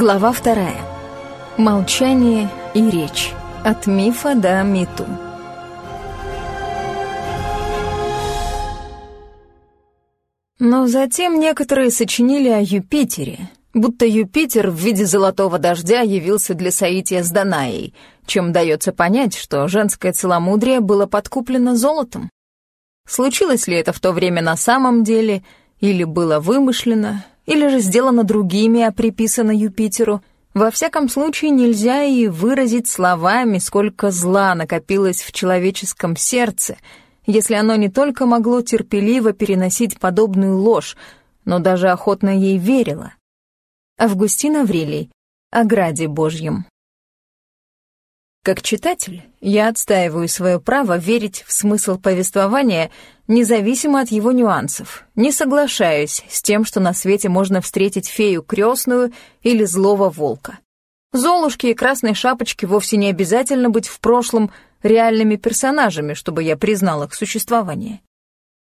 Глава вторая. Молчание и речь. От мифа до миту. Но затем некоторые сочинили о Юпитере, будто Юпитер в виде золотого дождя явился для соития с Данаей, чем дается понять, что женское целомудрие было подкуплено золотом. Случилось ли это в то время на самом деле, или было вымышлено, или же сделано другими, а приписано Юпитеру. Во всяком случае, нельзя и выразить словами, сколько зла накопилось в человеческом сердце, если оно не только могло терпеливо переносить подобную ложь, но даже охотно ей верило. Августин Аврелий. О граде Божьем. Как читатель, я отстаиваю свое право верить в смысл повествования, независимо от его нюансов, не соглашаюсь с тем, что на свете можно встретить фею крестную или злого волка. Золушки и красной шапочки вовсе не обязательно быть в прошлом реальными персонажами, чтобы я признал их существование.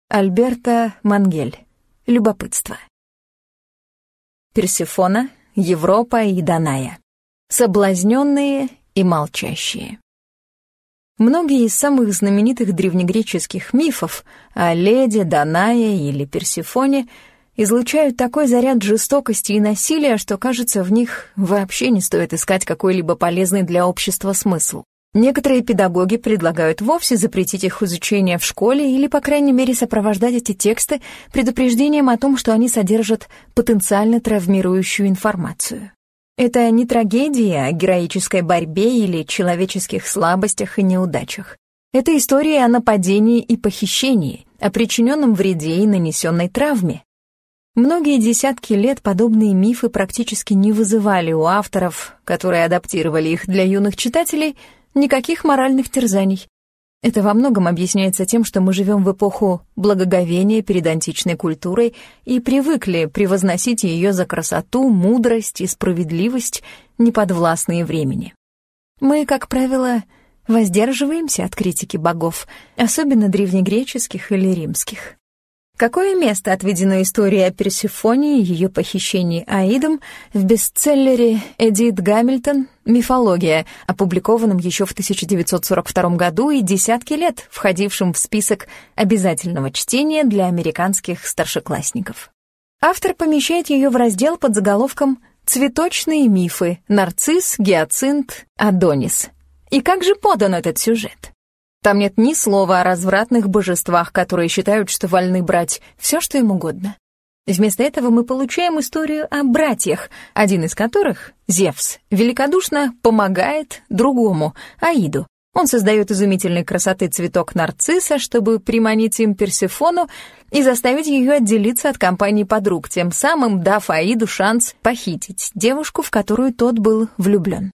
Альберта Мангель. Любопытство. Персефона, Европа и Даная. Соблазненные и молчащие. Многие из самых знаменитых древнегреческих мифов о леди, Данае или Персифоне излучают такой заряд жестокости и насилия, что, кажется, в них вообще не стоит искать какой-либо полезный для общества смысл. Некоторые педагоги предлагают вовсе запретить их изучение в школе или, по крайней мере, сопровождать эти тексты предупреждением о том, что они содержат потенциально травмирующую информацию. Это не трагедия о героической борьбе или человеческих слабостях и неудачах. Это история о нападении и похищении, о причиненном вреде и нанесенной травме. Многие десятки лет подобные мифы практически не вызывали у авторов, которые адаптировали их для юных читателей, никаких моральных терзаний. Это во многом объясняется тем, что мы живем в эпоху благоговения перед античной культурой и привыкли превозносить ее за красоту, мудрость и справедливость, неподвластные времени. Мы, как правило, воздерживаемся от критики богов, особенно древнегреческих или римских. Какое место отведено истории о Персифоне и ее похищении Аидом в бестселлере Эдит Гамильтон «Мифология», опубликованном еще в 1942 году и десятки лет входившем в список обязательного чтения для американских старшеклассников? Автор помещает ее в раздел под заголовком «Цветочные мифы. Нарцисс, гиацинт, Адонис». И как же подан этот сюжет? Там нет ни слова о развратных божествах, которые считают, что вольны брать все, что им угодно. Вместо этого мы получаем историю о братьях, один из которых, Зевс, великодушно помогает другому, Аиду. Он создает изумительной красоты цветок нарцисса, чтобы приманить им Персефону и заставить ее отделиться от компании подруг, тем самым дав Аиду шанс похитить девушку, в которую тот был влюблен.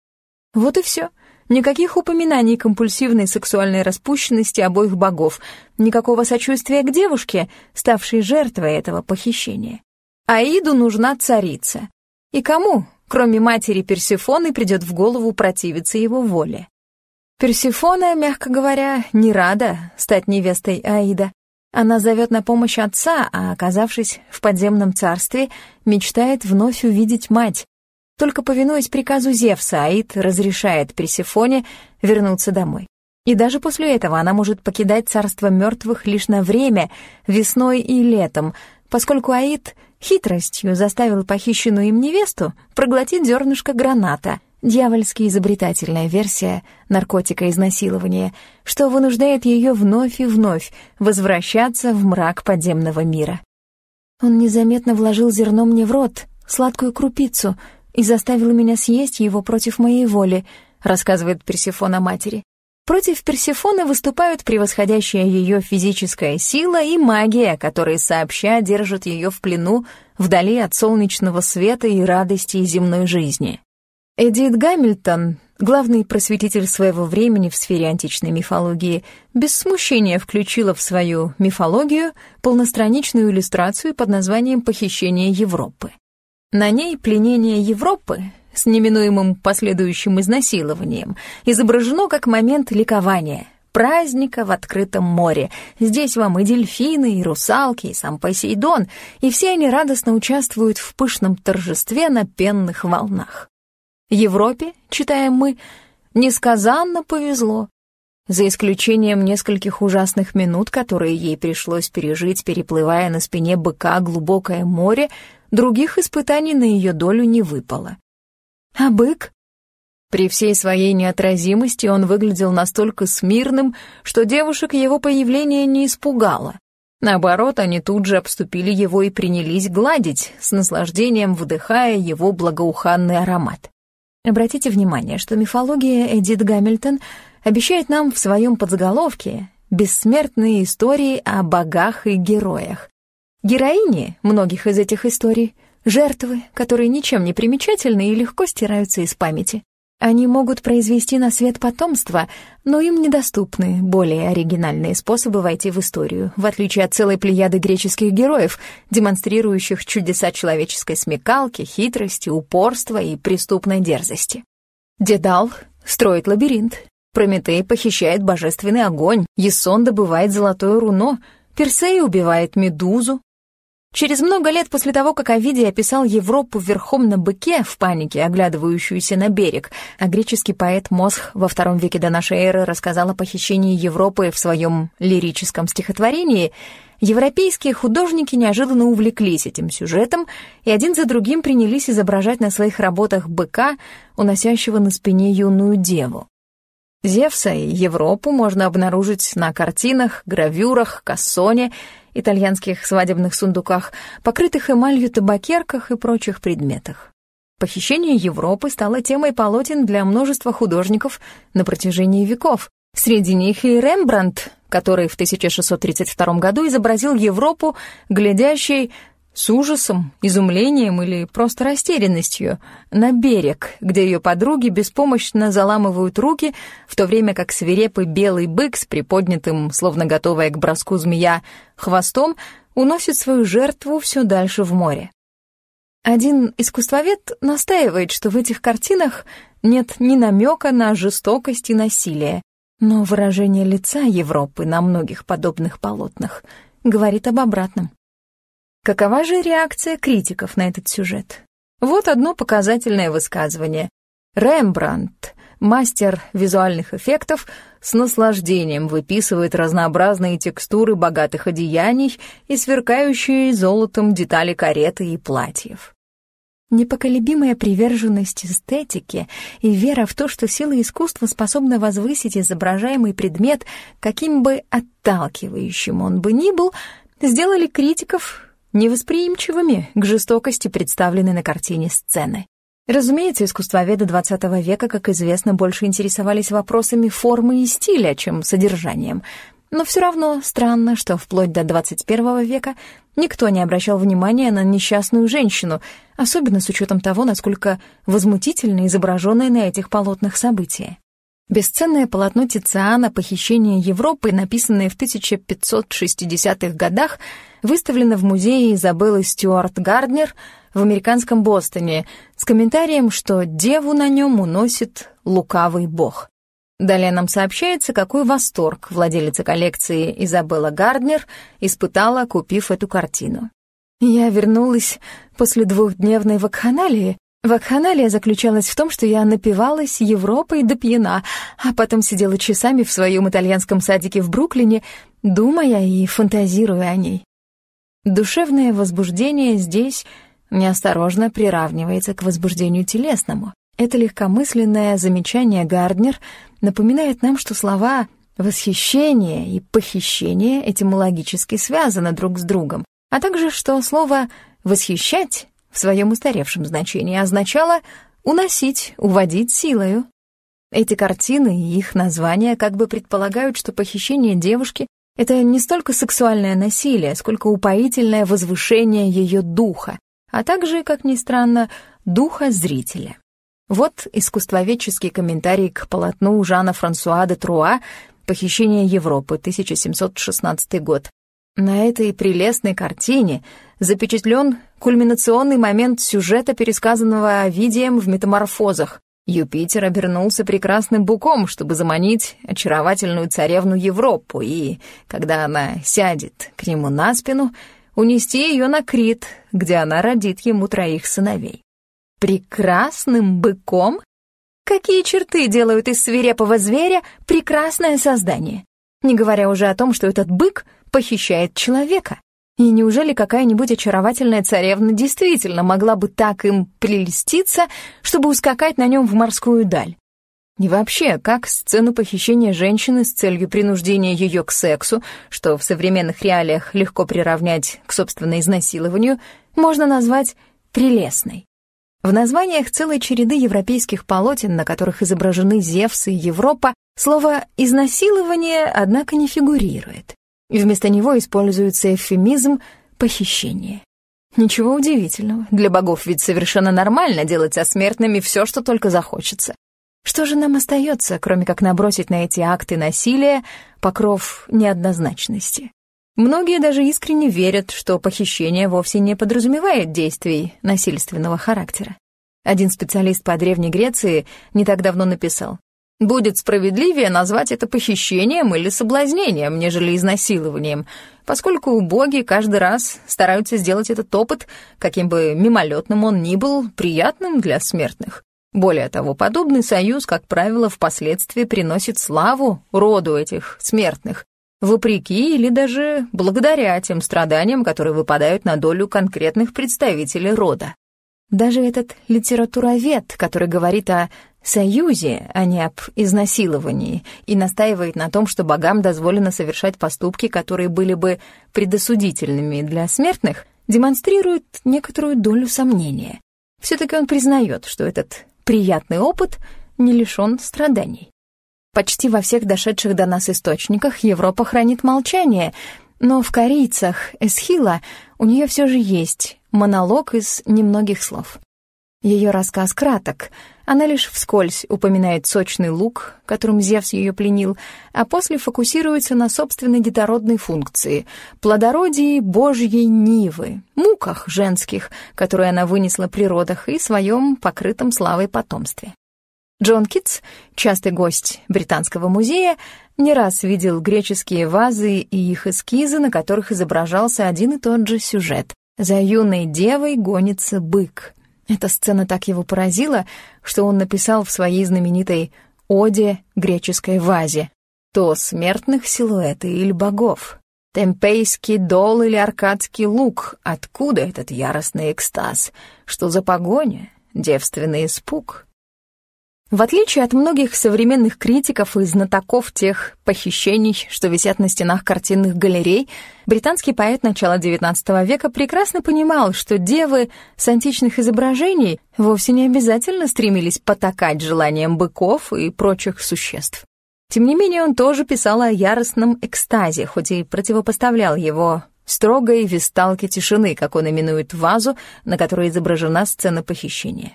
Вот и все. Никаких упоминаний компульсивной сексуальной распущенности обоих богов, никакого сочувствия к девушке, ставшей жертвой этого похищения. Аиду нужна царица. И кому, кроме матери Персефоны, придет в голову противиться его воле? Персефона, мягко говоря, не рада стать невестой Аида. Она зовет на помощь отца, а, оказавшись в подземном царстве, мечтает вновь увидеть мать, только повинуясь приказу Зевса, Аид разрешает Персефоне вернуться домой. И даже после этого она может покидать царство мертвых лишь на время, весной и летом, поскольку Аид хитростью заставил похищенную им невесту проглотить зернышко граната, дьявольски изобретательная версия наркотика изнасилования, что вынуждает ее вновь и вновь возвращаться в мрак подземного мира. Он незаметно вложил зерно мне в рот, сладкую крупицу — и заставила меня съесть его против моей воли», — рассказывает Персифона матери. Против Персифоны выступают превосходящая ее физическая сила и магия, которые сообща держат ее в плену вдали от солнечного света и радости земной жизни. Эдит Гамильтон, главный просветитель своего времени в сфере античной мифологии, без смущения включила в свою мифологию полностраничную иллюстрацию под названием «Похищение Европы». На ней пленение Европы с неминуемым последующим изнасилованием изображено как момент ликования, праздника в открытом море. Здесь вам и дельфины, и русалки, и сам Посейдон, и все они радостно участвуют в пышном торжестве на пенных волнах. Европе, читаем мы, несказанно повезло. За исключением нескольких ужасных минут, которые ей пришлось пережить, переплывая на спине быка глубокое море, других испытаний на ее долю не выпало. А бык? При всей своей неотразимости он выглядел настолько смирным, что девушек его появление не испугало. Наоборот, они тут же обступили его и принялись гладить, с наслаждением вдыхая его благоуханный аромат. Обратите внимание, что мифология Эдит Гамильтон обещает нам в своем подзаголовке бессмертные истории о богах и героях. Героини многих из этих историй — жертвы, которые ничем не примечательны и легко стираются из памяти. Они могут произвести на свет потомство, но им недоступны более оригинальные способы войти в историю, в отличие от целой плеяды греческих героев, демонстрирующих чудеса человеческой смекалки, хитрости, упорства и преступной дерзости. Дедал строит лабиринт, Прометей похищает божественный огонь, Есон добывает золотое руно, Персей убивает Медузу, Через много лет после того, как Овидий описал Европу верхом на быке в панике, оглядывающуюся на берег, а греческий поэт Мосх во втором веке до нашей эры рассказал о похищении Европы в своем лирическом стихотворении, европейские художники неожиданно увлеклись этим сюжетом и один за другим принялись изображать на своих работах быка, уносящего на спине юную деву. Зевса и Европу можно обнаружить на картинах, гравюрах, кассоне — итальянских свадебных сундуках, покрытых эмалью табакерках и прочих предметах. Похищение Европы стало темой полотен для множества художников на протяжении веков. Среди них и Рембрандт, который в 1632 году изобразил Европу, глядящей с ужасом, изумлением или просто растерянностью на берег, где ее подруги беспомощно заламывают руки, в то время как свирепый белый бык с приподнятым, словно готовая к броску змея, хвостом уносит свою жертву все дальше в море. Один искусствовед настаивает, что в этих картинах нет ни намека на жестокость и насилие, но выражение лица Европы на многих подобных полотнах говорит об обратном. Какова же реакция критиков на этот сюжет? Вот одно показательное высказывание. Рембрандт, мастер визуальных эффектов, с наслаждением выписывает разнообразные текстуры богатых одеяний и сверкающие золотом детали кареты и платьев. Непоколебимая приверженность эстетике и вера в то, что сила искусства способна возвысить изображаемый предмет, каким бы отталкивающим он бы ни был, сделали критиков невосприимчивыми к жестокости, представленной на картине сцены. Разумеется, искусствоведы XX века, как известно, больше интересовались вопросами формы и стиля, чем содержанием. Но все равно странно, что вплоть до XXI века никто не обращал внимания на несчастную женщину, особенно с учетом того, насколько возмутительно изображенное на этих полотнах событие. Бесценное полотно Тициана «Похищение Европы», написанное в 1560-х годах, выставлено в музее Изабеллы Стюарт Гарднер в американском Бостоне с комментарием, что деву на нем уносит лукавый бог. Далее нам сообщается, какой восторг владелица коллекции Изабелла Гарднер испытала, купив эту картину. «Я вернулась после двухдневной вакханалии», Вакханалия заключалась в том, что я напивалась Европой до пьяна, а потом сидела часами в своем итальянском садике в Бруклине, думая и фантазируя о ней. Душевное возбуждение здесь неосторожно приравнивается к возбуждению телесному. Это легкомысленное замечание Гарднер напоминает нам, что слова «восхищение» и «похищение» этимологически связаны друг с другом, а также что слово «восхищать» в своем устаревшем значении означало «уносить, уводить силою». Эти картины и их названия как бы предполагают, что похищение девушки — это не столько сексуальное насилие, сколько упоительное возвышение ее духа, а также, как ни странно, духа зрителя. Вот искусствоведческий комментарий к полотну Жана Франсуа де Труа «Похищение Европы», 1716 год. На этой прелестной картине запечатлен кульминационный момент сюжета, пересказанного Овидием в «Метаморфозах». Юпитер обернулся прекрасным буком, чтобы заманить очаровательную царевну Европу, и, когда она сядет к нему на спину, унести ее на Крит, где она родит ему троих сыновей. Прекрасным быком? Какие черты делают из свирепого зверя прекрасное создание? Не говоря уже о том, что этот бык похищает человека. И неужели какая-нибудь очаровательная царевна действительно могла бы так им прелеститься, чтобы ускакать на нем в морскую даль? И вообще, как сцену похищения женщины с целью принуждения ее к сексу, что в современных реалиях легко приравнять к собственному изнасилованию, можно назвать прелестной. В названиях целой череды европейских полотен, на которых изображены Зевс и Европа, слово «изнасилование», однако, не фигурирует вместо него используется эвфемизм «похищение». Ничего удивительного, для богов ведь совершенно нормально делать со смертными все, что только захочется. Что же нам остается, кроме как набросить на эти акты насилия покров неоднозначности? Многие даже искренне верят, что похищение вовсе не подразумевает действий насильственного характера. Один специалист по Древней Греции не так давно написал, Будет справедливее назвать это похищением или соблазнением, нежели изнасилованием, поскольку боги каждый раз стараются сделать этот опыт, каким бы мимолетным он ни был, приятным для смертных. Более того, подобный союз, как правило, впоследствии приносит славу роду этих смертных, вопреки или даже благодаря тем страданиям, которые выпадают на долю конкретных представителей рода. Даже этот литературовед, который говорит о союзе, а не об изнасиловании, и настаивает на том, что богам дозволено совершать поступки, которые были бы предосудительными для смертных, демонстрирует некоторую долю сомнения. Все-таки он признает, что этот приятный опыт не лишен страданий. Почти во всех дошедших до нас источниках Европа хранит молчание, но в корейцах Эсхила у нее все же есть монолог из немногих слов. Ее рассказ краток, она лишь вскользь упоминает сочный лук, которым Зевс ее пленил, а после фокусируется на собственной детородной функции — плодородии божьей нивы, муках женских, которые она вынесла при родах, и своем покрытом славой потомстве. Джон Китс, частый гость Британского музея, не раз видел греческие вазы и их эскизы, на которых изображался один и тот же сюжет. За юной девой гонится бык. Эта сцена так его поразила, что он написал в своей знаменитой «Оде греческой вазе» «То смертных силуэты или богов, темпейский дол или аркадский лук, откуда этот яростный экстаз, что за погоня, девственный испуг?» В отличие от многих современных критиков и знатоков тех похищений, что висят на стенах картинных галерей, британский поэт начала XIX века прекрасно понимал, что девы с античных изображений вовсе не обязательно стремились потакать желаниям быков и прочих существ. Тем не менее, он тоже писал о яростном экстазе, хоть и противопоставлял его строгой висталке тишины, как он именует вазу, на которой изображена сцена похищения.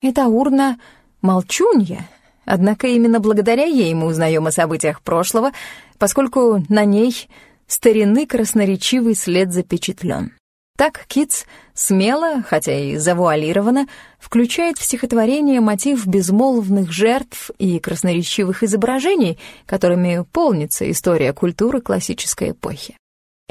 Эта урна — молчунья, однако именно благодаря ей мы узнаем о событиях прошлого, поскольку на ней старины красноречивый след запечатлен. Так Китс смело, хотя и завуалированно, включает в стихотворение мотив безмолвных жертв и красноречивых изображений, которыми полнится история культуры классической эпохи.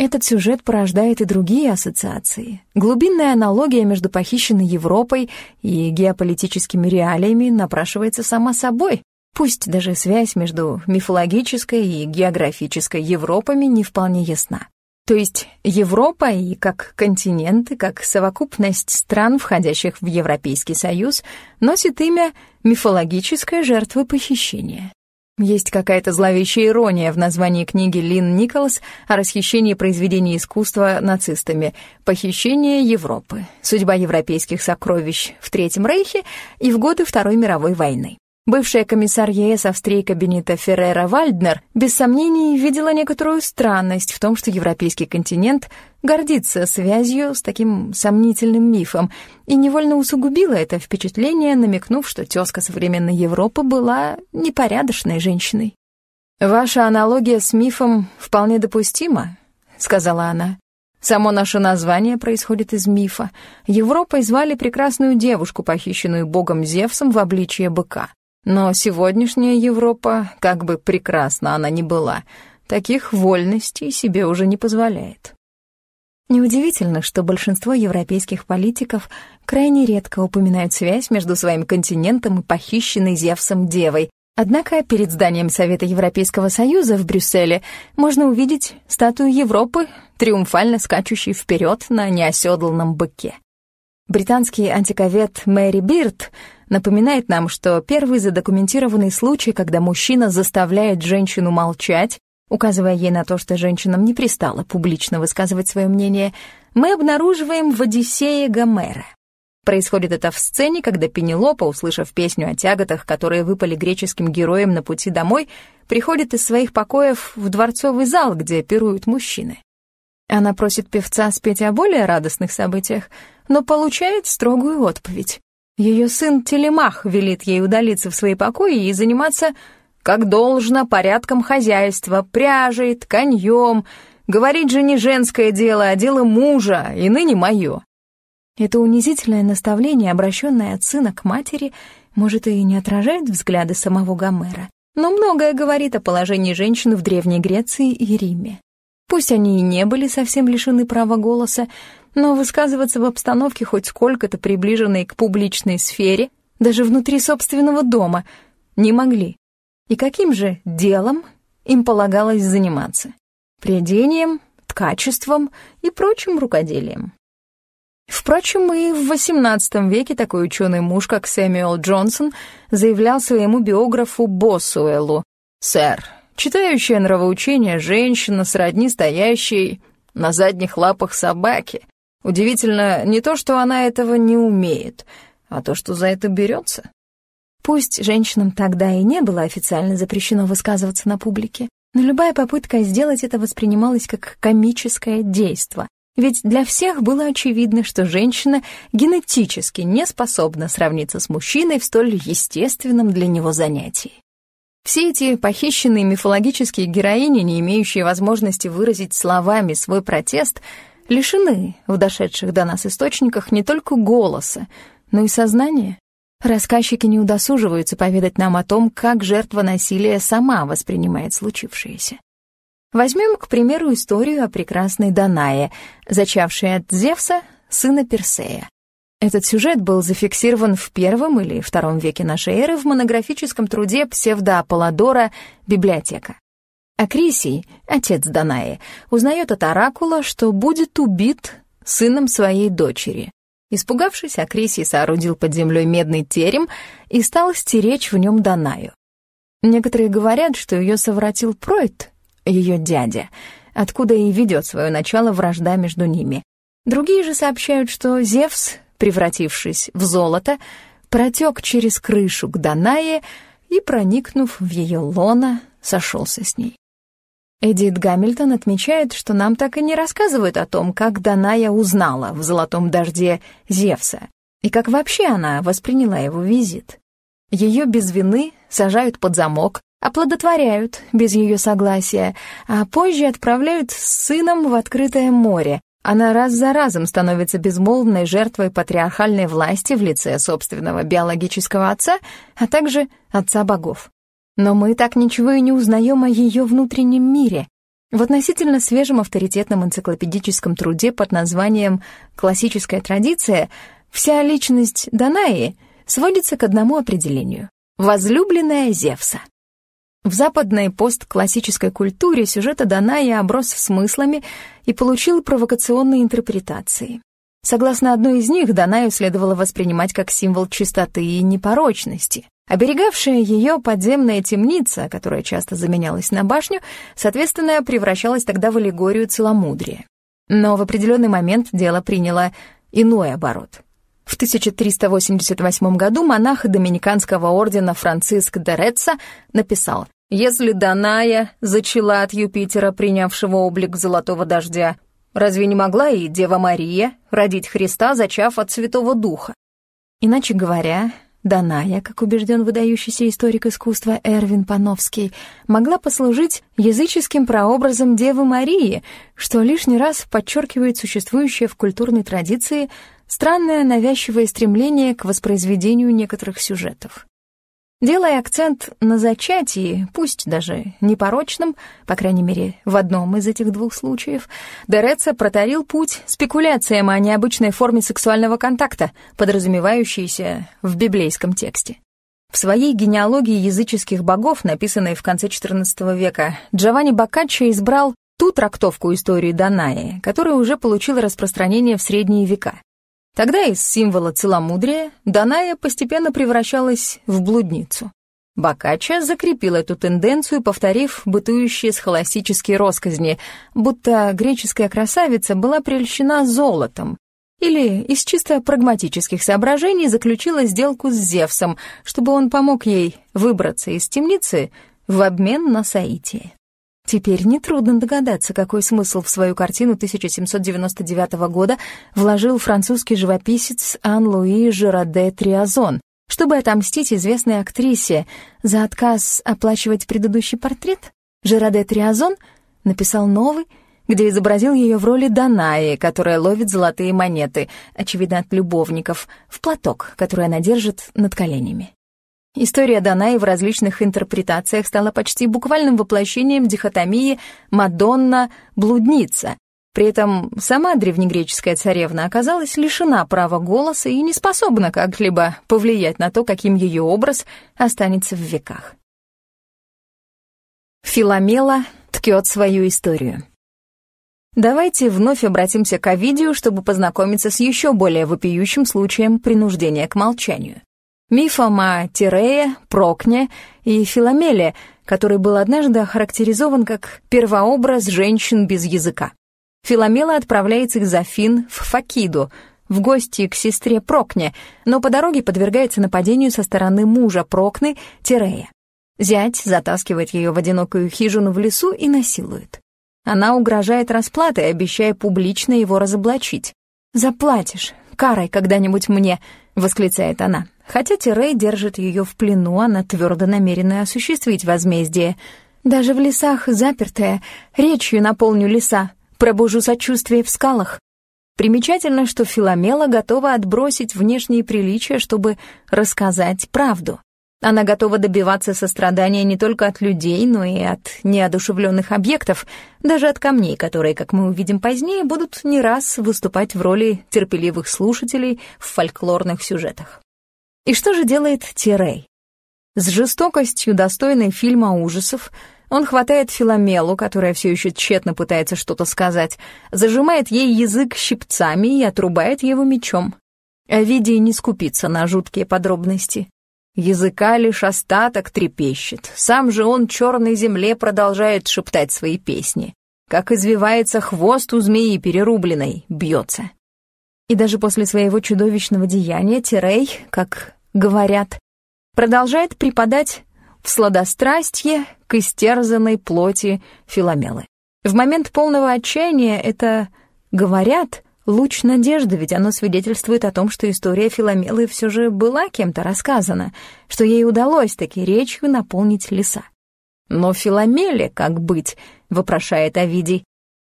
Этот сюжет порождает и другие ассоциации. Глубинная аналогия между похищенной Европой и геополитическими реалиями напрашивается сама собой. Пусть даже связь между мифологической и географической Европами не вполне ясна. То есть Европа и как континент, и как совокупность стран, входящих в Европейский Союз, носит имя мифологической жертвы похищения. Есть какая-то зловещая ирония в названии книги Лин Николас о расхищении произведений искусства нацистами «Похищение Европы. Судьба европейских сокровищ в Третьем Рейхе и в годы Второй мировой войны». Бывшая комиссар ЕС австрийка Бенита Феррера Вальднер без сомнений видела некоторую странность в том, что европейский континент гордится связью с таким сомнительным мифом и невольно усугубила это впечатление, намекнув, что тезка современной Европы была непорядочной женщиной. «Ваша аналогия с мифом вполне допустима», — сказала она. Само наше название происходит из мифа. Европой звали прекрасную девушку, похищенную богом Зевсом в обличье быка. Но сегодняшняя Европа, как бы прекрасна она ни была, таких вольностей себе уже не позволяет. Неудивительно, что большинство европейских политиков крайне редко упоминают связь между своим континентом и похищенной Зевсом девой, Однако перед зданием Совета Европейского Союза в Брюсселе можно увидеть статую Европы, триумфально скачущей вперед на неоседланном быке. Британский антиковед Мэри Бирд напоминает нам, что первый задокументированный случай, когда мужчина заставляет женщину молчать, указывая ей на то, что женщинам не пристало публично высказывать свое мнение, мы обнаруживаем в «Одиссее» Гомера. Происходит это в сцене, когда Пенелопа, услышав песню о тяготах, которые выпали греческим героям на пути домой, приходит из своих покоев в дворцовый зал, где пируют мужчины. Она просит певца спеть о более радостных событиях, но получает строгую отповедь. Ее сын Телемах велит ей удалиться в свои покои и заниматься, как должно, порядком хозяйства, пряжей, тканьем. Говорить же не женское дело, а дело мужа, и ныне мое. Это унизительное наставление, обращенное от сына к матери, может, и не отражает взгляды самого Гомера, но многое говорит о положении женщин в Древней Греции и Риме. Пусть они и не были совсем лишены права голоса, но высказываться в обстановке хоть сколько-то приближенной к публичной сфере, даже внутри собственного дома, не могли. И каким же делом им полагалось заниматься? Прядением, ткачеством и прочим рукоделием. Впрочем, и в XVIII веке такой ученый муж, как Сэмюэл Джонсон, заявлял своему биографу Боссуэлу, «Сэр, читающая нравоучение женщина сродни стоящей на задних лапах собаки. Удивительно не то, что она этого не умеет, а то, что за это берется». Пусть женщинам тогда и не было официально запрещено высказываться на публике, но любая попытка сделать это воспринималась как комическое действо, ведь для всех было очевидно, что женщина генетически не способна сравниться с мужчиной в столь естественном для него занятии. Все эти похищенные мифологические героини, не имеющие возможности выразить словами свой протест, лишены в дошедших до нас источниках не только голоса, но и сознания. Рассказчики не удосуживаются поведать нам о том, как жертва насилия сама воспринимает случившееся. Возьмем, к примеру, историю о прекрасной Данае, зачавшей от Зевса сына Персея. Этот сюжет был зафиксирован в первом или втором веке нашей эры в монографическом труде псевдоаполлодора «Библиотека». Акрисий, отец Данаи, узнает от оракула, что будет убит сыном своей дочери. Испугавшись, Акрисий соорудил под землей медный терем и стал стеречь в нем Данаю. Некоторые говорят, что ее совратил Пройд, ее дядя, откуда и ведет свое начало вражда между ними. Другие же сообщают, что Зевс, превратившись в золото, протек через крышу к Данае и, проникнув в ее лона, сошелся с ней. Эдит Гамильтон отмечает, что нам так и не рассказывают о том, как Даная узнала в «Золотом дожде» Зевса, и как вообще она восприняла его визит. Ее без вины сажают под замок, оплодотворяют без ее согласия, а позже отправляют с сыном в открытое море. Она раз за разом становится безмолвной жертвой патриархальной власти в лице собственного биологического отца, а также отца богов. Но мы так ничего и не узнаем о ее внутреннем мире. В относительно свежем авторитетном энциклопедическом труде под названием «Классическая традиция» вся личность Данаи сводится к одному определению — возлюбленная Зевса. В западной постклассической культуре сюжет Данаи оброс смыслами и получил провокационные интерпретации. Согласно одной из них, Данаю следовало воспринимать как символ чистоты и непорочности. Оберегавшая ее подземная темница, которая часто заменялась на башню, соответственно, превращалась тогда в аллегорию целомудрия. Но в определенный момент дело приняло иной оборот. В 1388 году монах доминиканского ордена Франциск де Реца написал «Если Даная зачала от Юпитера, принявшего облик золотого дождя, разве не могла и Дева Мария родить Христа, зачав от Святого Духа?» Иначе говоря, Даная, как убежден выдающийся историк искусства Эрвин Пановский, могла послужить языческим прообразом Девы Марии, что лишний раз подчеркивает существующее в культурной традиции странное навязчивое стремление к воспроизведению некоторых сюжетов. Делая акцент на зачатии, пусть даже непорочном, по крайней мере, в одном из этих двух случаев, Дереца протарил путь спекуляциям о необычной форме сексуального контакта, подразумевающейся в библейском тексте. В своей генеалогии языческих богов, написанной в конце XIV века, Джованни Боккаччо избрал ту трактовку истории Данаи, которая уже получила распространение в средние века. Тогда из символа целомудрия Даная постепенно превращалась в блудницу. Боккаччо закрепил эту тенденцию, повторив бытующие схоластические росказни, будто греческая красавица была прельщена золотом, или из чисто прагматических соображений заключила сделку с Зевсом, чтобы он помог ей выбраться из темницы в обмен на соитие. Теперь нетрудно догадаться, какой смысл в свою картину 1799 года вложил французский живописец Ан-Луи Жираде Триазон, чтобы отомстить известной актрисе за отказ оплачивать предыдущий портрет. Жираде Триазон написал новый, где изобразил ее в роли Данаи, которая ловит золотые монеты, очевидно, от любовников, в платок, который она держит над коленями. История Данаи в различных интерпретациях стала почти буквальным воплощением дихотомии «Мадонна-блудница». При этом сама древнегреческая царевна оказалась лишена права голоса и не способна как-либо повлиять на то, каким ее образ останется в веках. Филомела ткет свою историю. Давайте вновь обратимся к Овидию, чтобы познакомиться с еще более вопиющим случаем принуждения к молчанию мифом о Тирее, Прокне и Филомеле, который был однажды охарактеризован как первообраз женщин без языка. Филомела отправляется из Афин в Факиду, в гости к сестре Прокне, но по дороге подвергается нападению со стороны мужа Прокны, Тирея. Зять затаскивает ее в одинокую хижину в лесу и насилует. Она угрожает расплатой, обещая публично его разоблачить. «Заплатишь, карой когда-нибудь мне», — восклицает она. Хотя Тирей держит ее в плену, она твердо намерена осуществить возмездие. Даже в лесах запертая, речью наполню леса, пробужу сочувствие в скалах. Примечательно, что Филомела готова отбросить внешние приличия, чтобы рассказать правду. Она готова добиваться сострадания не только от людей, но и от неодушевленных объектов, даже от камней, которые, как мы увидим позднее, будут не раз выступать в роли терпеливых слушателей в фольклорных сюжетах. И что же делает Тирей? С жестокостью, достойной фильма ужасов, он хватает Филомелу, которая все еще тщетно пытается что-то сказать, зажимает ей язык щипцами и отрубает его мечом. Овидий не скупится на жуткие подробности. Языка лишь остаток трепещет, сам же он черной земле продолжает шептать свои песни. Как извивается хвост у змеи перерубленной, бьется. И даже после своего чудовищного деяния Тирей, как говорят, продолжает преподать в сладострастье к истерзанной плоти Филомелы. В момент полного отчаяния это «говорят» луч надежды, ведь оно свидетельствует о том, что история Филомелы все же была кем-то рассказана, что ей удалось таки речью наполнить леса. «Но Филомеле как быть?» — вопрошает Овидий.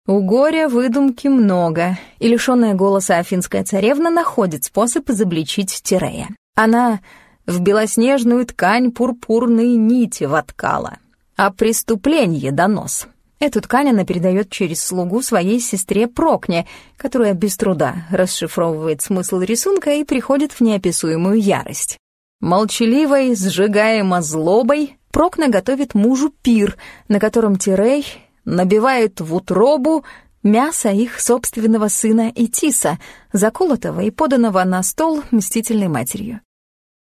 У горя выдумки много, и лишённая голоса афинская царевна находит способ изобличить Тирея. Она в белоснежную ткань пурпурные нити воткала, а преступление донос. Эту ткань она передает через слугу своей сестре Прокне, которая без труда расшифровывает смысл рисунка и приходит в неописуемую ярость. Молчаливой, сжигаемо злобой, Прокна готовит мужу пир, на котором Тирей набивает в утробу мясо их собственного сына Итиса, заколотого и поданного на стол мстительной матерью.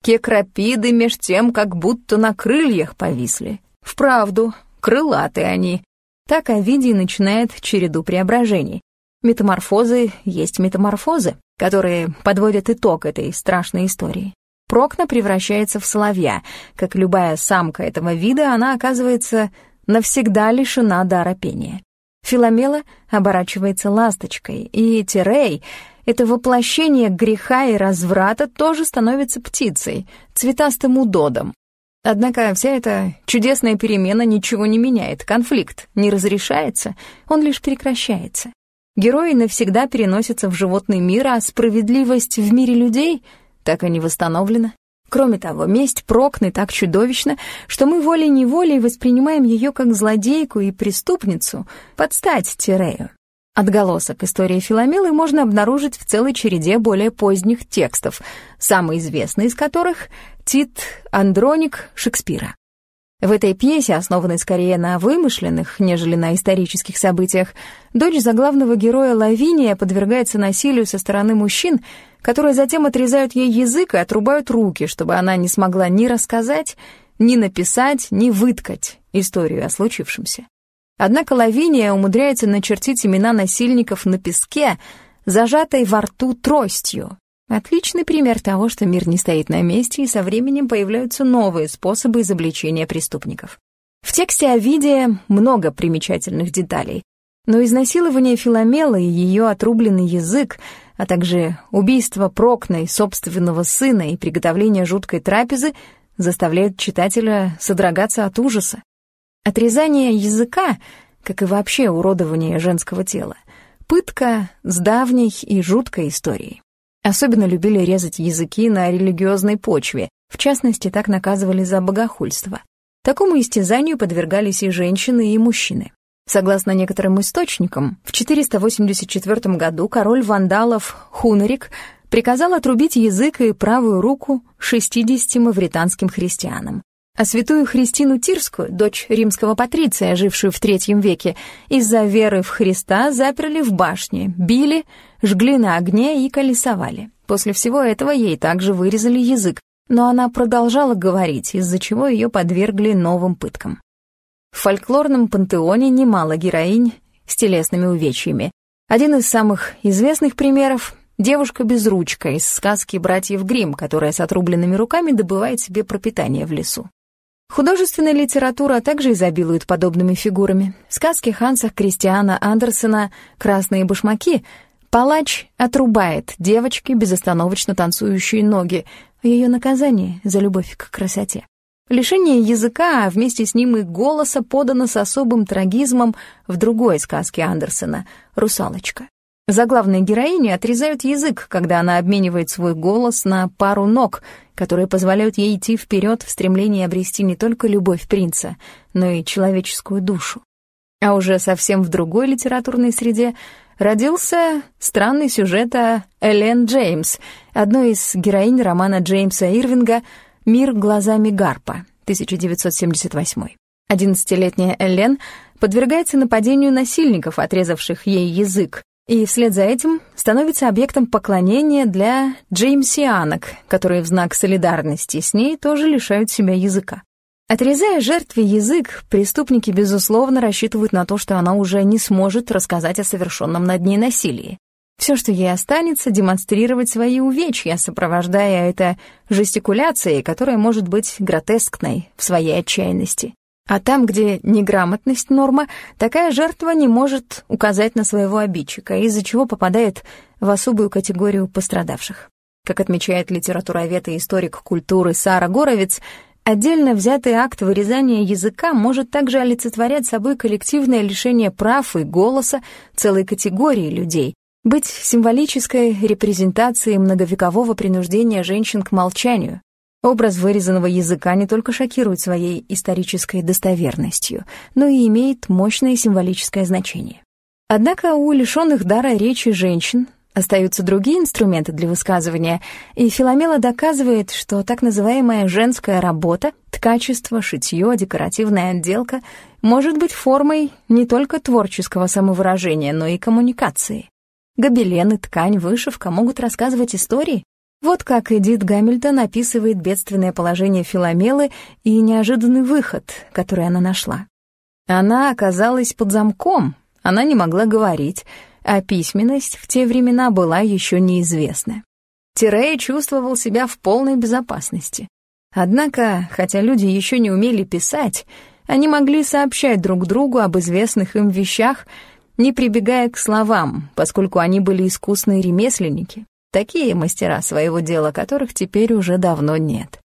Кекрапиды меж тем как будто на крыльях повисли. Вправду, крылатые они. Так Овидий начинает череду преображений. Метаморфозы есть метаморфозы, которые подводят итог этой страшной истории. Прокна превращается в соловья. Как любая самка этого вида, она оказывается навсегда лишена дара пения. Филомела оборачивается ласточкой, и Тирей, Это воплощение греха и разврата тоже становится птицей, цветастым удодом. Однако вся эта чудесная перемена ничего не меняет, конфликт не разрешается, он лишь прекращается. Герои навсегда переносятся в животный мир, а справедливость в мире людей так и не восстановлена. Кроме того, месть Прокны так чудовищна, что мы волей-неволей воспринимаем ее как злодейку и преступницу под стать Тирею. Отголосок истории Филомелы можно обнаружить в целой череде более поздних текстов, самый известный из которых — Тит Андроник Шекспира. В этой пьесе, основанной скорее на вымышленных, нежели на исторических событиях, дочь заглавного героя Лавиния подвергается насилию со стороны мужчин, которые затем отрезают ей язык и отрубают руки, чтобы она не смогла ни рассказать, ни написать, ни выткать историю о случившемся. Однако Лавиния умудряется начертить имена насильников на песке, зажатой во рту тростью, Отличный пример того, что мир не стоит на месте, и со временем появляются новые способы изобличения преступников. В тексте Овидия много примечательных деталей, но изнасилование Филомела и ее отрубленный язык, а также убийство Прокной, собственного сына и приготовление жуткой трапезы заставляют читателя содрогаться от ужаса. Отрезание языка, как и вообще уродование женского тела, пытка с давней и жуткой историей. Особенно любили резать языки на религиозной почве, в частности, так наказывали за богохульство. Такому истязанию подвергались и женщины, и мужчины. Согласно некоторым источникам, в 484 году король вандалов Хунарик приказал отрубить язык и правую руку 60 мавританским христианам а святую Христину Тирскую, дочь римского патриция, жившую в третьем веке, из-за веры в Христа заперли в башне, били, жгли на огне и колесовали. После всего этого ей также вырезали язык, но она продолжала говорить, из-за чего ее подвергли новым пыткам. В фольклорном пантеоне немало героинь с телесными увечьями. Один из самых известных примеров — девушка-безручка из сказки «Братьев Гримм», которая с отрубленными руками добывает себе пропитание в лесу. Художественная литература также изобилует подобными фигурами. В сказке Ханса Кристиана Андерсена «Красные башмаки» палач отрубает девочке безостановочно танцующие ноги, ее наказание за любовь к красоте. Лишение языка, а вместе с ним и голоса подано с особым трагизмом в другой сказке Андерсена «Русалочка». Заглавной героине отрезают язык, когда она обменивает свой голос на пару ног, которые позволяют ей идти вперед в стремлении обрести не только любовь принца, но и человеческую душу. А уже совсем в другой литературной среде родился странный сюжет о Элен Джеймс, одной из героинь романа Джеймса Ирвинга «Мир глазами Гарпа» 1978. Одиннадцатилетняя Элен подвергается нападению насильников, отрезавших ей язык, и вслед за этим становится объектом поклонения для джеймсианок, которые в знак солидарности с ней тоже лишают себя языка. Отрезая жертве язык, преступники, безусловно, рассчитывают на то, что она уже не сможет рассказать о совершенном над ней насилии. Все, что ей останется, демонстрировать свои увечья, сопровождая это жестикуляцией, которая может быть гротескной в своей отчаянности. А там, где неграмотность норма, такая жертва не может указать на своего обидчика, из-за чего попадает в особую категорию пострадавших. Как отмечает литературовед и историк культуры Сара Горовец, отдельно взятый акт вырезания языка может также олицетворять собой коллективное лишение прав и голоса целой категории людей, быть символической репрезентацией многовекового принуждения женщин к молчанию, Образ вырезанного языка не только шокирует своей исторической достоверностью, но и имеет мощное символическое значение. Однако у лишенных дара речи женщин остаются другие инструменты для высказывания, и Филомела доказывает, что так называемая женская работа, ткачество, шитье, декоративная отделка может быть формой не только творческого самовыражения, но и коммуникации. Гобелены, ткань, вышивка могут рассказывать истории, вот как Эдит Гамильтон описывает бедственное положение Филомелы и неожиданный выход, который она нашла. Она оказалась под замком, она не могла говорить, а письменность в те времена была еще неизвестна. Тирея чувствовал себя в полной безопасности. Однако, хотя люди еще не умели писать, они могли сообщать друг другу об известных им вещах не прибегая к словам, поскольку они были искусные ремесленники, такие мастера своего дела, которых теперь уже давно нет.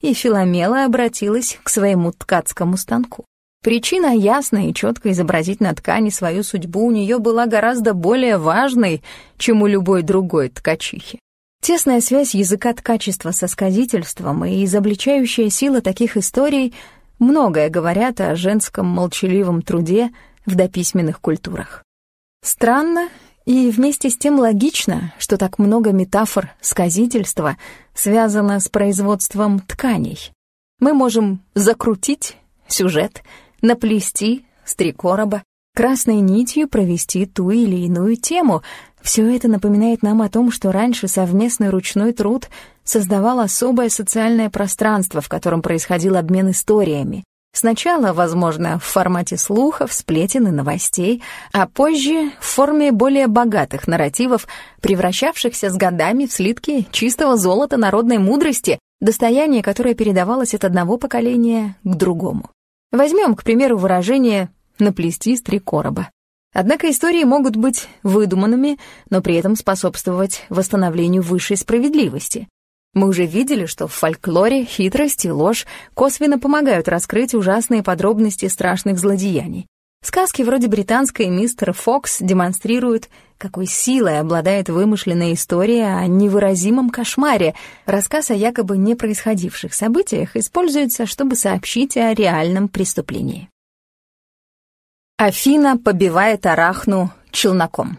И Филомела обратилась к своему ткацкому станку. Причина ясно и четко изобразить на ткани свою судьбу у нее была гораздо более важной, чем у любой другой ткачихи. Тесная связь языка ткачества со сказительством и изобличающая сила таких историй многое говорят о женском молчаливом труде в дописьменных культурах. Странно и вместе с тем логично, что так много метафор сказительства связано с производством тканей. Мы можем закрутить сюжет — наплести с три красной нитью провести ту или иную тему. Все это напоминает нам о том, что раньше совместный ручной труд создавал особое социальное пространство, в котором происходил обмен историями. Сначала, возможно, в формате слухов, сплетен и новостей, а позже в форме более богатых нарративов, превращавшихся с годами в слитки чистого золота народной мудрости, достояние, которое передавалось от одного поколения к другому. Возьмем, к примеру, выражение «наплести с три короба». Однако истории могут быть выдуманными, но при этом способствовать восстановлению высшей справедливости. Мы уже видели, что в фольклоре хитрость и ложь косвенно помогают раскрыть ужасные подробности страшных злодеяний. Сказки вроде британской «Мистер Фокс» демонстрируют, какой силой обладает вымышленная история о невыразимом кошмаре. Рассказ о якобы не происходивших событиях используется, чтобы сообщить о реальном преступлении. Афина побивает Арахну челноком.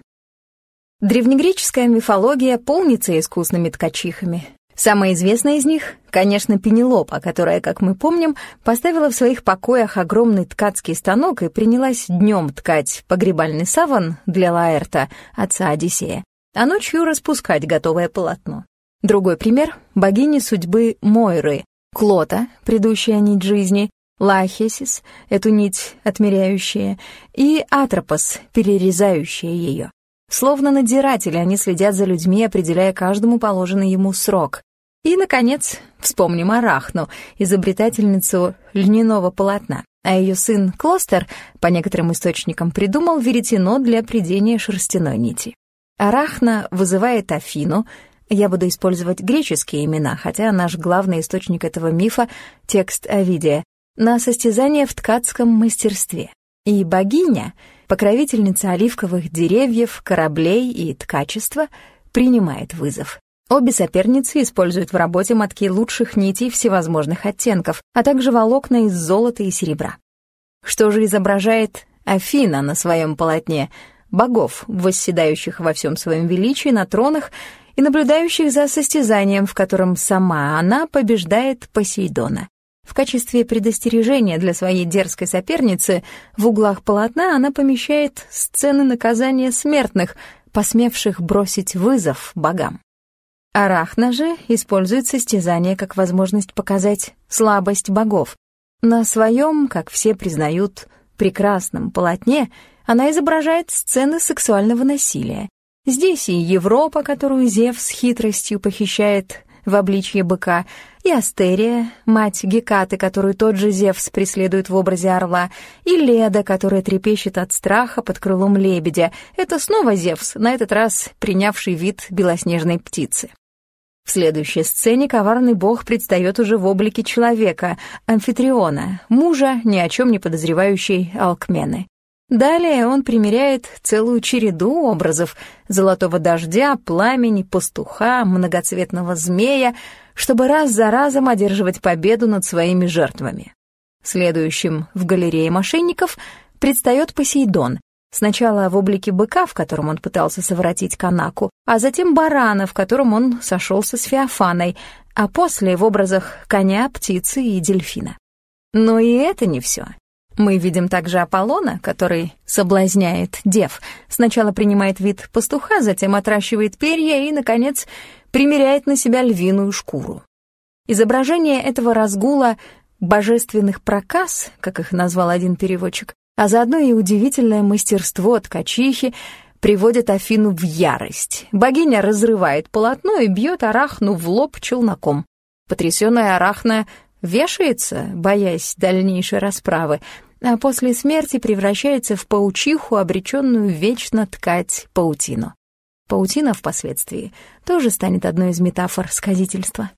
Древнегреческая мифология полнится искусными ткачихами. Самая известная из них, конечно, Пенелопа, которая, как мы помним, поставила в своих покоях огромный ткацкий станок и принялась днем ткать погребальный саван для Лаэрта, отца Одиссея, а ночью распускать готовое полотно. Другой пример — богини судьбы Мойры, Клота, предыдущая нить жизни, Лахесис, эту нить отмеряющая, и Атропос, перерезающая ее. Словно надзиратели, они следят за людьми, определяя каждому положенный ему срок. И, наконец, вспомним Арахну, изобретательницу льняного полотна. А ее сын Клостер, по некоторым источникам, придумал веретено для придения шерстяной нити. Арахна вызывает Афину, я буду использовать греческие имена, хотя наш главный источник этого мифа — текст Овидия, на состязание в ткацком мастерстве. И богиня — покровительница оливковых деревьев, кораблей и ткачества, принимает вызов. Обе соперницы используют в работе мотки лучших нитей всевозможных оттенков, а также волокна из золота и серебра. Что же изображает Афина на своем полотне? Богов, восседающих во всем своем величии на тронах и наблюдающих за состязанием, в котором сама она побеждает Посейдона. В качестве предостережения для своей дерзкой соперницы в углах полотна она помещает сцены наказания смертных, посмевших бросить вызов богам. Арахна же использует состязание как возможность показать слабость богов. На своем, как все признают, прекрасном полотне она изображает сцены сексуального насилия. Здесь и Европа, которую Зевс хитростью похищает в обличье быка, и Астерия, мать Гекаты, которую тот же Зевс преследует в образе орла, и Леда, которая трепещет от страха под крылом лебедя. Это снова Зевс, на этот раз принявший вид белоснежной птицы. В следующей сцене коварный бог предстает уже в облике человека, амфитриона, мужа, ни о чем не подозревающей Алкмены. Далее он примеряет целую череду образов золотого дождя, пламени, пастуха, многоцветного змея, чтобы раз за разом одерживать победу над своими жертвами. Следующим в галерее мошенников предстает Посейдон, сначала в облике быка, в котором он пытался совратить Канаку, а затем барана, в котором он сошелся с Феофаной, а после в образах коня, птицы и дельфина. Но и это не все. Мы видим также Аполлона, который соблазняет дев. Сначала принимает вид пастуха, затем отращивает перья и, наконец, примеряет на себя львиную шкуру. Изображение этого разгула божественных проказ, как их назвал один переводчик, а заодно и удивительное мастерство ткачихи приводит Афину в ярость. Богиня разрывает полотно и бьет Арахну в лоб челноком. Потрясённая Арахна вешается, боясь дальнейшей расправы, а после смерти превращается в паучиху, обреченную вечно ткать паутину. Паутина впоследствии тоже станет одной из метафор сказительства.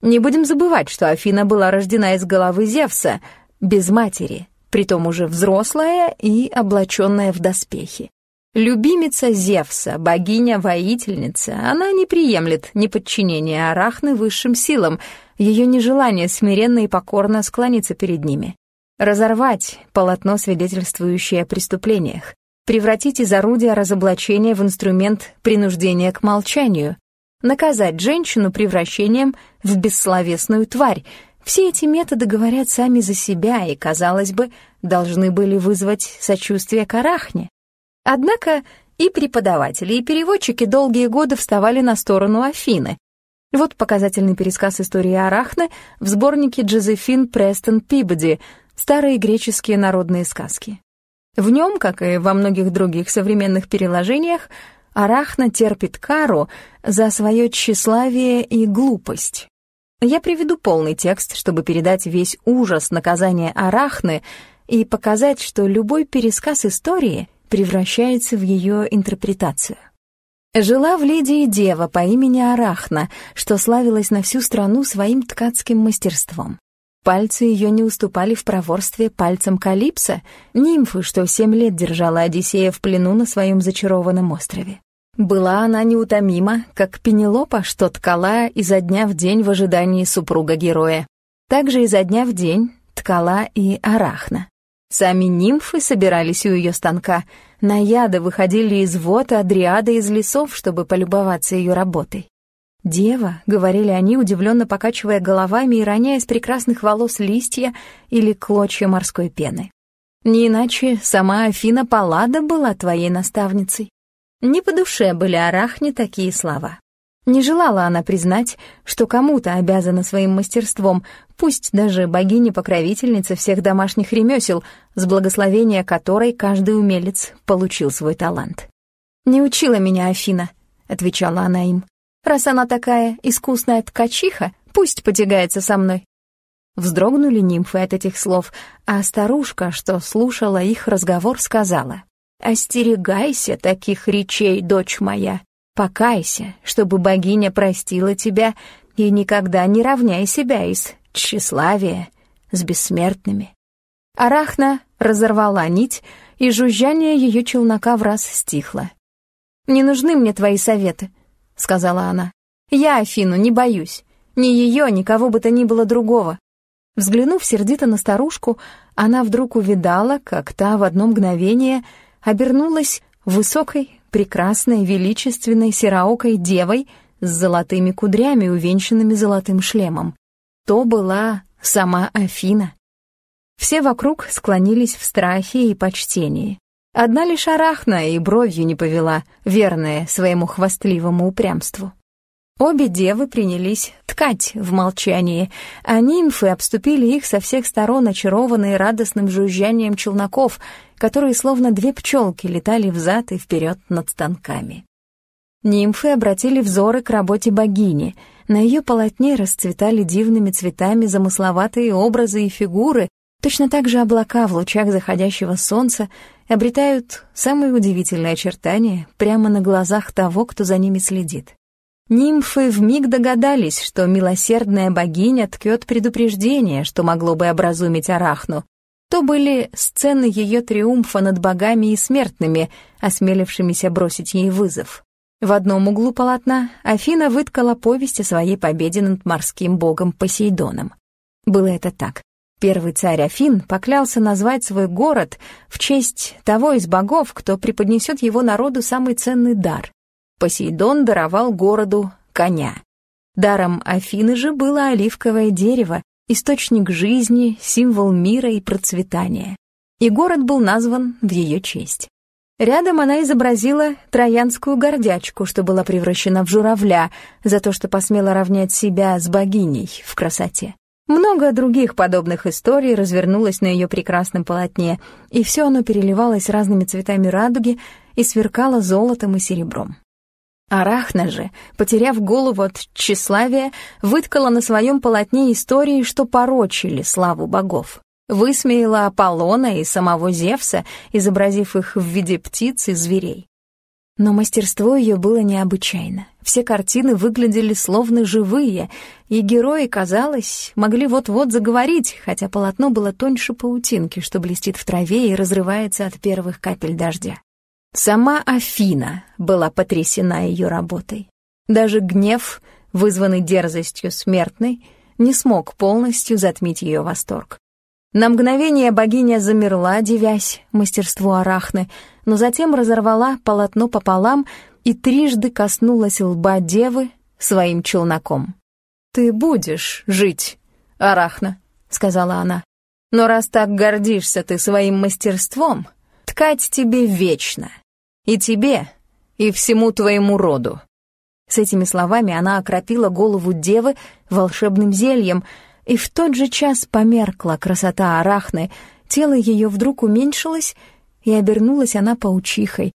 Не будем забывать, что Афина была рождена из головы Зевса, без матери, притом уже взрослая и облаченная в доспехи. Любимица Зевса, богиня-воительница, она не приемлет неподчинения Арахны высшим силам, ее нежелание смиренно и покорно склониться перед ними. Разорвать полотно, свидетельствующее о преступлениях. Превратить из орудия разоблачения в инструмент принуждения к молчанию. Наказать женщину превращением в бессловесную тварь. Все эти методы говорят сами за себя и, казалось бы, должны были вызвать сочувствие к Арахне. Однако и преподаватели, и переводчики долгие годы вставали на сторону Афины. Вот показательный пересказ истории Арахны в сборнике Джозефин Престон Пибоди «Старые греческие народные сказки». В нем, как и во многих других современных переложениях, Арахна терпит кару за свое тщеславие и глупость. Я приведу полный текст, чтобы передать весь ужас наказания Арахны и показать, что любой пересказ истории превращается в ее интерпретацию. Жила в Лидии дева по имени Арахна, что славилась на всю страну своим ткацким мастерством. Пальцы ее не уступали в проворстве пальцам Калипса, нимфы, что семь лет держала Одиссея в плену на своем зачарованном острове. Была она неутомима, как Пенелопа, что ткала изо дня в день в ожидании супруга-героя. Также изо дня в день ткала и Арахна. Сами нимфы собирались у ее станка, наяды выходили из вод, а дриады из лесов, чтобы полюбоваться ее работой. «Дева», — говорили они, удивленно покачивая головами и роняя с прекрасных волос листья или клочья морской пены. «Не иначе сама Афина Паллада была твоей наставницей». Не по душе были Арахне такие слова. Не желала она признать, что кому-то обязана своим мастерством, пусть даже богиня-покровительница всех домашних ремесел, с благословения которой каждый умелец получил свой талант. «Не учила меня Афина», — отвечала она им. «Раз она такая искусная ткачиха, пусть потягается со мной». Вздрогнули нимфы от этих слов, а старушка, что слушала их разговор, сказала, «Остерегайся таких речей, дочь моя. Покайся, чтобы богиня простила тебя, и никогда не равняй себя из тщеславия с бессмертными. Арахна разорвала нить, и жужжание ее челнока в раз стихло. «Не нужны мне твои советы», — сказала она. «Я Афину не боюсь. Ни ее, ни кого бы то ни было другого». Взглянув сердито на старушку, она вдруг увидала, как та в одно мгновение обернулась высокой, прекрасной, величественной сероокой девой с золотыми кудрями, увенчанными золотым шлемом. То была сама Афина. Все вокруг склонились в страхе и почтении. Одна лишь Арахна и бровью не повела, верная своему хвастливому упрямству. Обе девы принялись ткать в молчании, а нимфы обступили их со всех сторон, очарованные радостным жужжанием челноков, которые словно две пчелки летали взад и вперед над станками. Нимфы обратили взоры к работе богини. На ее полотне расцветали дивными цветами замысловатые образы и фигуры, точно так же облака в лучах заходящего солнца обретают самые удивительные очертания прямо на глазах того, кто за ними следит. Нимфы вмиг догадались, что милосердная богиня ткет предупреждение, что могло бы образумить Арахну. То были сцены ее триумфа над богами и смертными, осмелившимися бросить ей вызов. В одном углу полотна Афина выткала повесть о своей победе над морским богом Посейдоном. Было это так. Первый царь Афин поклялся назвать свой город в честь того из богов, кто преподнесет его народу самый ценный дар Посейдон даровал городу коня. Даром Афины же было оливковое дерево, источник жизни, символ мира и процветания. И город был назван в ее честь. Рядом она изобразила троянскую гордячку, что была превращена в журавля за то, что посмела равнять себя с богиней в красоте. Много других подобных историй развернулось на ее прекрасном полотне, и все оно переливалось разными цветами радуги и сверкало золотом и серебром. Арахна же, потеряв голову от тщеславия, выткала на своем полотне истории, что порочили славу богов. Высмеяла Аполлона и самого Зевса, изобразив их в виде птиц и зверей. Но мастерство ее было необычайно. Все картины выглядели словно живые, и герои, казалось, могли вот-вот заговорить, хотя полотно было тоньше паутинки, что блестит в траве и разрывается от первых капель дождя. Сама Афина была потрясена ее работой. Даже гнев, вызванный дерзостью смертной, не смог полностью затмить ее восторг. На мгновение богиня замерла, девясь мастерству Арахны, но затем разорвала полотно пополам и трижды коснулась лба девы своим челноком. «Ты будешь жить, Арахна», — сказала она. «Но раз так гордишься ты своим мастерством, ткать тебе вечно. И тебе, и всему твоему роду». С этими словами она окропила голову девы волшебным зельем — и в тот же час померкла красота Арахны, тело ее вдруг уменьшилось, и обернулась она паучихой.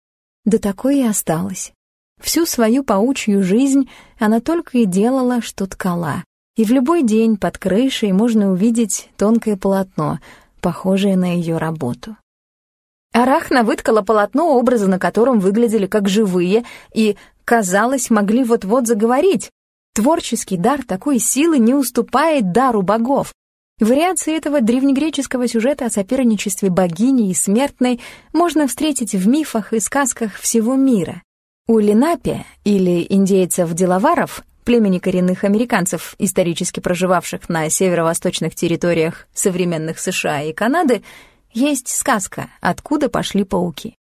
Да такой и осталась. Всю свою паучью жизнь она только и делала, что ткала. И в любой день под крышей можно увидеть тонкое полотно, похожее на ее работу. Арахна выткала полотно, образы на котором выглядели как живые, и, казалось, могли вот-вот заговорить, Творческий дар такой силы не уступает дару богов. Вариации этого древнегреческого сюжета о соперничестве богини и смертной можно встретить в мифах и сказках всего мира. У Ленапе, или индейцев-деловаров, племени коренных американцев, исторически проживавших на северо-восточных территориях современных США и Канады, есть сказка «Откуда пошли пауки».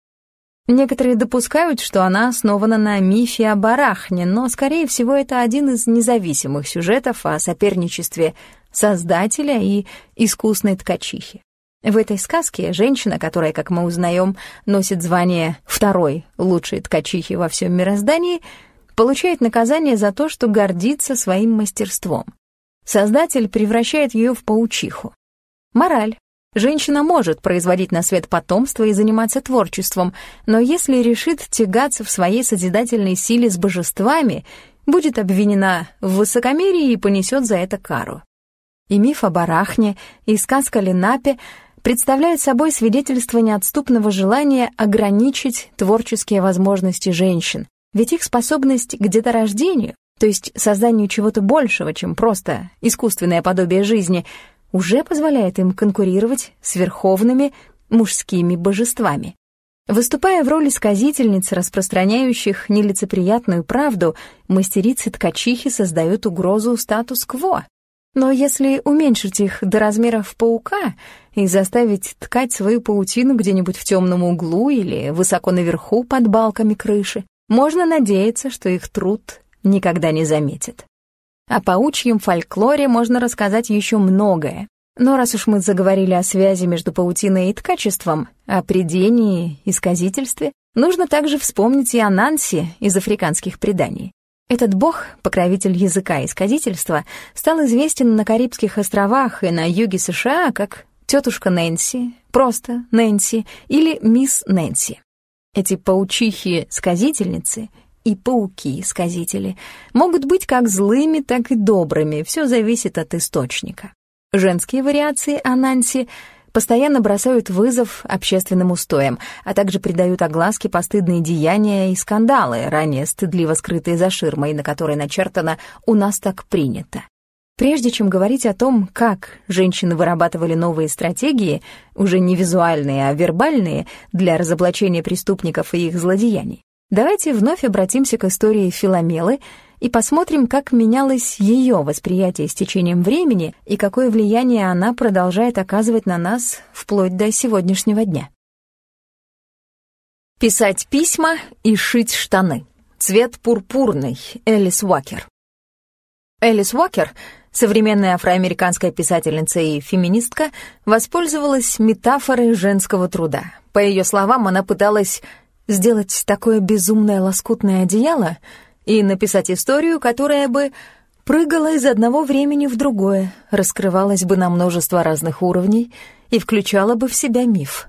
Некоторые допускают, что она основана на мифе о барахне, но, скорее всего, это один из независимых сюжетов о соперничестве создателя и искусной ткачихи. В этой сказке женщина, которая, как мы узнаем, носит звание второй лучшей ткачихи во всем мироздании, получает наказание за то, что гордится своим мастерством. Создатель превращает ее в паучиху. Мораль. Женщина может производить на свет потомство и заниматься творчеством, но если решит тягаться в своей созидательной силе с божествами, будет обвинена в высокомерии и понесет за это кару. И миф о барахне, и сказка Ленапе представляют собой свидетельство неотступного желания ограничить творческие возможности женщин, ведь их способность к деторождению, то есть созданию чего-то большего, чем просто искусственное подобие жизни, уже позволяет им конкурировать с верховными мужскими божествами. Выступая в роли сказительниц, распространяющих нелицеприятную правду, мастерицы-ткачихи создают угрозу статус-кво. Но если уменьшить их до размеров паука и заставить ткать свою паутину где-нибудь в темном углу или высоко наверху под балками крыши, можно надеяться, что их труд никогда не заметят. О паучьем фольклоре можно рассказать еще многое. Но раз уж мы заговорили о связи между паутиной и ткачеством, о придении и сказительстве, нужно также вспомнить и о Нанси из африканских преданий. Этот бог, покровитель языка и сказительства, стал известен на Карибских островах и на юге США как тетушка Нэнси, просто Нэнси или мисс Нэнси. Эти паучихи-сказительницы и пауки-сказители могут быть как злыми, так и добрыми, все зависит от источника. Женские вариации Ананси постоянно бросают вызов общественным устоям, а также придают огласке постыдные деяния и скандалы, ранее стыдливо скрытые за ширмой, на которой начертано «у нас так принято». Прежде чем говорить о том, как женщины вырабатывали новые стратегии, уже не визуальные, а вербальные, для разоблачения преступников и их злодеяний, Давайте вновь обратимся к истории Филомелы и посмотрим, как менялось ее восприятие с течением времени и какое влияние она продолжает оказывать на нас вплоть до сегодняшнего дня. Писать письма и шить штаны. Цвет пурпурный. Элис Уокер. Элис Уокер, современная афроамериканская писательница и феминистка, воспользовалась метафорой женского труда. По ее словам, она пыталась сделать такое безумное лоскутное одеяло и написать историю, которая бы прыгала из одного времени в другое, раскрывалась бы на множество разных уровней и включала бы в себя миф.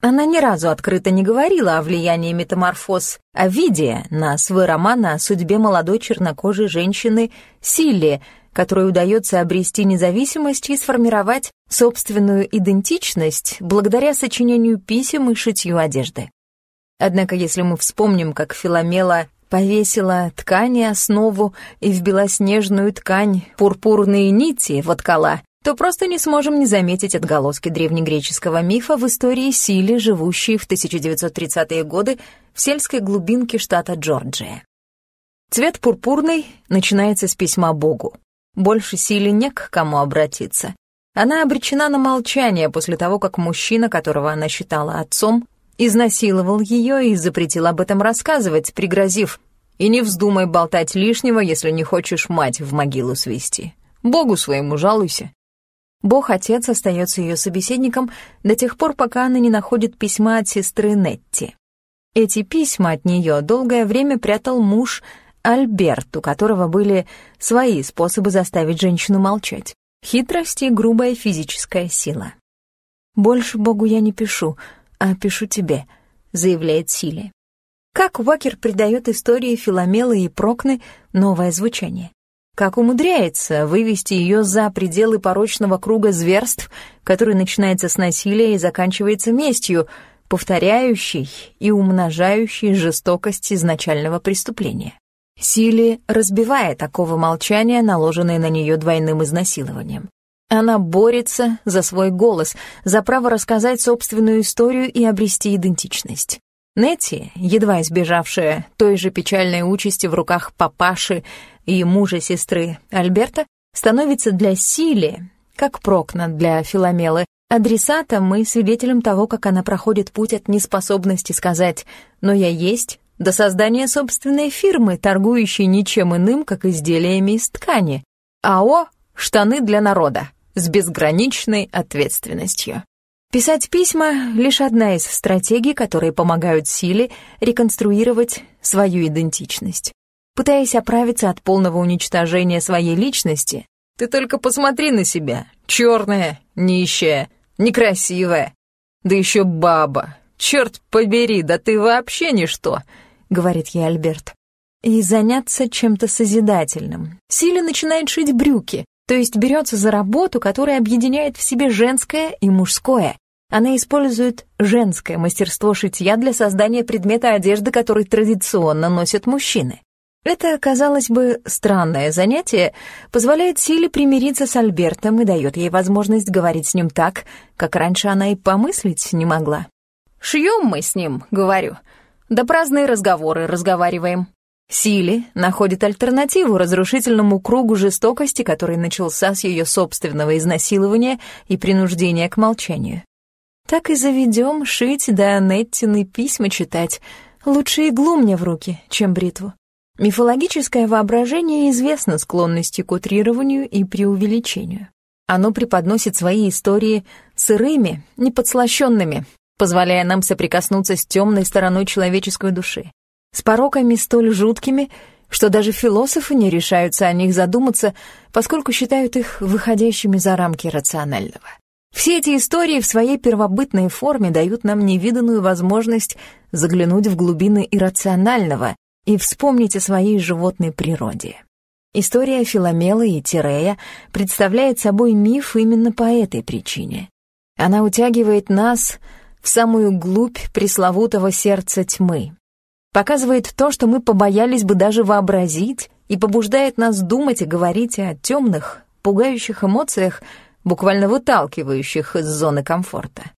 Она ни разу открыто не говорила о влиянии метаморфоз Овидия на свой роман о судьбе молодой чернокожей женщины Силли, которой удается обрести независимость и сформировать собственную идентичность благодаря сочинению писем и шитью одежды. Однако если мы вспомним, как Филомела повесила ткани основу и в белоснежную ткань пурпурные нити воткала, то просто не сможем не заметить отголоски древнегреческого мифа в истории Сили, живущей в 1930-е годы в сельской глубинке штата Джорджия. Цвет пурпурный начинается с письма Богу. Больше Сили не к кому обратиться. Она обречена на молчание после того, как мужчина, которого она считала отцом, изнасиловал ее и запретил об этом рассказывать, пригрозив «И не вздумай болтать лишнего, если не хочешь мать в могилу свести. Богу своему жалуйся». Бог-отец остается ее собеседником до тех пор, пока она не находит письма от сестры Нетти. Эти письма от нее долгое время прятал муж Альберт, у которого были свои способы заставить женщину молчать. Хитрость и грубая физическая сила. «Больше Богу я не пишу, а пишу тебе», — заявляет Силе. Как Уакер придает истории Филомелы и Прокны новое звучание? как умудряется вывести ее за пределы порочного круга зверств, который начинается с насилия и заканчивается местью, повторяющей и умножающей жестокость изначального преступления. Сили разбивает такого молчания, наложенное на нее двойным изнасилованием. Она борется за свой голос, за право рассказать собственную историю и обрести идентичность. Нетти, едва избежавшая той же печальной участи в руках папаши и мужа сестры Альберта, становится для Сили, как Прокна для Филомелы, адресатом и свидетелем того, как она проходит путь от неспособности сказать «но я есть» до создания собственной фирмы, торгующей ничем иным, как изделиями из ткани. АО «Штаны для народа» с безграничной ответственностью. Писать письма — лишь одна из стратегий, которые помогают Силе реконструировать свою идентичность. Пытаясь оправиться от полного уничтожения своей личности, ты только посмотри на себя. Черная, нищая, некрасивая. Да еще баба. Черт побери, да ты вообще ничто, говорит ей Альберт. И заняться чем-то созидательным. Силе начинает шить брюки, то есть берется за работу, которая объединяет в себе женское и мужское. Она использует женское мастерство шитья для создания предмета одежды, который традиционно носят мужчины. Это, казалось бы, странное занятие позволяет Силе примириться с Альбертом и дает ей возможность говорить с ним так, как раньше она и помыслить не могла. «Шьем мы с ним», — говорю. «Да праздные разговоры разговариваем». Силе находит альтернативу разрушительному кругу жестокости, который начался с ее собственного изнасилования и принуждения к молчанию. Так и заведем шить да Неттины письма читать. Лучше иглу мне в руки, чем бритву. Мифологическое воображение известно склонностью к утрированию и преувеличению. Оно преподносит свои истории сырыми, неподслащенными, позволяя нам соприкоснуться с темной стороной человеческой души с пороками столь жуткими, что даже философы не решаются о них задуматься, поскольку считают их выходящими за рамки рационального. Все эти истории в своей первобытной форме дают нам невиданную возможность заглянуть в глубины иррационального и вспомнить о своей животной природе. История Филомелы и Тирея представляет собой миф именно по этой причине. Она утягивает нас в самую глубь пресловутого сердца тьмы, показывает то, что мы побоялись бы даже вообразить, и побуждает нас думать и говорить о темных, пугающих эмоциях, буквально выталкивающих из зоны комфорта.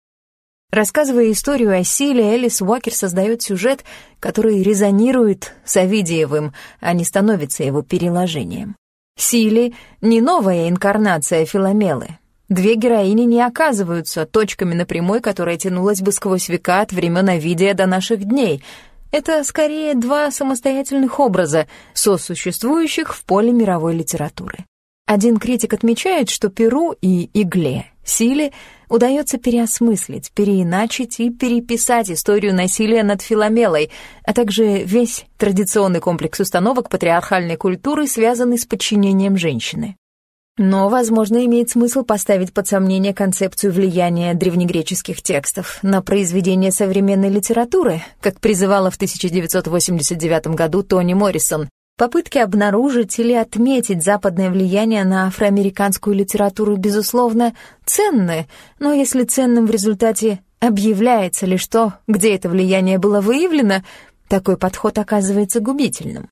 Рассказывая историю о силе, Элис Уокер создает сюжет, который резонирует с Овидиевым, а не становится его переложением. Силе — не новая инкарнация Филомелы. Две героини не оказываются точками на прямой, которая тянулась бы сквозь века от времен Овидия до наших дней — это скорее два самостоятельных образа, сосуществующих в поле мировой литературы. Один критик отмечает, что Перу и Игле, Силе, удается переосмыслить, переиначить и переписать историю насилия над Филомелой, а также весь традиционный комплекс установок патриархальной культуры, связанный с подчинением женщины. Но, возможно, имеет смысл поставить под сомнение концепцию влияния древнегреческих текстов на произведения современной литературы, как призывала в 1989 году Тони Моррисон, Попытки обнаружить или отметить западное влияние на афроамериканскую литературу, безусловно, ценны, но если ценным в результате объявляется лишь то, где это влияние было выявлено, такой подход оказывается губительным.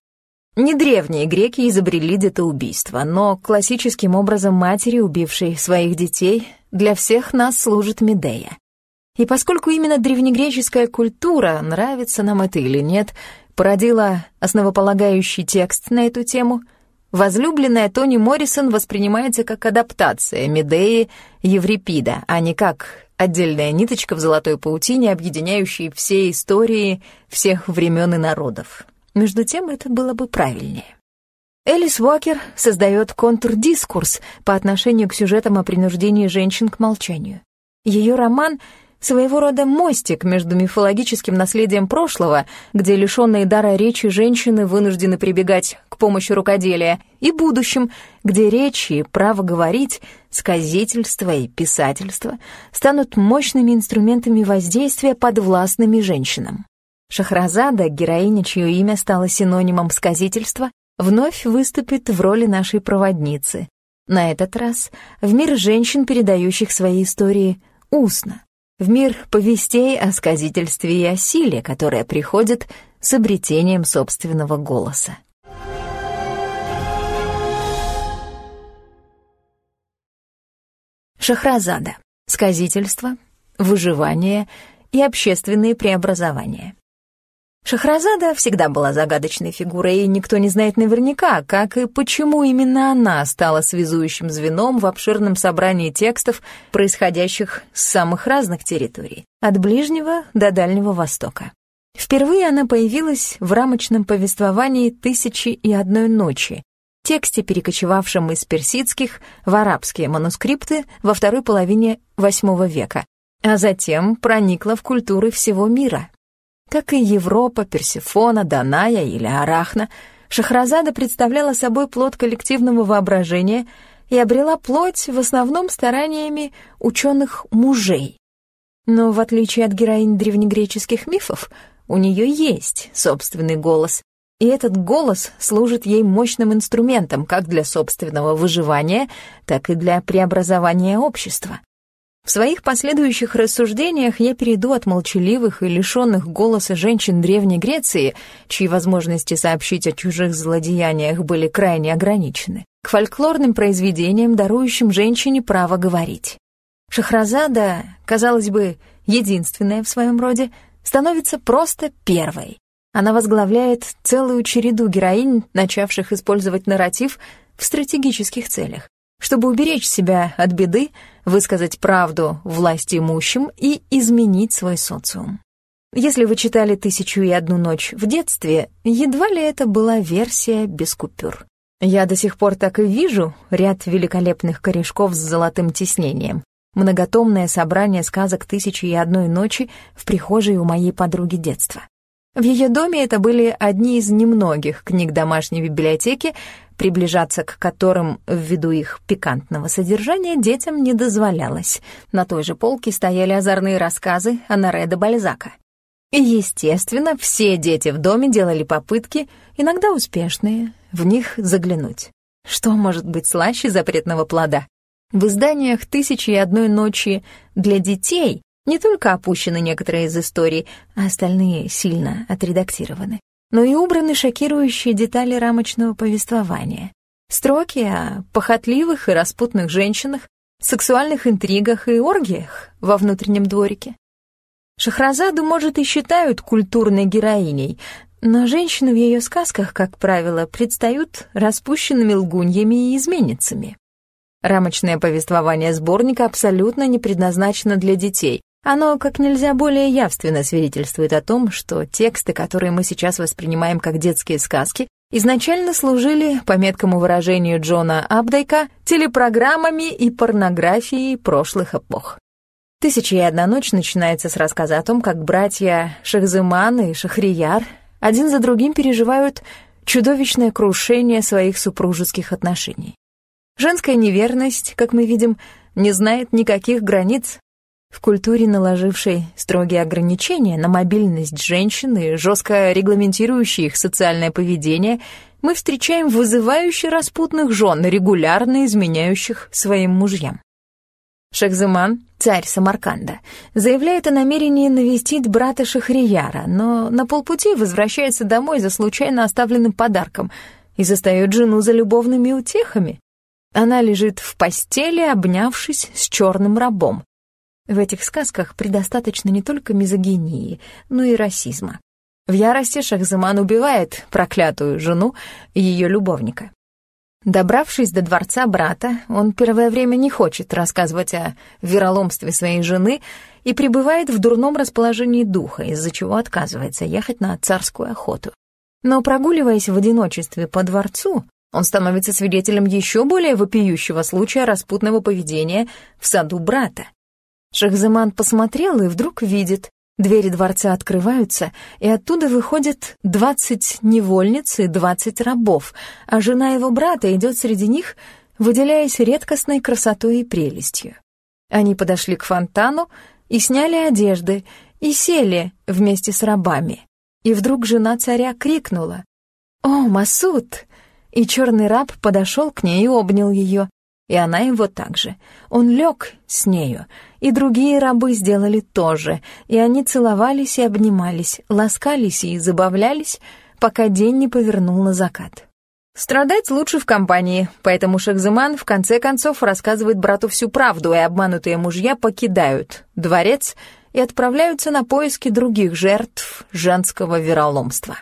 Не древние греки изобрели детоубийство, но классическим образом матери, убившей своих детей, для всех нас служит Медея. И поскольку именно древнегреческая культура, нравится нам это или нет, породила основополагающий текст на эту тему, возлюбленная Тони Моррисон воспринимается как адаптация Медеи Еврипида, а не как отдельная ниточка в золотой паутине, объединяющей все истории всех времен и народов. Между тем, это было бы правильнее. Элис Уокер создает контрдискурс по отношению к сюжетам о принуждении женщин к молчанию. Ее роман — своего рода мостик между мифологическим наследием прошлого, где лишенные дара речи женщины вынуждены прибегать к помощи рукоделия, и будущим, где речь и право говорить, сказительство и писательство станут мощными инструментами воздействия подвластными женщинам. Шахразада, героиня, чье имя стало синонимом сказительства, вновь выступит в роли нашей проводницы. На этот раз в мир женщин, передающих свои истории устно в мир повестей о сказительстве и о силе, которая приходит с обретением собственного голоса. Шахразада. Сказительство, выживание и общественные преобразования. Шахразада всегда была загадочной фигурой, и никто не знает наверняка, как и почему именно она стала связующим звеном в обширном собрании текстов, происходящих с самых разных территорий, от Ближнего до Дальнего Востока. Впервые она появилась в рамочном повествовании «Тысячи и одной ночи», тексте, перекочевавшем из персидских в арабские манускрипты во второй половине VIII века, а затем проникла в культуры всего мира. Как и Европа, Персифона, Даная или Арахна, Шахразада представляла собой плод коллективного воображения и обрела плоть в основном стараниями ученых мужей. Но в отличие от героинь древнегреческих мифов, у нее есть собственный голос, и этот голос служит ей мощным инструментом как для собственного выживания, так и для преобразования общества. В своих последующих рассуждениях я перейду от молчаливых и лишенных голоса женщин Древней Греции, чьи возможности сообщить о чужих злодеяниях были крайне ограничены, к фольклорным произведениям, дарующим женщине право говорить. Шахразада, казалось бы, единственная в своем роде, становится просто первой. Она возглавляет целую череду героинь, начавших использовать нарратив в стратегических целях чтобы уберечь себя от беды, высказать правду власть имущим и изменить свой социум. Если вы читали «Тысячу и одну ночь» в детстве, едва ли это была версия без купюр. Я до сих пор так и вижу ряд великолепных корешков с золотым тиснением. Многотомное собрание сказок «Тысячи и одной ночи» в прихожей у моей подруги детства. В ее доме это были одни из немногих книг домашней библиотеки, приближаться к которым ввиду их пикантного содержания детям не дозволялось. На той же полке стояли озорные рассказы Анаре де Бальзака. И, естественно, все дети в доме делали попытки, иногда успешные, в них заглянуть. Что может быть слаще запретного плода? В изданиях «Тысячи и одной ночи» для детей не только опущены некоторые из историй, а остальные сильно отредактированы но и убраны шокирующие детали рамочного повествования. Строки о похотливых и распутных женщинах, сексуальных интригах и оргиях во внутреннем дворике. Шахразаду, может, и считают культурной героиней, но женщины в ее сказках, как правило, предстают распущенными лгуньями и изменницами. Рамочное повествование сборника абсолютно не предназначено для детей, оно как нельзя более явственно свидетельствует о том, что тексты, которые мы сейчас воспринимаем как детские сказки, изначально служили, по меткому выражению Джона Абдайка, телепрограммами и порнографией прошлых эпох. «Тысяча и одна ночь» начинается с рассказа о том, как братья Шахзыман и Шахрияр один за другим переживают чудовищное крушение своих супружеских отношений. Женская неверность, как мы видим, не знает никаких границ, в культуре, наложившей строгие ограничения на мобильность женщин и жестко регламентирующей их социальное поведение, мы встречаем вызывающе распутных жен, регулярно изменяющих своим мужьям. Шахзыман, царь Самарканда, заявляет о намерении навестить брата Шахрияра, но на полпути возвращается домой за случайно оставленным подарком и застает жену за любовными утехами. Она лежит в постели, обнявшись с черным рабом. В этих сказках предостаточно не только мизогинии, но и расизма. В ярости Шахзаман убивает проклятую жену и ее любовника. Добравшись до дворца брата, он первое время не хочет рассказывать о вероломстве своей жены и пребывает в дурном расположении духа, из-за чего отказывается ехать на царскую охоту. Но прогуливаясь в одиночестве по дворцу, он становится свидетелем еще более вопиющего случая распутного поведения в саду брата. Шахзаман посмотрел и вдруг видит, Двери дворца открываются, и оттуда выходят двадцать невольниц и двадцать рабов, а жена его брата идет среди них, выделяясь редкостной красотой и прелестью. Они подошли к фонтану и сняли одежды, и сели вместе с рабами. И вдруг жена царя крикнула «О, Масуд!» И черный раб подошел к ней и обнял ее, и она его также. Он лег с нею, и другие рабы сделали то же, и они целовались и обнимались, ласкались и забавлялись, пока день не повернул на закат. Страдать лучше в компании, поэтому Шахзыман в конце концов рассказывает брату всю правду, и обманутые мужья покидают дворец и отправляются на поиски других жертв женского вероломства.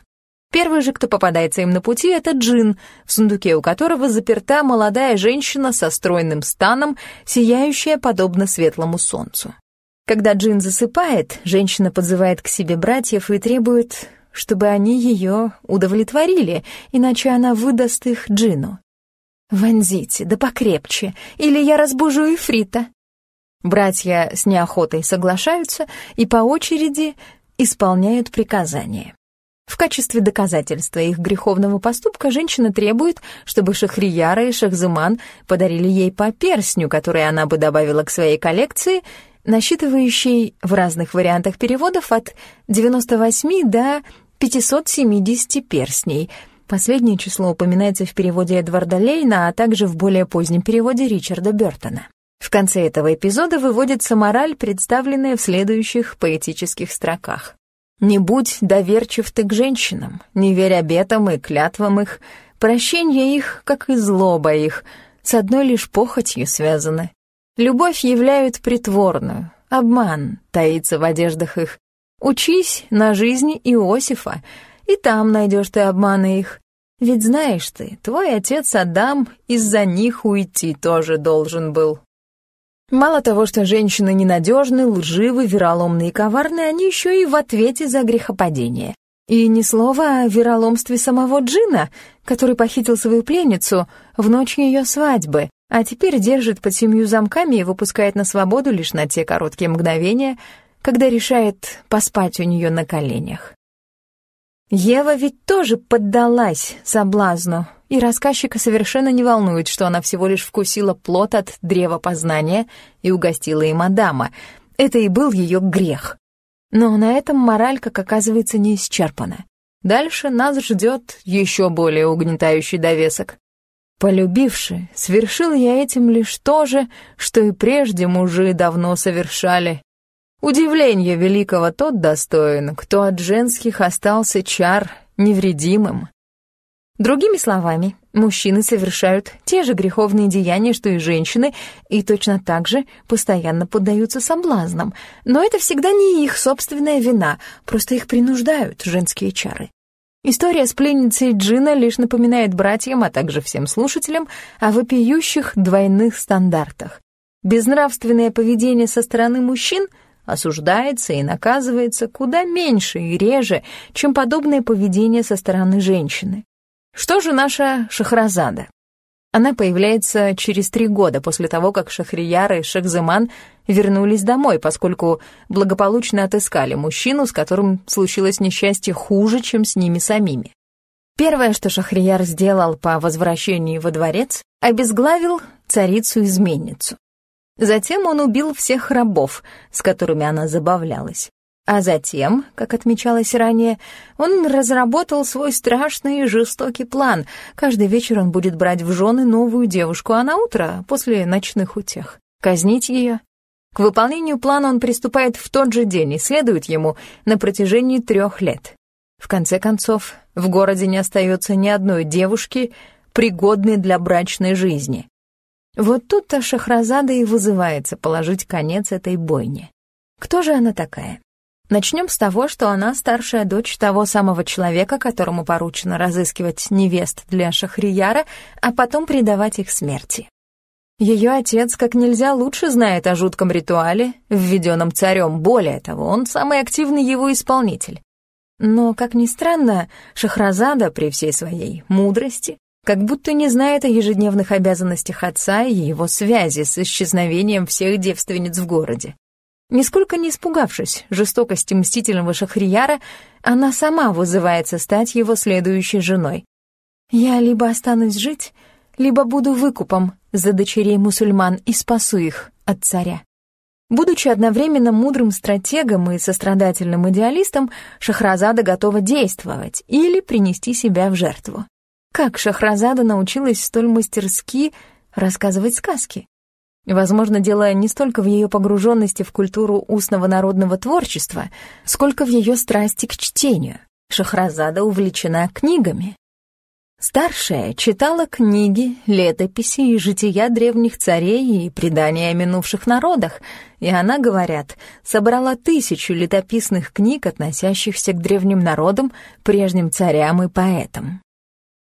Первый же, кто попадается им на пути, это джин, в сундуке у которого заперта молодая женщина со стройным станом, сияющая подобно светлому солнцу. Когда джин засыпает, женщина подзывает к себе братьев и требует, чтобы они ее удовлетворили, иначе она выдаст их джину. «Вонзите, да покрепче, или я разбужу Ифрита». Братья с неохотой соглашаются и по очереди исполняют приказания. В качестве доказательства их греховного поступка женщина требует, чтобы Шахрияра и Шахзуман подарили ей по перстню, который она бы добавила к своей коллекции, насчитывающей в разных вариантах переводов от 98 до 570 перстней. Последнее число упоминается в переводе Эдварда Лейна, а также в более позднем переводе Ричарда Бёртона. В конце этого эпизода выводится мораль, представленная в следующих поэтических строках. Не будь доверчив ты к женщинам, не верь обетам и клятвам их, прощение их, как и злоба их, с одной лишь похотью связаны. Любовь являют притворную, обман таится в одеждах их. Учись на жизни Иосифа, и там найдешь ты обманы их. Ведь знаешь ты, твой отец Адам из-за них уйти тоже должен был. Мало того, что женщины ненадежны, лживы, вероломны и коварны, они еще и в ответе за грехопадение. И ни слова о вероломстве самого Джина, который похитил свою пленницу в ночь ее свадьбы, а теперь держит под семью замками и выпускает на свободу лишь на те короткие мгновения, когда решает поспать у нее на коленях. Ева ведь тоже поддалась соблазну, и рассказчика совершенно не волнует, что она всего лишь вкусила плод от древа познания и угостила им Адама. Это и был ее грех. Но на этом мораль, как оказывается, не исчерпана. Дальше нас ждет еще более угнетающий довесок. Полюбивши, свершил я этим лишь то же, что и прежде мужи давно совершали. Удивление великого тот достоин, кто от женских остался чар невредимым. Другими словами, мужчины совершают те же греховные деяния, что и женщины, и точно так же постоянно поддаются соблазнам. Но это всегда не их собственная вина, просто их принуждают женские чары. История с пленницей Джина лишь напоминает братьям, а также всем слушателям, о вопиющих двойных стандартах. Безнравственное поведение со стороны мужчин осуждается и наказывается куда меньше и реже, чем подобное поведение со стороны женщины. Что же наша Шахразада? Она появляется через три года после того, как Шахрияр и Шахзыман вернулись домой, поскольку благополучно отыскали мужчину, с которым случилось несчастье хуже, чем с ними самими. Первое, что Шахрияр сделал по возвращении во дворец, обезглавил царицу-изменницу. Затем он убил всех рабов, с которыми она забавлялась. А затем, как отмечалось ранее, он разработал свой страшный и жестокий план. Каждый вечер он будет брать в жены новую девушку, а на утро, после ночных утех, казнить ее. К выполнению плана он приступает в тот же день и следует ему на протяжении трех лет. В конце концов, в городе не остается ни одной девушки, пригодной для брачной жизни. Вот тут-то Шахразада и вызывается положить конец этой бойне. Кто же она такая? Начнем с того, что она старшая дочь того самого человека, которому поручено разыскивать невест для Шахрияра, а потом предавать их смерти. Ее отец как нельзя лучше знает о жутком ритуале, введенном царем, более того, он самый активный его исполнитель. Но, как ни странно, Шахразада при всей своей мудрости как будто не знает о ежедневных обязанностях отца и его связи с исчезновением всех девственниц в городе. Нисколько не испугавшись жестокости мстительного Шахрияра, она сама вызывается стать его следующей женой. «Я либо останусь жить, либо буду выкупом за дочерей мусульман и спасу их от царя». Будучи одновременно мудрым стратегом и сострадательным идеалистом, Шахразада готова действовать или принести себя в жертву. Как Шахразада научилась столь мастерски рассказывать сказки? Возможно, дело не столько в ее погруженности в культуру устного народного творчества, сколько в ее страсти к чтению. Шахразада увлечена книгами. Старшая читала книги, летописи и жития древних царей и предания о минувших народах, и она, говорят, собрала тысячу летописных книг, относящихся к древним народам, прежним царям и поэтам.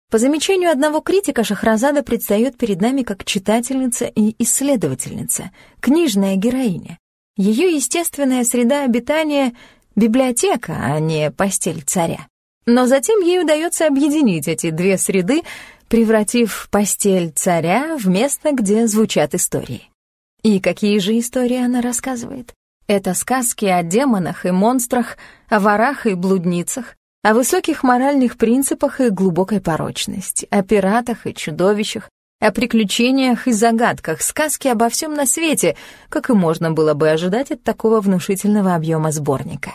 По замечанию одного критика, Шахразада предстает перед нами как читательница и исследовательница, книжная героиня. Ее естественная среда обитания — библиотека, а не постель царя. Но затем ей удается объединить эти две среды, превратив постель царя в место, где звучат истории. И какие же истории она рассказывает? Это сказки о демонах и монстрах, о ворах и блудницах, о высоких моральных принципах и глубокой порочности, о пиратах и чудовищах, о приключениях и загадках, сказки обо всем на свете, как и можно было бы ожидать от такого внушительного объема сборника.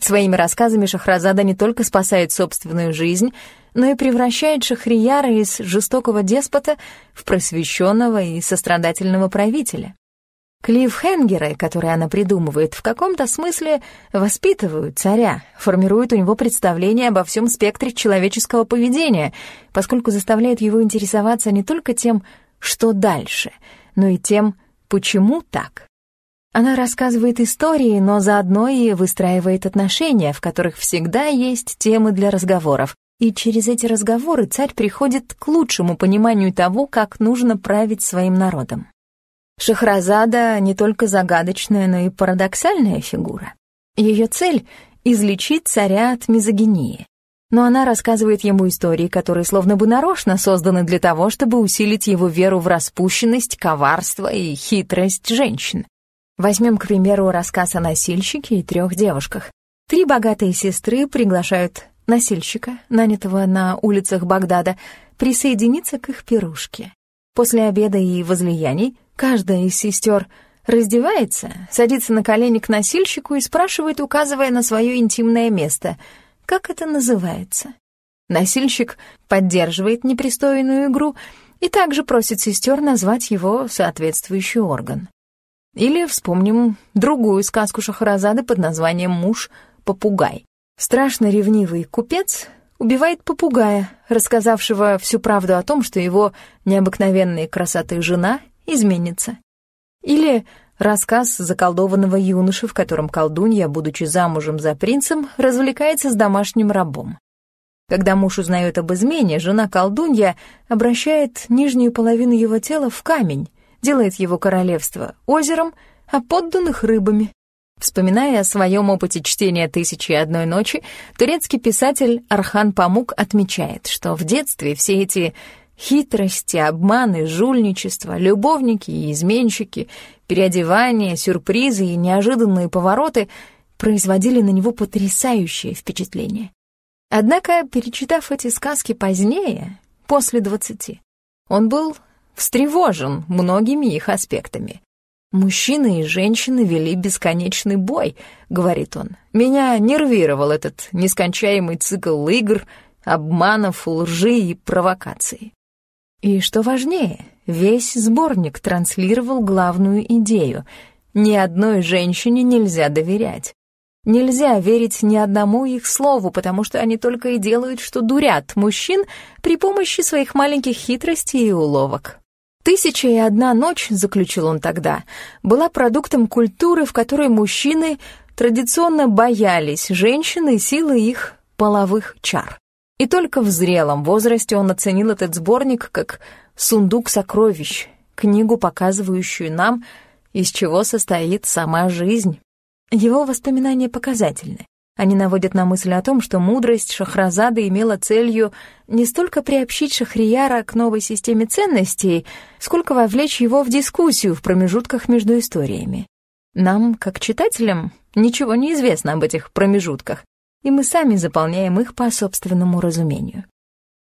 Своими рассказами Шахразада не только спасает собственную жизнь, но и превращает Шахрияра из жестокого деспота в просвещенного и сострадательного правителя. Клиффхенгеры, которые она придумывает, в каком-то смысле воспитывают царя, формируют у него представление обо всем спектре человеческого поведения, поскольку заставляют его интересоваться не только тем, что дальше, но и тем, почему так. Она рассказывает истории, но заодно и выстраивает отношения, в которых всегда есть темы для разговоров, и через эти разговоры царь приходит к лучшему пониманию того, как нужно править своим народом. Шахразада не только загадочная, но и парадоксальная фигура. Ее цель — излечить царя от мизогинии. Но она рассказывает ему истории, которые словно бы нарочно созданы для того, чтобы усилить его веру в распущенность, коварство и хитрость женщин. Возьмем, к примеру, рассказ о носильщике и трех девушках. Три богатые сестры приглашают носильщика, нанятого на улицах Багдада, присоединиться к их пирушке. После обеда и возлияний Каждая из сестер раздевается, садится на колени к носильщику и спрашивает, указывая на свое интимное место, как это называется. Носильщик поддерживает непристойную игру и также просит сестер назвать его соответствующий орган. Или вспомним другую сказку Шахразады под названием «Муж-попугай». Страшно ревнивый купец убивает попугая, рассказавшего всю правду о том, что его необыкновенной красоты жена изменится. Или рассказ заколдованного юноши, в котором колдунья, будучи замужем за принцем, развлекается с домашним рабом. Когда муж узнает об измене, жена-колдунья обращает нижнюю половину его тела в камень, делает его королевство озером, а подданных рыбами. Вспоминая о своем опыте чтения «Тысячи и одной ночи», турецкий писатель Архан Памук отмечает, что в детстве все эти Хитрости, обманы, жульничество, любовники и изменщики, переодевания, сюрпризы и неожиданные повороты производили на него потрясающее впечатление. Однако, перечитав эти сказки позднее, после двадцати, он был встревожен многими их аспектами. «Мужчины и женщины вели бесконечный бой», — говорит он. «Меня нервировал этот нескончаемый цикл игр, обманов, лжи и провокаций». И что важнее, весь сборник транслировал главную идею — ни одной женщине нельзя доверять. Нельзя верить ни одному их слову, потому что они только и делают, что дурят мужчин при помощи своих маленьких хитростей и уловок. «Тысяча и одна ночь», — заключил он тогда, была продуктом культуры, в которой мужчины традиционно боялись женщин и силы их половых чар. И только в зрелом возрасте он оценил этот сборник как сундук сокровищ, книгу, показывающую нам, из чего состоит сама жизнь. Его воспоминания показательны. Они наводят на мысль о том, что мудрость Шахразада имела целью не столько приобщить Шахрияра к новой системе ценностей, сколько вовлечь его в дискуссию в промежутках между историями. Нам, как читателям, ничего не известно об этих промежутках, и мы сами заполняем их по собственному разумению.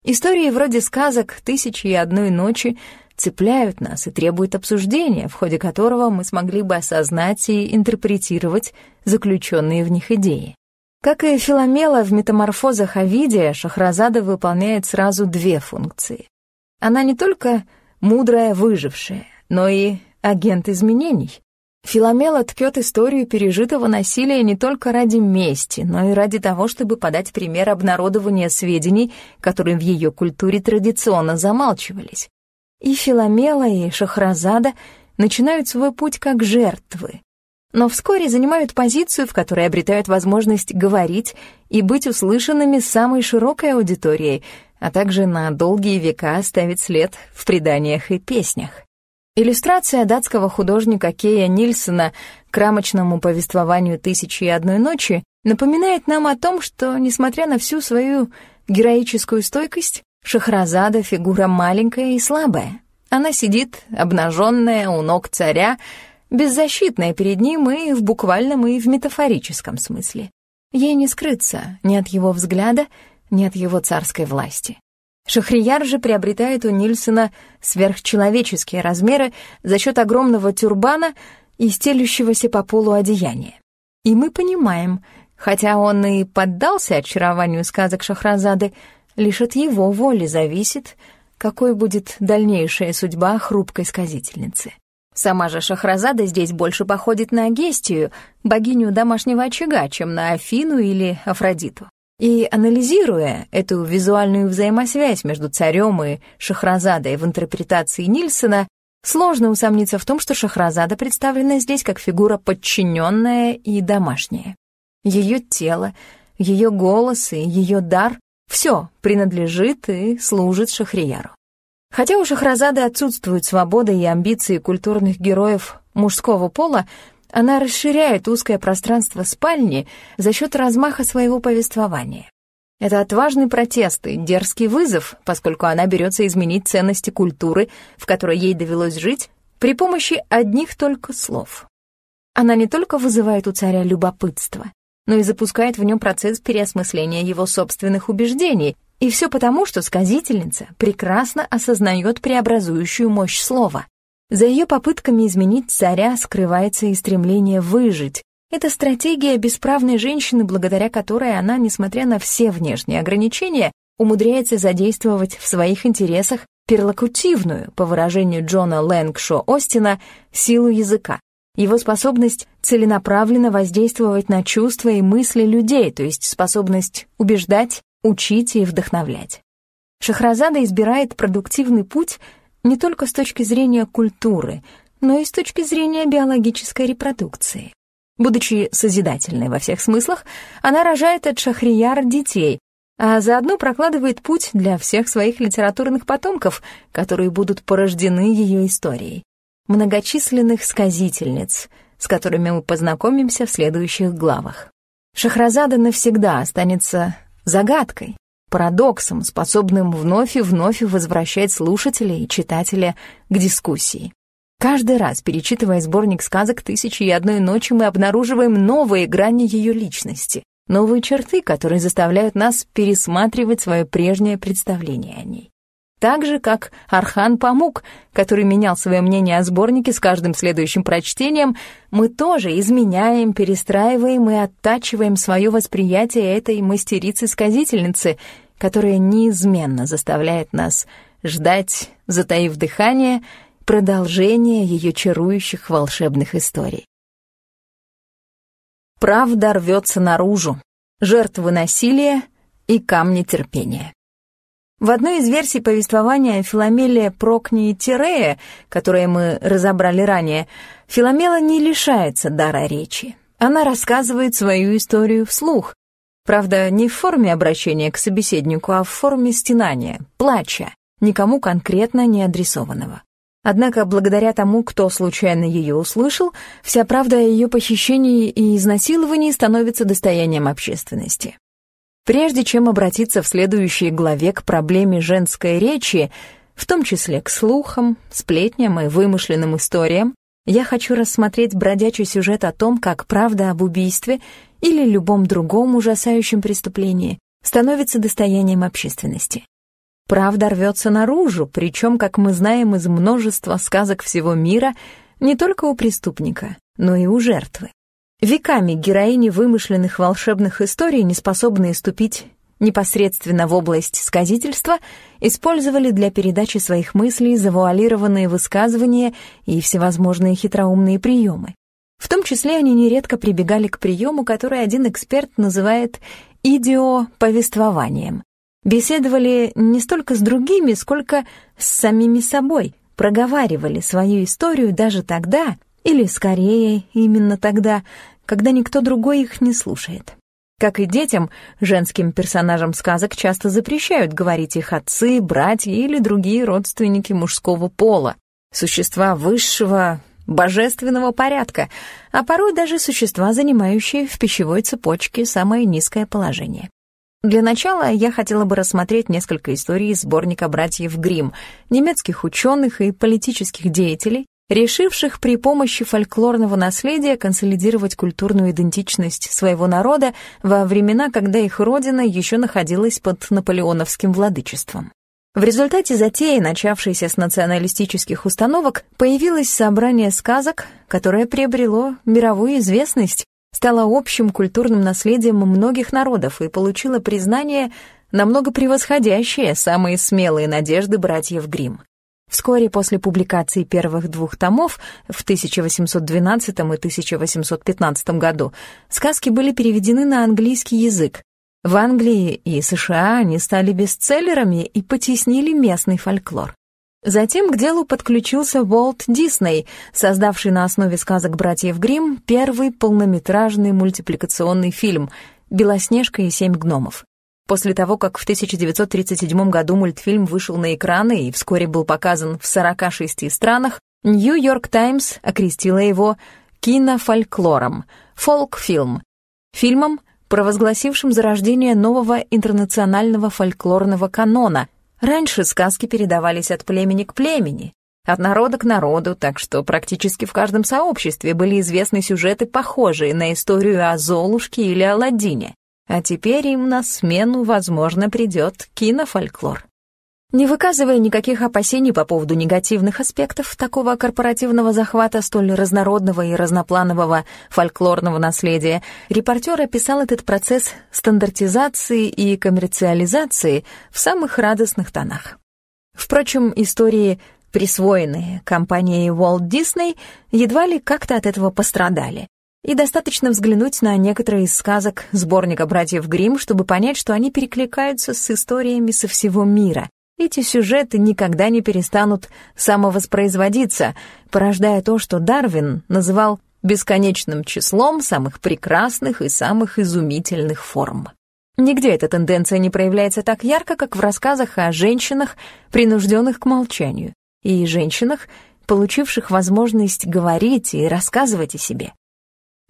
Истории вроде сказок «Тысячи и одной ночи» цепляют нас и требуют обсуждения, в ходе которого мы смогли бы осознать и интерпретировать заключенные в них идеи. Как и Филомела в метаморфозах Овидия, Шахразада выполняет сразу две функции. Она не только мудрая выжившая, но и агент изменений. Филомела ткет историю пережитого насилия не только ради мести, но и ради того, чтобы подать пример обнародования сведений, которые в ее культуре традиционно замалчивались. И Филомела, и Шахразада начинают свой путь как жертвы, но вскоре занимают позицию, в которой обретают возможность говорить и быть услышанными самой широкой аудиторией, а также на долгие века оставить след в преданиях и песнях. Иллюстрация датского художника Кея Нильсона к рамочному повествованию «Тысячи и одной ночи» напоминает нам о том, что, несмотря на всю свою героическую стойкость, Шахразада — фигура маленькая и слабая. Она сидит, обнаженная, у ног царя, беззащитная перед ним и в буквальном, и в метафорическом смысле. Ей не скрыться ни от его взгляда, ни от его царской власти. Шахрияр же приобретает у Нильсона сверхчеловеческие размеры за счет огромного тюрбана и стелющегося по полу одеяния. И мы понимаем, хотя он и поддался очарованию сказок Шахразады, Лишь от его воли зависит, какой будет дальнейшая судьба хрупкой сказительницы. Сама же Шахразада здесь больше походит на Гестию, богиню домашнего очага, чем на Афину или Афродиту. И анализируя эту визуальную взаимосвязь между царем и Шахразадой в интерпретации Нильсона, сложно усомниться в том, что Шахразада представлена здесь как фигура подчиненная и домашняя. Ее тело, ее голос и ее дар все принадлежит и служит Шахрияру. Хотя у Шахразады отсутствует свобода и амбиции культурных героев мужского пола, она расширяет узкое пространство спальни за счет размаха своего повествования. Это отважный протест и дерзкий вызов, поскольку она берется изменить ценности культуры, в которой ей довелось жить, при помощи одних только слов. Она не только вызывает у царя любопытство, но и запускает в нем процесс переосмысления его собственных убеждений. И все потому, что сказительница прекрасно осознает преобразующую мощь слова. За ее попытками изменить царя скрывается и стремление выжить. Это стратегия бесправной женщины, благодаря которой она, несмотря на все внешние ограничения, умудряется задействовать в своих интересах перлокутивную, по выражению Джона Лэнгшо Остина, силу языка его способность целенаправленно воздействовать на чувства и мысли людей, то есть способность убеждать, учить и вдохновлять. Шахразада избирает продуктивный путь не только с точки зрения культуры, но и с точки зрения биологической репродукции. Будучи созидательной во всех смыслах, она рожает от Шахрияр детей, а заодно прокладывает путь для всех своих литературных потомков, которые будут порождены ее историей многочисленных сказительниц, с которыми мы познакомимся в следующих главах. Шахразада навсегда останется загадкой, парадоксом, способным вновь и вновь возвращать слушателя и читателя к дискуссии. Каждый раз, перечитывая сборник сказок «Тысячи и одной ночи», мы обнаруживаем новые грани ее личности, новые черты, которые заставляют нас пересматривать свое прежнее представление о ней. Так же, как Архан Памук, который менял свое мнение о сборнике с каждым следующим прочтением, мы тоже изменяем, перестраиваем и оттачиваем свое восприятие этой мастерицы-сказительницы, которая неизменно заставляет нас ждать, затаив дыхание, продолжения ее чарующих волшебных историй. Правда рвется наружу, жертвы насилия и камни терпения. В одной из версий повествования Филомелия Прокни Тирея, которое мы разобрали ранее, Филомела не лишается дара речи. Она рассказывает свою историю вслух. Правда, не в форме обращения к собеседнику, а в форме стенания, плача, никому конкретно не адресованного. Однако, благодаря тому, кто случайно ее услышал, вся правда о ее похищении и изнасиловании становится достоянием общественности. Прежде чем обратиться в следующей главе к проблеме женской речи, в том числе к слухам, сплетням и вымышленным историям, я хочу рассмотреть бродячий сюжет о том, как правда об убийстве или любом другом ужасающем преступлении становится достоянием общественности. Правда рвется наружу, причем, как мы знаем из множества сказок всего мира, не только у преступника, но и у жертвы. Веками героини вымышленных волшебных историй, не способные ступить непосредственно в область сказительства, использовали для передачи своих мыслей завуалированные высказывания и всевозможные хитроумные приемы. В том числе они нередко прибегали к приему, который один эксперт называет идиоповествованием. Беседовали не столько с другими, сколько с самими собой, проговаривали свою историю даже тогда, или, скорее, именно тогда, когда никто другой их не слушает. Как и детям, женским персонажам сказок часто запрещают говорить их отцы, братья или другие родственники мужского пола, существа высшего, божественного порядка, а порой даже существа, занимающие в пищевой цепочке самое низкое положение. Для начала я хотела бы рассмотреть несколько историй из сборника братьев Гримм, немецких ученых и политических деятелей, решивших при помощи фольклорного наследия консолидировать культурную идентичность своего народа во времена, когда их родина еще находилась под наполеоновским владычеством. В результате затеи, начавшейся с националистических установок, появилось собрание сказок, которое приобрело мировую известность, стало общим культурным наследием многих народов и получило признание, намного превосходящее самые смелые надежды братьев Гримм. Вскоре после публикации первых двух томов в 1812 и 1815 году сказки были переведены на английский язык. В Англии и США они стали бестселлерами и потеснили местный фольклор. Затем к делу подключился Уолт Дисней, создавший на основе сказок братьев Гримм первый полнометражный мультипликационный фильм «Белоснежка и семь гномов». После того, как в 1937 году мультфильм вышел на экраны и вскоре был показан в 46 странах, Нью-Йорк Таймс окрестила его кинофольклором, фолк-фильм, фильмом, провозгласившим зарождение нового интернационального фольклорного канона. Раньше сказки передавались от племени к племени, от народа к народу, так что практически в каждом сообществе были известны сюжеты, похожие на историю о Золушке или Аладдине. А теперь им на смену, возможно, придет кинофольклор. Не выказывая никаких опасений по поводу негативных аспектов такого корпоративного захвата столь разнородного и разнопланового фольклорного наследия, репортер описал этот процесс стандартизации и коммерциализации в самых радостных тонах. Впрочем, истории, присвоенные компанией Walt Disney, едва ли как-то от этого пострадали. И достаточно взглянуть на некоторые из сказок сборника «Братьев Гримм», чтобы понять, что они перекликаются с историями со всего мира. Эти сюжеты никогда не перестанут самовоспроизводиться, порождая то, что Дарвин называл бесконечным числом самых прекрасных и самых изумительных форм. Нигде эта тенденция не проявляется так ярко, как в рассказах о женщинах, принужденных к молчанию, и женщинах, получивших возможность говорить и рассказывать о себе.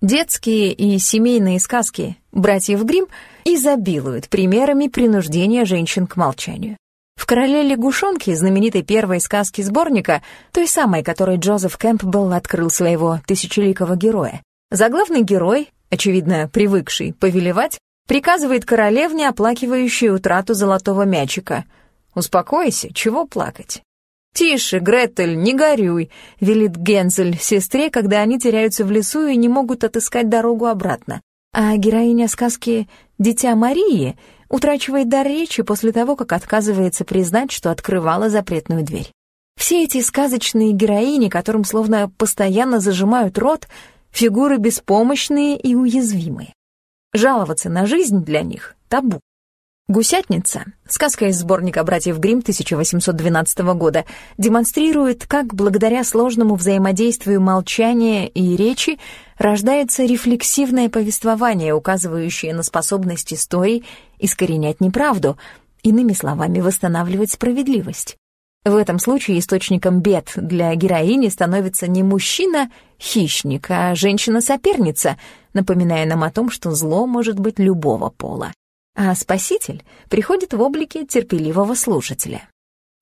Детские и семейные сказки братьев Гримм изобилуют примерами принуждения женщин к молчанию. В «Короле лягушонки» знаменитой первой сказки сборника, той самой, которой Джозеф Кэмпбелл открыл своего тысячеликого героя, заглавный герой, очевидно, привыкший повелевать, приказывает королевне, оплакивающей утрату золотого мячика. успокойся, чего плакать?» «Тише, Гретель, не горюй», — велит Гензель сестре, когда они теряются в лесу и не могут отыскать дорогу обратно. А героиня сказки «Дитя Марии» утрачивает дар речи после того, как отказывается признать, что открывала запретную дверь. Все эти сказочные героини, которым словно постоянно зажимают рот, фигуры беспомощные и уязвимые. Жаловаться на жизнь для них — табу. «Гусятница», сказка из сборника «Братьев Гримм» 1812 года, демонстрирует, как благодаря сложному взаимодействию молчания и речи рождается рефлексивное повествование, указывающее на способность историй искоренять неправду, иными словами, восстанавливать справедливость. В этом случае источником бед для героини становится не мужчина-хищник, а женщина-соперница, напоминая нам о том, что зло может быть любого пола а спаситель приходит в облике терпеливого слушателя.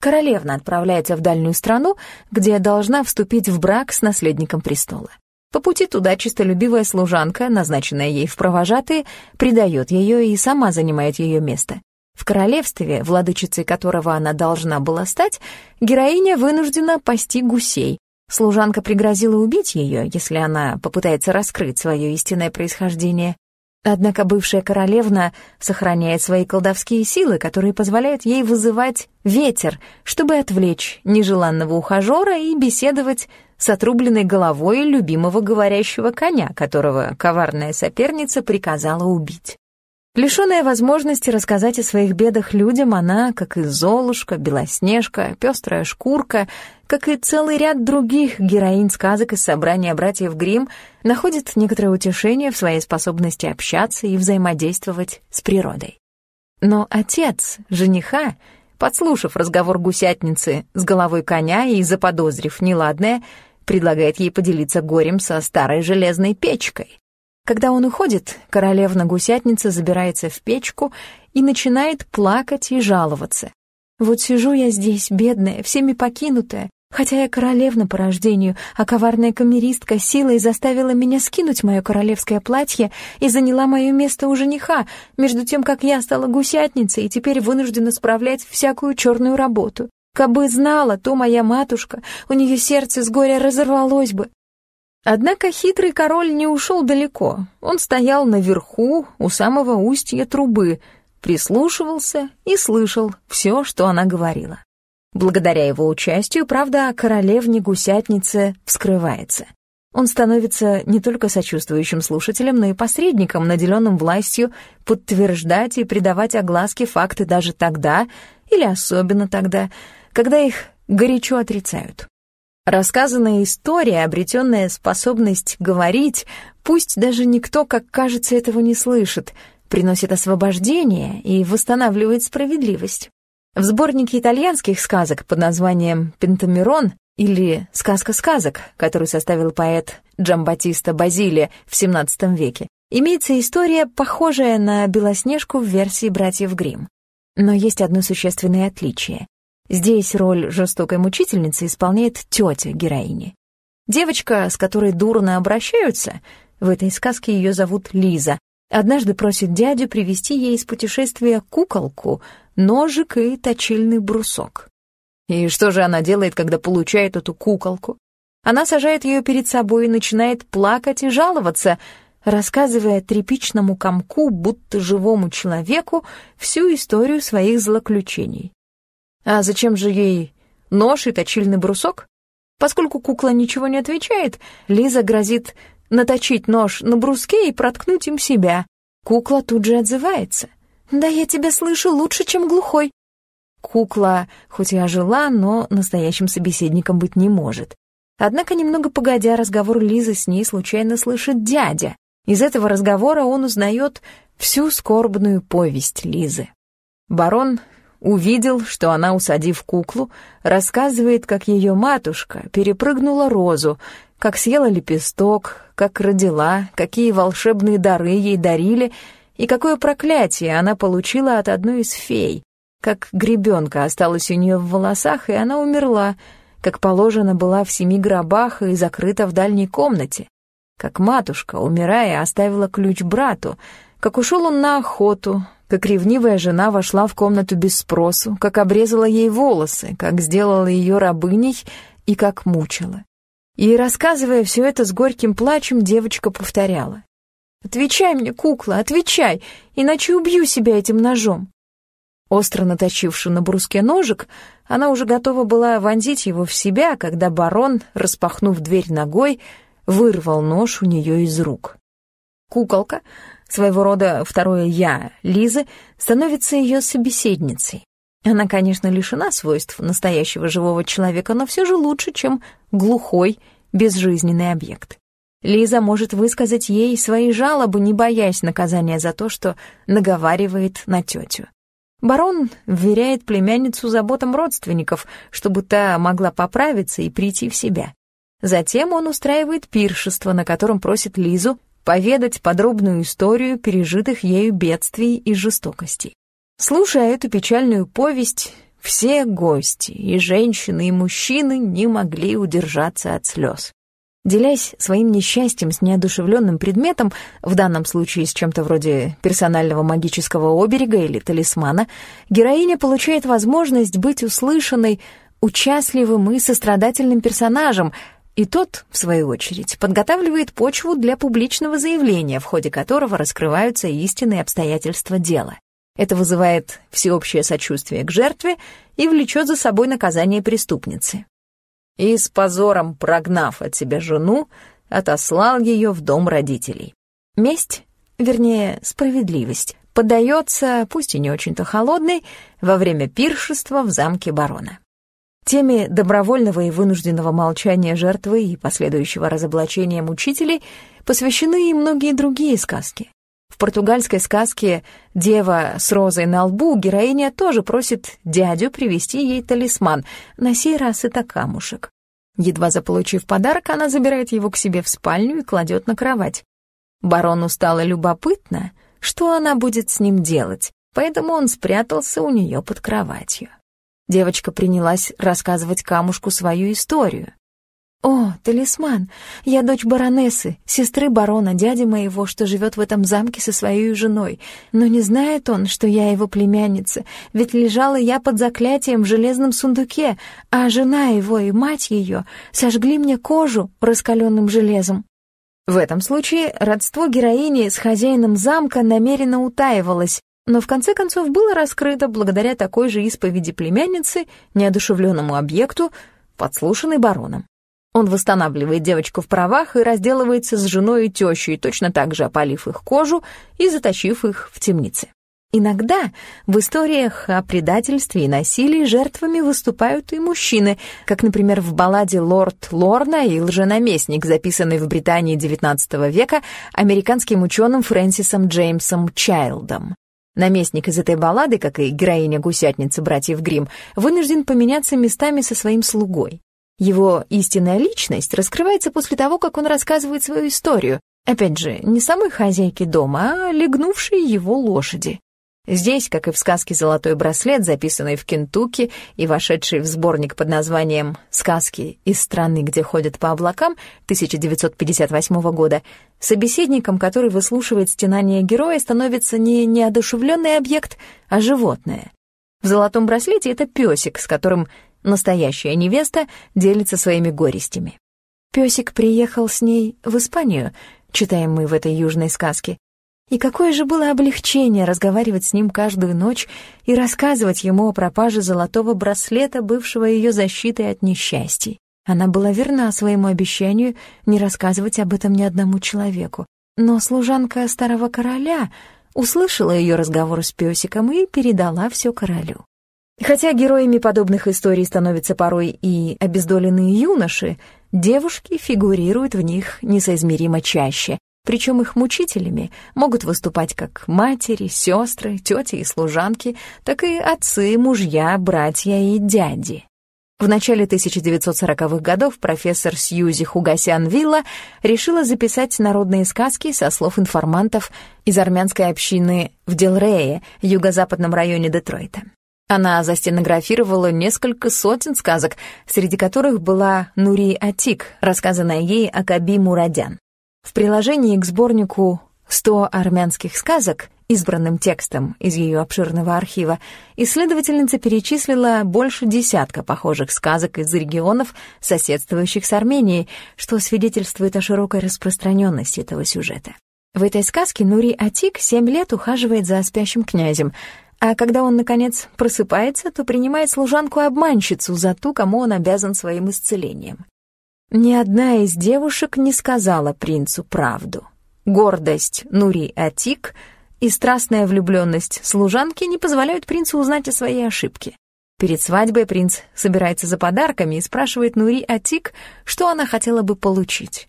Королевна отправляется в дальнюю страну, где должна вступить в брак с наследником престола. По пути туда чистолюбивая служанка, назначенная ей в провожатые, предает ее и сама занимает ее место. В королевстве, владычицей которого она должна была стать, героиня вынуждена пасти гусей. Служанка пригрозила убить ее, если она попытается раскрыть свое истинное происхождение. Однако бывшая королевна сохраняет свои колдовские силы, которые позволяют ей вызывать ветер, чтобы отвлечь нежеланного ухажера и беседовать с отрубленной головой любимого говорящего коня, которого коварная соперница приказала убить. Лишенная возможности рассказать о своих бедах людям, она, как и Золушка, Белоснежка, Пестрая шкурка, как и целый ряд других героинь сказок из собрания братьев Гримм, находит некоторое утешение в своей способности общаться и взаимодействовать с природой. Но отец, жениха, подслушав разговор гусятницы с головой коня и заподозрив неладное, предлагает ей поделиться горем со старой железной печкой. Когда он уходит, королевна-гусятница забирается в печку и начинает плакать и жаловаться. «Вот сижу я здесь, бедная, всеми покинутая, хотя я королевна по рождению, а коварная камеристка силой заставила меня скинуть мое королевское платье и заняла мое место у жениха, между тем, как я стала гусятницей и теперь вынуждена справлять всякую черную работу. Кабы знала, то моя матушка, у нее сердце с горя разорвалось бы, Однако хитрый король не ушел далеко. Он стоял наверху, у самого устья трубы, прислушивался и слышал все, что она говорила. Благодаря его участию, правда, о королевне-гусятнице вскрывается. Он становится не только сочувствующим слушателем, но и посредником, наделенным властью подтверждать и придавать огласке факты даже тогда, или особенно тогда, когда их горячо отрицают. Рассказанная история, обретенная способность говорить, пусть даже никто, как кажется, этого не слышит, приносит освобождение и восстанавливает справедливость. В сборнике итальянских сказок под названием «Пентамерон» или «Сказка сказок», который составил поэт Джамбатиста Базили в XVII веке, имеется история, похожая на «Белоснежку» в версии «Братьев Гримм». Но есть одно существенное отличие. Здесь роль жестокой мучительницы исполняет тетя героини. Девочка, с которой дурно обращаются, в этой сказке ее зовут Лиза, однажды просит дядю привезти ей из путешествия куколку, ножик и точильный брусок. И что же она делает, когда получает эту куколку? Она сажает ее перед собой и начинает плакать и жаловаться, рассказывая тряпичному комку, будто живому человеку, всю историю своих злоключений. А зачем же ей нож и точильный брусок? Поскольку кукла ничего не отвечает, Лиза грозит наточить нож на бруске и проткнуть им себя. Кукла тут же отзывается. «Да я тебя слышу лучше, чем глухой». Кукла, хоть и ожила, но настоящим собеседником быть не может. Однако, немного погодя, разговор Лизы с ней случайно слышит дядя. Из этого разговора он узнает всю скорбную повесть Лизы. Барон увидел, что она, усадив куклу, рассказывает, как ее матушка перепрыгнула розу, как съела лепесток, как родила, какие волшебные дары ей дарили и какое проклятие она получила от одной из фей, как гребенка осталась у нее в волосах, и она умерла, как положено была в семи гробах и закрыта в дальней комнате, как матушка, умирая, оставила ключ брату, Как ушел он на охоту, как ревнивая жена вошла в комнату без спросу, как обрезала ей волосы, как сделала ее рабыней и как мучила. И, рассказывая все это с горьким плачем, девочка повторяла. «Отвечай мне, кукла, отвечай, иначе убью себя этим ножом». Остро наточивший на бруске ножик, она уже готова была вонзить его в себя, когда барон, распахнув дверь ногой, вырвал нож у нее из рук. Куколка, своего рода второе «я» Лизы, становится ее собеседницей. Она, конечно, лишена свойств настоящего живого человека, но все же лучше, чем глухой, безжизненный объект. Лиза может высказать ей свои жалобы, не боясь наказания за то, что наговаривает на тетю. Барон вверяет племянницу заботам родственников, чтобы та могла поправиться и прийти в себя. Затем он устраивает пиршество, на котором просит Лизу поведать подробную историю пережитых ею бедствий и жестокостей. Слушая эту печальную повесть, все гости, и женщины, и мужчины, не могли удержаться от слез. Делясь своим несчастьем с неодушевленным предметом, в данном случае с чем-то вроде персонального магического оберега или талисмана, героиня получает возможность быть услышанной, участливым и сострадательным персонажем, и тот, в свою очередь, подготавливает почву для публичного заявления, в ходе которого раскрываются истинные обстоятельства дела. Это вызывает всеобщее сочувствие к жертве и влечет за собой наказание преступницы. И с позором прогнав от себя жену, отослал ее в дом родителей. Месть, вернее, справедливость, подается, пусть и не очень-то холодной, во время пиршества в замке барона. Теме добровольного и вынужденного молчания жертвы и последующего разоблачения мучителей посвящены и многие другие сказки. В португальской сказке «Дева с розой на лбу» героиня тоже просит дядю привести ей талисман, на сей раз это камушек. Едва заполучив подарок, она забирает его к себе в спальню и кладет на кровать. Барону стало любопытно, что она будет с ним делать, поэтому он спрятался у нее под кроватью. Девочка принялась рассказывать камушку свою историю. «О, талисман! Я дочь баронессы, сестры барона, дяди моего, что живет в этом замке со своей женой. Но не знает он, что я его племянница, ведь лежала я под заклятием в железном сундуке, а жена его и мать ее сожгли мне кожу раскаленным железом». В этом случае родство героини с хозяином замка намеренно утаивалось, но в конце концов было раскрыто благодаря такой же исповеди племянницы, неодушевленному объекту, подслушанной бароном. Он восстанавливает девочку в правах и разделывается с женой и тещей, точно так же опалив их кожу и заточив их в темнице. Иногда в историях о предательстве и насилии жертвами выступают и мужчины, как, например, в балладе «Лорд Лорна» и «Лженаместник», записанной в Британии XIX века американским ученым Фрэнсисом Джеймсом Чайлдом. Наместник из этой баллады, как и героиня-гусятницы братьев Гримм, вынужден поменяться местами со своим слугой. Его истинная личность раскрывается после того, как он рассказывает свою историю. Опять же, не самой хозяйки дома, а легнувшей его лошади. Здесь, как и в сказке «Золотой браслет», записанной в Кентукки и вошедшей в сборник под названием «Сказки из страны, где ходят по облакам» 1958 года, собеседником, который выслушивает стенание героя, становится не неодушевленный объект, а животное. В «Золотом браслете» это песик, с которым Настоящая невеста делится своими горестями. Песик приехал с ней в Испанию, читаем мы в этой южной сказке. И какое же было облегчение разговаривать с ним каждую ночь и рассказывать ему о пропаже золотого браслета, бывшего ее защитой от несчастий. Она была верна своему обещанию не рассказывать об этом ни одному человеку. Но служанка старого короля услышала ее разговор с песиком и передала все королю. Хотя героями подобных историй становятся порой и обездоленные юноши, девушки фигурируют в них несоизмеримо чаще, причем их мучителями могут выступать как матери, сестры, тети и служанки, так и отцы, мужья, братья и дяди. В начале 1940-х годов профессор Сьюзи Хугасян Вилла решила записать народные сказки со слов информантов из армянской общины в Делрее, юго-западном районе Детройта. Она застенографировала несколько сотен сказок, среди которых была Нури Атик, рассказанная ей о Каби Мурадян. В приложении к сборнику 100 армянских сказок, избранным текстом из ее обширного архива, исследовательница перечислила больше десятка похожих сказок из регионов, соседствующих с Арменией, что свидетельствует о широкой распространенности этого сюжета. В этой сказке Нури Атик семь лет ухаживает за спящим князем, а когда он, наконец, просыпается, то принимает служанку-обманщицу за ту, кому он обязан своим исцелением. Ни одна из девушек не сказала принцу правду. Гордость Нури Атик и страстная влюбленность служанки не позволяют принцу узнать о своей ошибке. Перед свадьбой принц собирается за подарками и спрашивает Нури Атик, что она хотела бы получить.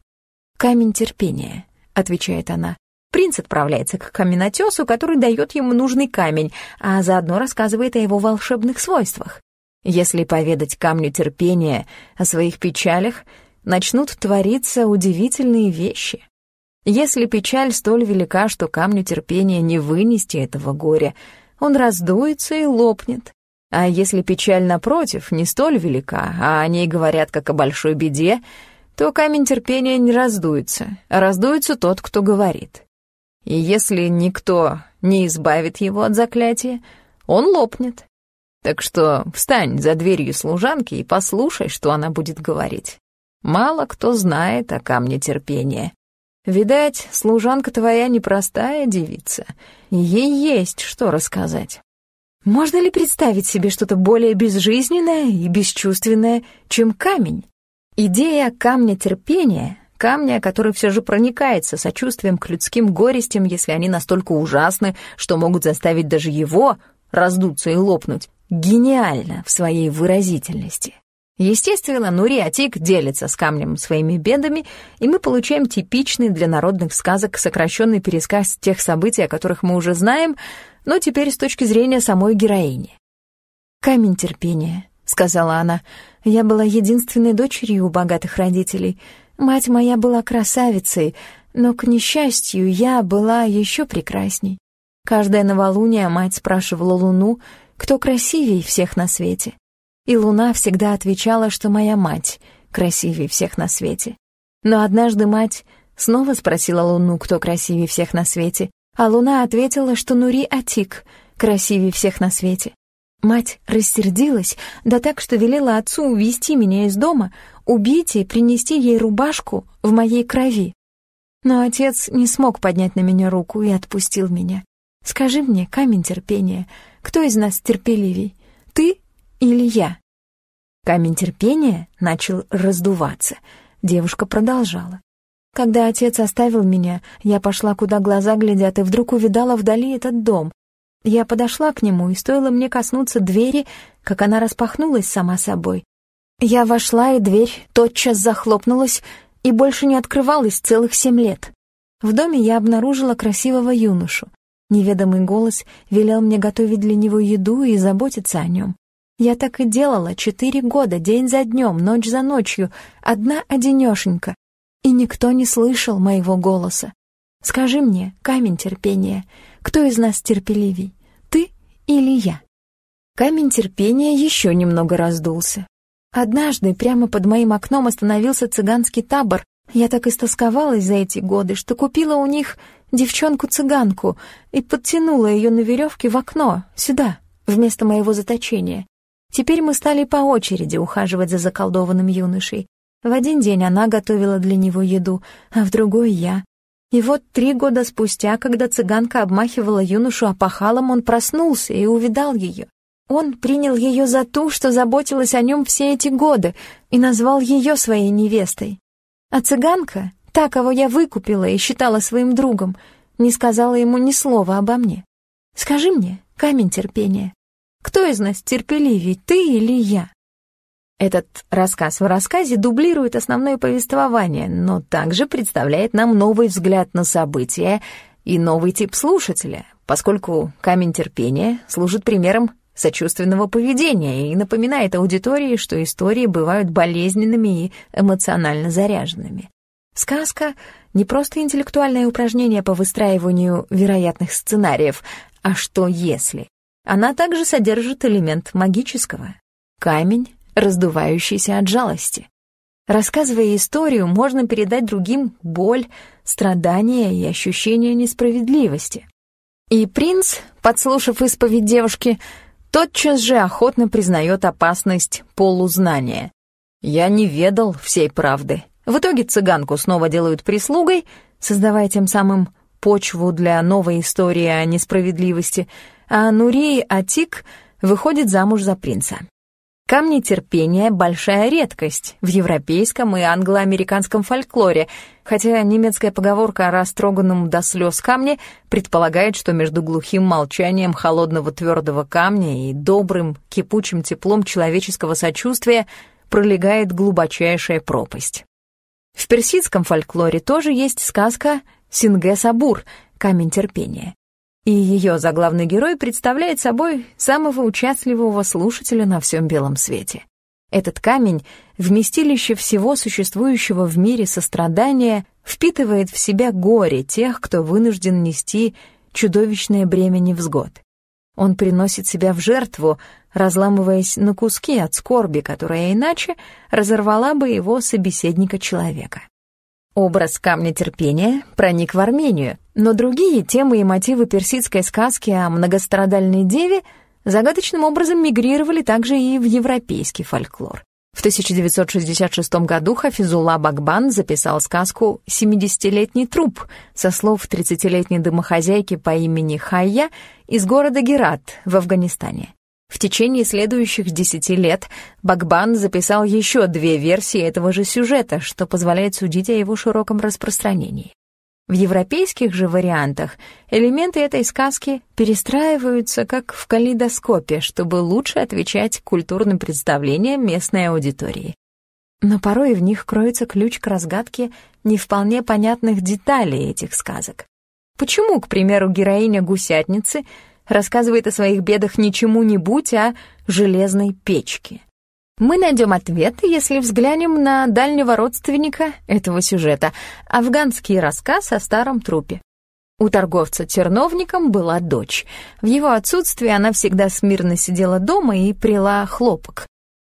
«Камень терпения», — отвечает она. Принц отправляется к каменотесу, который дает ему нужный камень, а заодно рассказывает о его волшебных свойствах. Если поведать камню терпения о своих печалях, начнут твориться удивительные вещи. Если печаль столь велика, что камню терпения не вынести этого горя, он раздуется и лопнет. А если печаль, напротив, не столь велика, а о ней говорят как о большой беде, то камень терпения не раздуется, а раздуется тот, кто говорит. И если никто не избавит его от заклятия, он лопнет. Так что встань за дверью служанки и послушай, что она будет говорить. Мало кто знает о камне терпения. Видать, служанка твоя непростая девица, ей есть что рассказать. Можно ли представить себе что-то более безжизненное и бесчувственное, чем камень? Идея камня терпения, камня, который все же проникается сочувствием к людским горестям, если они настолько ужасны, что могут заставить даже его раздуться и лопнуть, гениально в своей выразительности. Естественно, Нури Атик делится с камнем своими бедами, и мы получаем типичный для народных сказок сокращенный пересказ тех событий, о которых мы уже знаем, но теперь с точки зрения самой героини. «Камень терпения», — сказала она, — «я была единственной дочерью у богатых родителей. Мать моя была красавицей, но, к несчастью, я была еще прекрасней. Каждое новолуние мать спрашивала Луну, кто красивей всех на свете и Луна всегда отвечала, что моя мать красивее всех на свете. Но однажды мать снова спросила Луну, кто красивее всех на свете, а Луна ответила, что Нури Атик красивее всех на свете. Мать рассердилась, да так, что велела отцу увести меня из дома, убить и принести ей рубашку в моей крови. Но отец не смог поднять на меня руку и отпустил меня. Скажи мне, камень терпения, кто из нас терпеливей, ты или я? Камень терпения начал раздуваться. Девушка продолжала. Когда отец оставил меня, я пошла, куда глаза глядят, и вдруг увидала вдали этот дом. Я подошла к нему, и стоило мне коснуться двери, как она распахнулась сама собой. Я вошла, и дверь тотчас захлопнулась и больше не открывалась целых семь лет. В доме я обнаружила красивого юношу. Неведомый голос велел мне готовить для него еду и заботиться о нем. Я так и делала четыре года, день за днем, ночь за ночью, одна-одинешенька. И никто не слышал моего голоса. Скажи мне, камень терпения, кто из нас терпеливей, ты или я? Камень терпения еще немного раздулся. Однажды прямо под моим окном остановился цыганский табор. Я так истосковалась за эти годы, что купила у них девчонку-цыганку и подтянула ее на веревке в окно, сюда, вместо моего заточения. Теперь мы стали по очереди ухаживать за заколдованным юношей. В один день она готовила для него еду, а в другой — я. И вот три года спустя, когда цыганка обмахивала юношу опахалом, он проснулся и увидал ее. Он принял ее за ту, что заботилась о нем все эти годы, и назвал ее своей невестой. А цыганка, та, кого я выкупила и считала своим другом, не сказала ему ни слова обо мне. Скажи мне, камень терпения, кто из нас терпеливее, ты или я? Этот рассказ в рассказе дублирует основное повествование, но также представляет нам новый взгляд на события и новый тип слушателя, поскольку камень терпения служит примером сочувственного поведения и напоминает аудитории, что истории бывают болезненными и эмоционально заряженными. Сказка — не просто интеллектуальное упражнение по выстраиванию вероятных сценариев, а что если. Она также содержит элемент магического — камень, раздувающийся от жалости. Рассказывая историю, можно передать другим боль, страдания и ощущение несправедливости. И принц, подслушав исповедь девушки, тотчас же охотно признает опасность полузнания. «Я не ведал всей правды». В итоге цыганку снова делают прислугой, создавая тем самым почву для новой истории о несправедливости, а Нурей Атик выходит замуж за принца. Камни терпения — большая редкость в европейском и англо-американском фольклоре, хотя немецкая поговорка о растроганном до слез камне предполагает, что между глухим молчанием холодного твердого камня и добрым кипучим теплом человеческого сочувствия пролегает глубочайшая пропасть. В персидском фольклоре тоже есть сказка «Синге-Сабур» — «Камень терпения» и ее заглавный герой представляет собой самого участливого слушателя на всем белом свете. Этот камень, вместилище всего существующего в мире сострадания, впитывает в себя горе тех, кто вынужден нести чудовищное бремя невзгод. Он приносит себя в жертву, разламываясь на куски от скорби, которая иначе разорвала бы его собеседника-человека. Образ камня терпения проник в Армению, но другие темы и мотивы персидской сказки о многострадальной деве загадочным образом мигрировали также и в европейский фольклор. В 1966 году Хафизулла Багбан записал сказку «Семидесятилетний труп» со слов 30-летней домохозяйки по имени Хайя из города Герат в Афганистане. В течение следующих десяти лет Багбан записал еще две версии этого же сюжета, что позволяет судить о его широком распространении. В европейских же вариантах элементы этой сказки перестраиваются как в калейдоскопе, чтобы лучше отвечать культурным представлениям местной аудитории. Но порой в них кроется ключ к разгадке не вполне понятных деталей этих сказок. Почему, к примеру, героиня гусятницы — рассказывает о своих бедах ничему-нибудь, а железной печке. Мы найдем ответ, если взглянем на дальнего родственника этого сюжета — афганский рассказ о старом трупе. У торговца терновником была дочь. В его отсутствие она всегда смирно сидела дома и прила хлопок.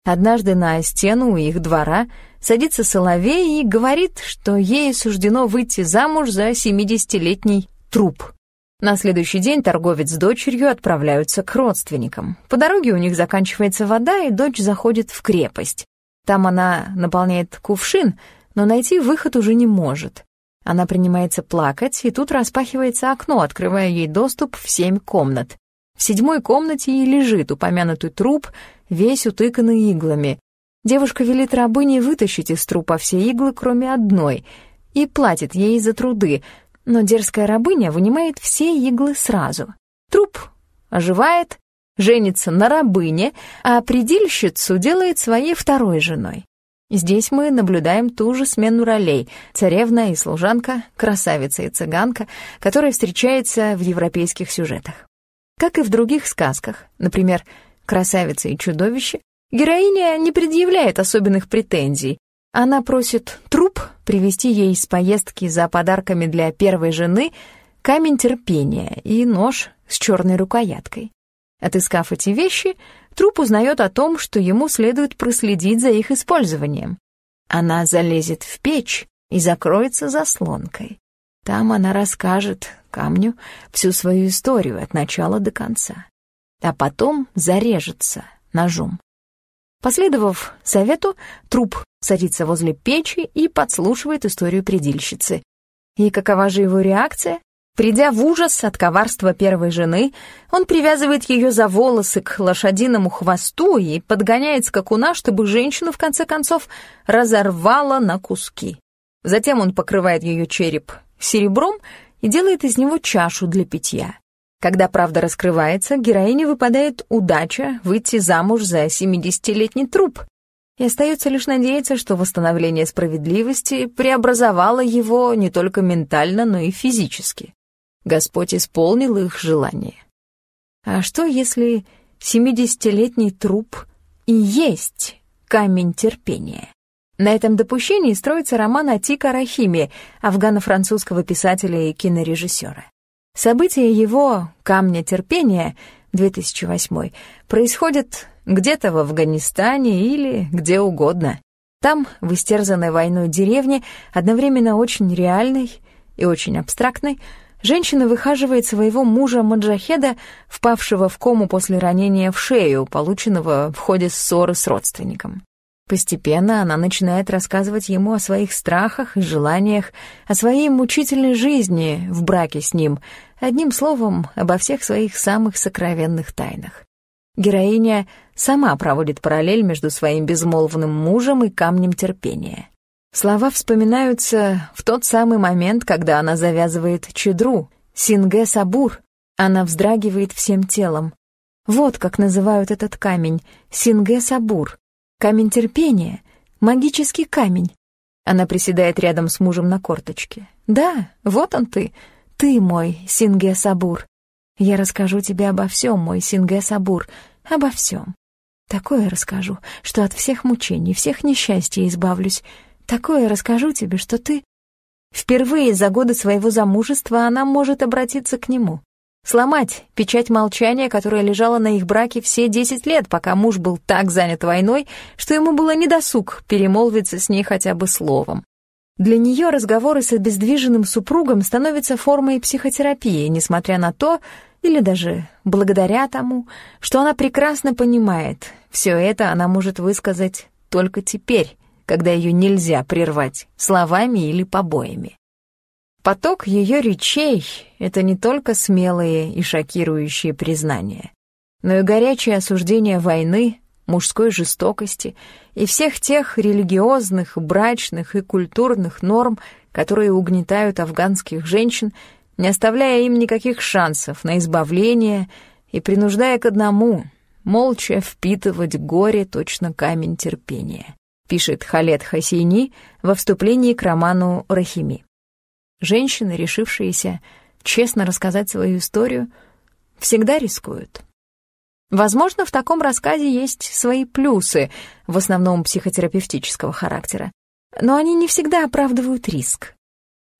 Однажды на стену у их двора садится соловей и говорит, что ей суждено выйти замуж за семидесятилетний труп. На следующий день торговец с дочерью отправляются к родственникам. По дороге у них заканчивается вода, и дочь заходит в крепость. Там она наполняет кувшин, но найти выход уже не может. Она принимается плакать, и тут распахивается окно, открывая ей доступ в семь комнат. В седьмой комнате и лежит упомянутый труп, весь утыканный иглами. Девушка велит рабыне вытащить из трупа все иглы, кроме одной, и платит ей за труды, но дерзкая рабыня вынимает все иглы сразу. Труп оживает, женится на рабыне, а предильщицу делает своей второй женой. Здесь мы наблюдаем ту же смену ролей — царевна и служанка, красавица и цыганка, которая встречается в европейских сюжетах. Как и в других сказках, например, «Красавица и чудовище», героиня не предъявляет особенных претензий, она просит труп привезти ей из поездки за подарками для первой жены камень терпения и нож с черной рукояткой. Отыскав эти вещи, труп узнает о том, что ему следует проследить за их использованием. Она залезет в печь и закроется заслонкой. Там она расскажет камню всю свою историю от начала до конца, а потом зарежется ножом. Последовав совету, труп садится возле печи и подслушивает историю предильщицы. И какова же его реакция? Придя в ужас от коварства первой жены, он привязывает ее за волосы к лошадиному хвосту и подгоняет скакуна, чтобы женщину, в конце концов, разорвало на куски. Затем он покрывает ее череп серебром и делает из него чашу для питья. Когда правда раскрывается, героине выпадает удача выйти замуж за 70-летний труп. И остается лишь надеяться, что восстановление справедливости преобразовало его не только ментально, но и физически. Господь исполнил их желание. А что, если 70-летний труп и есть камень терпения? На этом допущении строится роман Атика Рахими, афгано-французского писателя и кинорежиссера. События его «Камня терпения» 2008 происходят где-то в Афганистане или где угодно. Там, в истерзанной войной деревне, одновременно очень реальной и очень абстрактной, женщина выхаживает своего мужа-маджахеда, впавшего в кому после ранения в шею, полученного в ходе ссоры с родственником. Постепенно она начинает рассказывать ему о своих страхах и желаниях, о своей мучительной жизни в браке с ним, одним словом, обо всех своих самых сокровенных тайнах. Героиня сама проводит параллель между своим безмолвным мужем и камнем терпения. Слова вспоминаются в тот самый момент, когда она завязывает чедру, синге сабур. Она вздрагивает всем телом. Вот как называют этот камень — синге сабур. Камень терпения, магический камень. Она приседает рядом с мужем на корточке. «Да, вот он ты, ты мой Синге Сабур. Я расскажу тебе обо всем, мой Синге Сабур, обо всем. Такое расскажу, что от всех мучений, всех несчастий избавлюсь. Такое расскажу тебе, что ты...» Впервые за годы своего замужества она может обратиться к нему. Сломать печать молчания, которая лежала на их браке все десять лет, пока муж был так занят войной, что ему было недосуг перемолвиться с ней хотя бы словом. Для нее разговоры с обездвиженным супругом становятся формой психотерапии, несмотря на то, или даже благодаря тому, что она прекрасно понимает, все это она может высказать только теперь, когда ее нельзя прервать словами или побоями. Поток ее речей — это не только смелые и шокирующие признания, но и горячее осуждение войны, мужской жестокости и всех тех религиозных, брачных и культурных норм, которые угнетают афганских женщин, не оставляя им никаких шансов на избавление и принуждая к одному — молча впитывать горе точно камень терпения, пишет Халет Хасейни во вступлении к роману «Рахими». Женщины, решившиеся честно рассказать свою историю, всегда рискуют. Возможно, в таком рассказе есть свои плюсы, в основном психотерапевтического характера, но они не всегда оправдывают риск.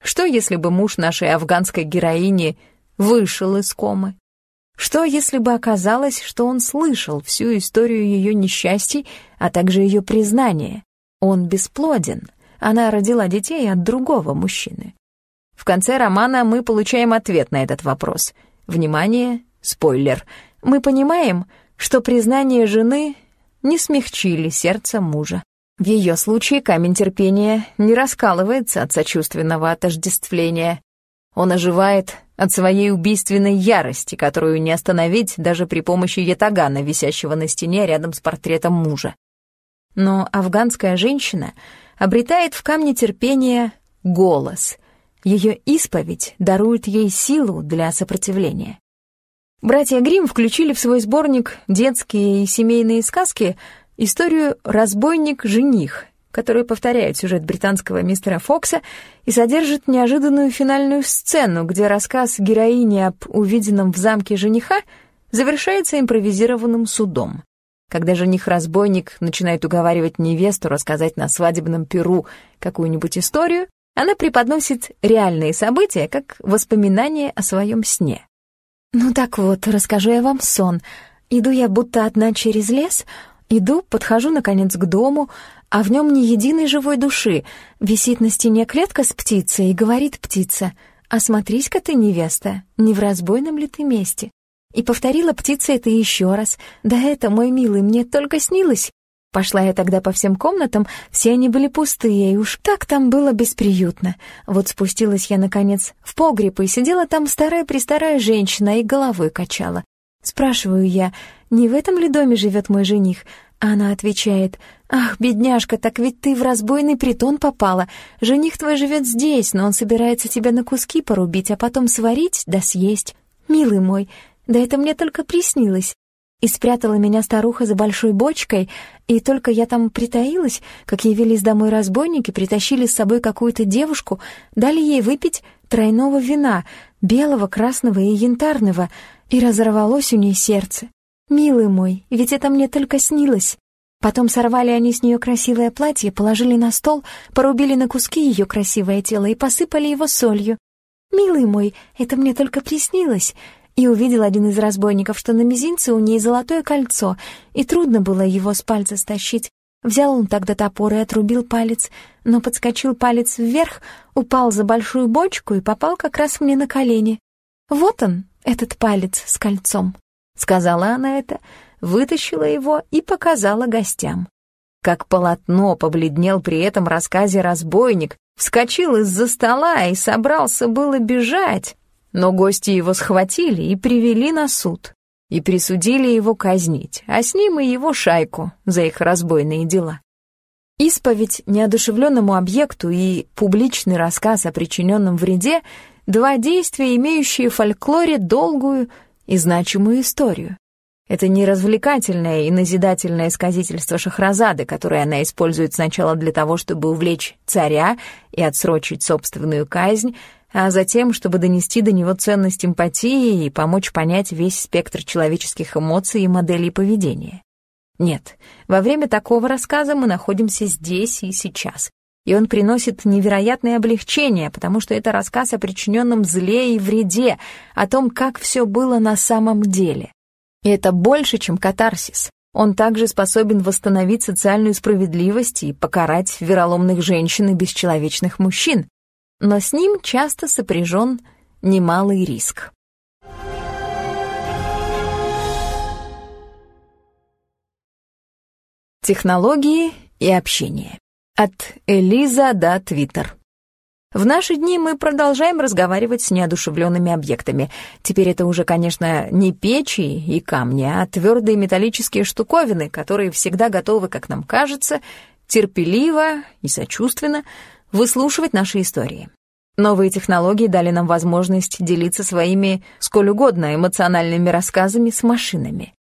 Что, если бы муж нашей афганской героини вышел из комы? Что, если бы оказалось, что он слышал всю историю ее несчастий, а также ее признание? Он бесплоден, она родила детей от другого мужчины. В конце романа мы получаем ответ на этот вопрос. Внимание, спойлер. Мы понимаем, что признание жены не смягчили сердце мужа. В ее случае камень терпения не раскалывается от сочувственного отождествления. Он оживает от своей убийственной ярости, которую не остановить даже при помощи ятагана, висящего на стене рядом с портретом мужа. Но афганская женщина обретает в камне терпения голос — ее исповедь дарует ей силу для сопротивления. Братья Гримм включили в свой сборник «Детские и семейные сказки» историю «Разбойник-жених», который повторяет сюжет британского мистера Фокса и содержит неожиданную финальную сцену, где рассказ героини об увиденном в замке жениха завершается импровизированным судом. Когда жених-разбойник начинает уговаривать невесту рассказать на свадебном перу какую-нибудь историю, она преподносит реальные события как воспоминания о своем сне. «Ну так вот, расскажу я вам сон. Иду я будто одна через лес, иду, подхожу, наконец, к дому, а в нем ни единой живой души. Висит на стене клетка с птицей, и говорит птица, «Осмотрись-ка ты, невеста, не в разбойном ли ты месте?» И повторила птица это еще раз. «Да это, мой милый, мне только снилось. Пошла я тогда по всем комнатам, все они были пустые, и уж так там было бесприютно. Вот спустилась я, наконец, в погреб, и сидела там старая-престарая женщина и головой качала. Спрашиваю я, не в этом ли доме живет мой жених? Она отвечает, «Ах, бедняжка, так ведь ты в разбойный притон попала. Жених твой живет здесь, но он собирается тебя на куски порубить, а потом сварить да съесть. Милый мой, да это мне только приснилось. И спрятала меня старуха за большой бочкой, и только я там притаилась, как явились домой разбойники, притащили с собой какую-то девушку, дали ей выпить тройного вина, белого, красного и янтарного, и разорвалось у ней сердце. Милый мой, ведь это мне только снилось. Потом сорвали они с нее красивое платье, положили на стол, порубили на куски ее красивое тело и посыпали его солью. Милый мой, это мне только приснилось и увидел один из разбойников, что на мизинце у ней золотое кольцо, и трудно было его с пальца стащить. Взял он тогда топор и отрубил палец, но подскочил палец вверх, упал за большую бочку и попал как раз мне на колени. «Вот он, этот палец с кольцом», — сказала она это, вытащила его и показала гостям. Как полотно побледнел при этом рассказе разбойник, вскочил из-за стола и собрался было бежать, но гости его схватили и привели на суд и присудили его казнить, а с ним и его шайку за их разбойные дела. Исповедь неодушевленному объекту и публичный рассказ о причиненном вреде — два действия, имеющие в фольклоре долгую и значимую историю. Это не развлекательное и назидательное сказительство Шахразады, которое она использует сначала для того, чтобы увлечь царя и отсрочить собственную казнь, а затем, чтобы донести до него ценность эмпатии и помочь понять весь спектр человеческих эмоций и моделей поведения. Нет, во время такого рассказа мы находимся здесь и сейчас, и он приносит невероятное облегчение, потому что это рассказ о причиненном зле и вреде, о том, как все было на самом деле. И это больше, чем катарсис. Он также способен восстановить социальную справедливость и покарать вероломных женщин и бесчеловечных мужчин, но с ним часто сопряжен немалый риск. Технологии и общение. От Элиза до Твиттер. В наши дни мы продолжаем разговаривать с неодушевленными объектами. Теперь это уже, конечно, не печи и камни, а твердые металлические штуковины, которые всегда готовы, как нам кажется, терпеливо и сочувственно выслушивать наши истории. Новые технологии дали нам возможность делиться своими, сколь угодно, эмоциональными рассказами с машинами.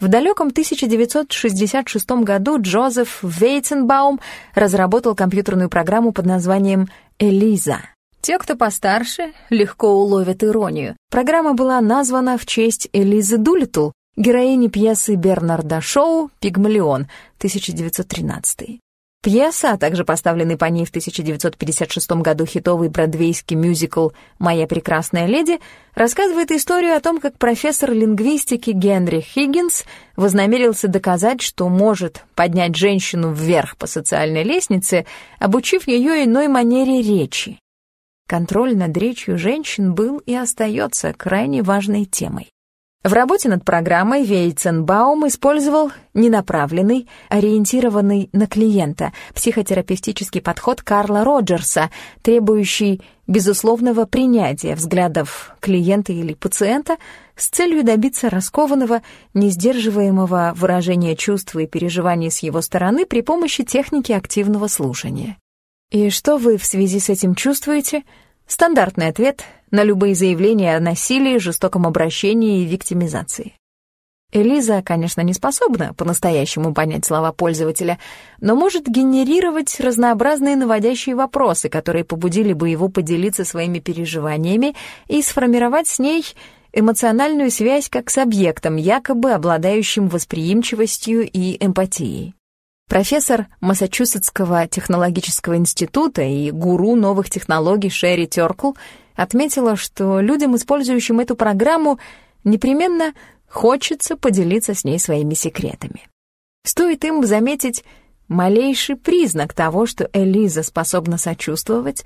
В далеком 1966 году Джозеф Вейтенбаум разработал компьютерную программу под названием «Элиза». Те, кто постарше, легко уловят иронию. Программа была названа в честь Элизы Дулитл, героини пьесы Бернарда Шоу «Пигмалион» 1913. Пьеса, а также поставленный по ней в 1956 году хитовый бродвейский мюзикл «Моя прекрасная леди», рассказывает историю о том, как профессор лингвистики Генри Хиггинс вознамерился доказать, что может поднять женщину вверх по социальной лестнице, обучив ее иной манере речи. Контроль над речью женщин был и остается крайне важной темой. В работе над программой Вейценбаум использовал ненаправленный, ориентированный на клиента психотерапевтический подход Карла Роджерса, требующий безусловного принятия взглядов клиента или пациента с целью добиться раскованного, несдерживаемого выражения чувств и переживаний с его стороны при помощи техники активного слушания. И что вы в связи с этим чувствуете? Стандартный ответ на любые заявления о насилии, жестоком обращении и виктимизации. Элиза, конечно, не способна по-настоящему понять слова пользователя, но может генерировать разнообразные наводящие вопросы, которые побудили бы его поделиться своими переживаниями и сформировать с ней эмоциональную связь как с объектом, якобы обладающим восприимчивостью и эмпатией. Профессор Массачусетского технологического института и гуру новых технологий Шерри Теркл отметила, что людям, использующим эту программу, непременно хочется поделиться с ней своими секретами. Стоит им заметить малейший признак того, что Элиза способна сочувствовать,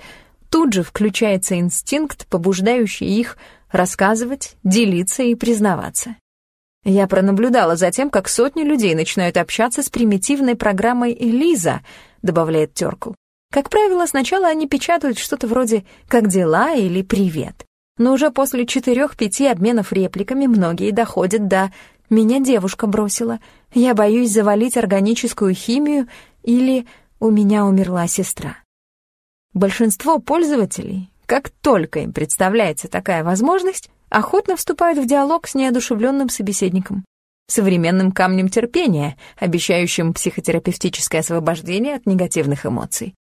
тут же включается инстинкт, побуждающий их рассказывать, делиться и признаваться. Я пронаблюдала за тем, как сотни людей начинают общаться с примитивной программой Элиза, добавляет Теркл. Как правило, сначала они печатают что-то вроде «как дела» или «привет». Но уже после четырех-пяти обменов репликами многие доходят до «меня девушка бросила», «я боюсь завалить органическую химию» или «у меня умерла сестра». Большинство пользователей, как только им представляется такая возможность, охотно вступают в диалог с неодушевленным собеседником, современным камнем терпения, обещающим психотерапевтическое освобождение от негативных эмоций.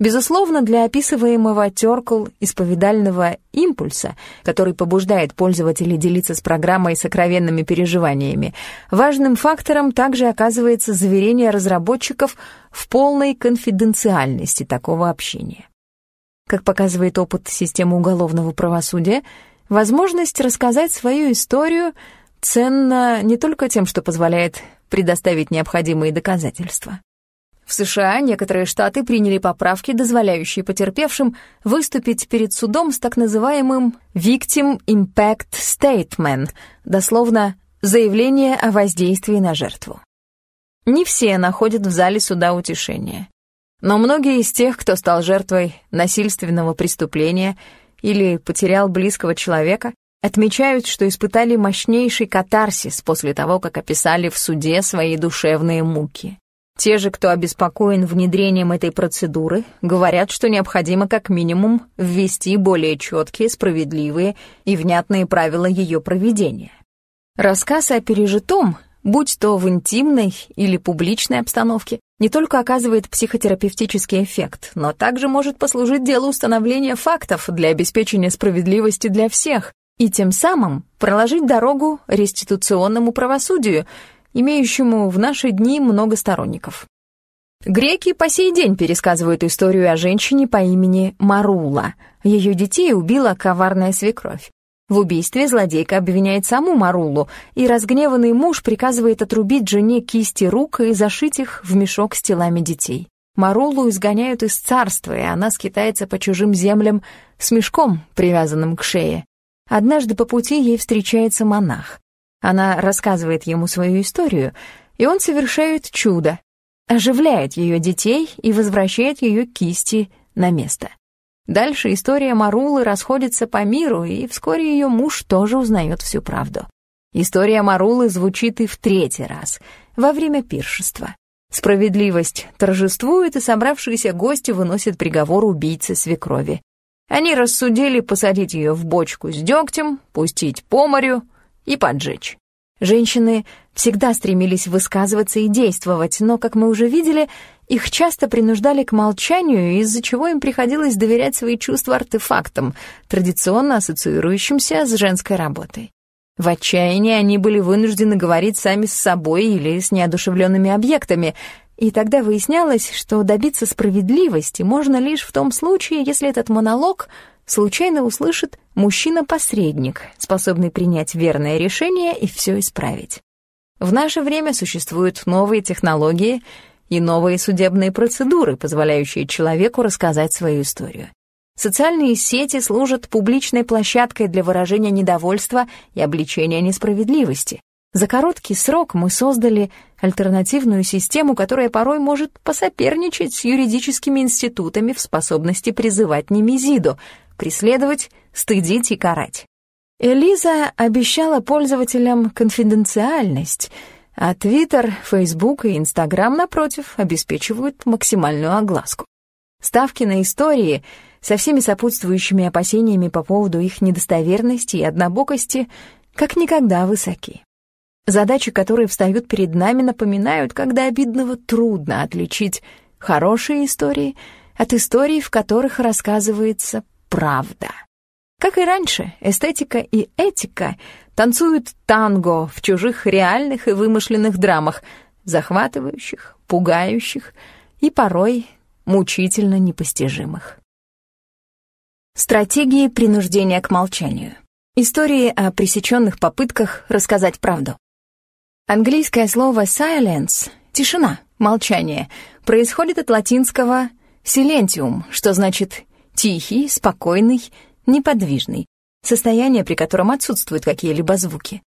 Безусловно, для описываемого теркл исповедального импульса, который побуждает пользователей делиться с программой сокровенными переживаниями, важным фактором также оказывается заверение разработчиков в полной конфиденциальности такого общения. Как показывает опыт системы уголовного правосудия, возможность рассказать свою историю ценна не только тем, что позволяет предоставить необходимые доказательства. В США некоторые штаты приняли поправки, дозволяющие потерпевшим выступить перед судом с так называемым Victim Impact Statement, дословно «заявление о воздействии на жертву». Не все находят в зале суда утешения. Но многие из тех, кто стал жертвой насильственного преступления или потерял близкого человека, отмечают, что испытали мощнейший катарсис после того, как описали в суде свои душевные муки. Те же, кто обеспокоен внедрением этой процедуры, говорят, что необходимо как минимум ввести более четкие, справедливые и внятные правила ее проведения. Рассказ о пережитом, будь то в интимной или публичной обстановке, не только оказывает психотерапевтический эффект, но также может послужить делу установления фактов для обеспечения справедливости для всех и тем самым проложить дорогу реституционному правосудию — имеющему в наши дни много сторонников. Греки по сей день пересказывают историю о женщине по имени Марула. Ее детей убила коварная свекровь. В убийстве злодейка обвиняет саму Марулу, и разгневанный муж приказывает отрубить жене кисти рук и зашить их в мешок с телами детей. Марулу изгоняют из царства, и она скитается по чужим землям с мешком, привязанным к шее. Однажды по пути ей встречается монах. Она рассказывает ему свою историю, и он совершает чудо, оживляет ее детей и возвращает ее кисти на место. Дальше история Марулы расходится по миру, и вскоре ее муж тоже узнает всю правду. История Марулы звучит и в третий раз, во время пиршества. Справедливость торжествует, и собравшиеся гости выносят приговор убийце свекрови. Они рассудили посадить ее в бочку с дегтем, пустить по морю и поджечь. Женщины всегда стремились высказываться и действовать, но, как мы уже видели, их часто принуждали к молчанию, из-за чего им приходилось доверять свои чувства артефактам, традиционно ассоциирующимся с женской работой. В отчаянии они были вынуждены говорить сами с собой или с неодушевленными объектами, и тогда выяснялось, что добиться справедливости можно лишь в том случае, если этот монолог случайно услышит мужчина-посредник, способный принять верное решение и все исправить. В наше время существуют новые технологии и новые судебные процедуры, позволяющие человеку рассказать свою историю. Социальные сети служат публичной площадкой для выражения недовольства и обличения несправедливости. За короткий срок мы создали альтернативную систему, которая порой может посоперничать с юридическими институтами в способности призывать немезиду, преследовать, стыдить и карать. Элиза обещала пользователям конфиденциальность, а Твиттер, Фейсбук и Инстаграм, напротив, обеспечивают максимальную огласку. Ставки на истории со всеми сопутствующими опасениями по поводу их недостоверности и однобокости как никогда высоки. Задачи, которые встают перед нами, напоминают, когда обидного трудно отличить хорошие истории от историй, в которых рассказывается правда. Как и раньше, эстетика и этика танцуют танго в чужих реальных и вымышленных драмах, захватывающих, пугающих и порой мучительно непостижимых. Стратегии принуждения к молчанию. Истории о пресеченных попытках рассказать правду. Английское слово «silence» — тишина, молчание — происходит от латинского «silentium», что значит Тихий, спокойный, неподвижный. Состояние, при котором отсутствуют какие-либо звуки.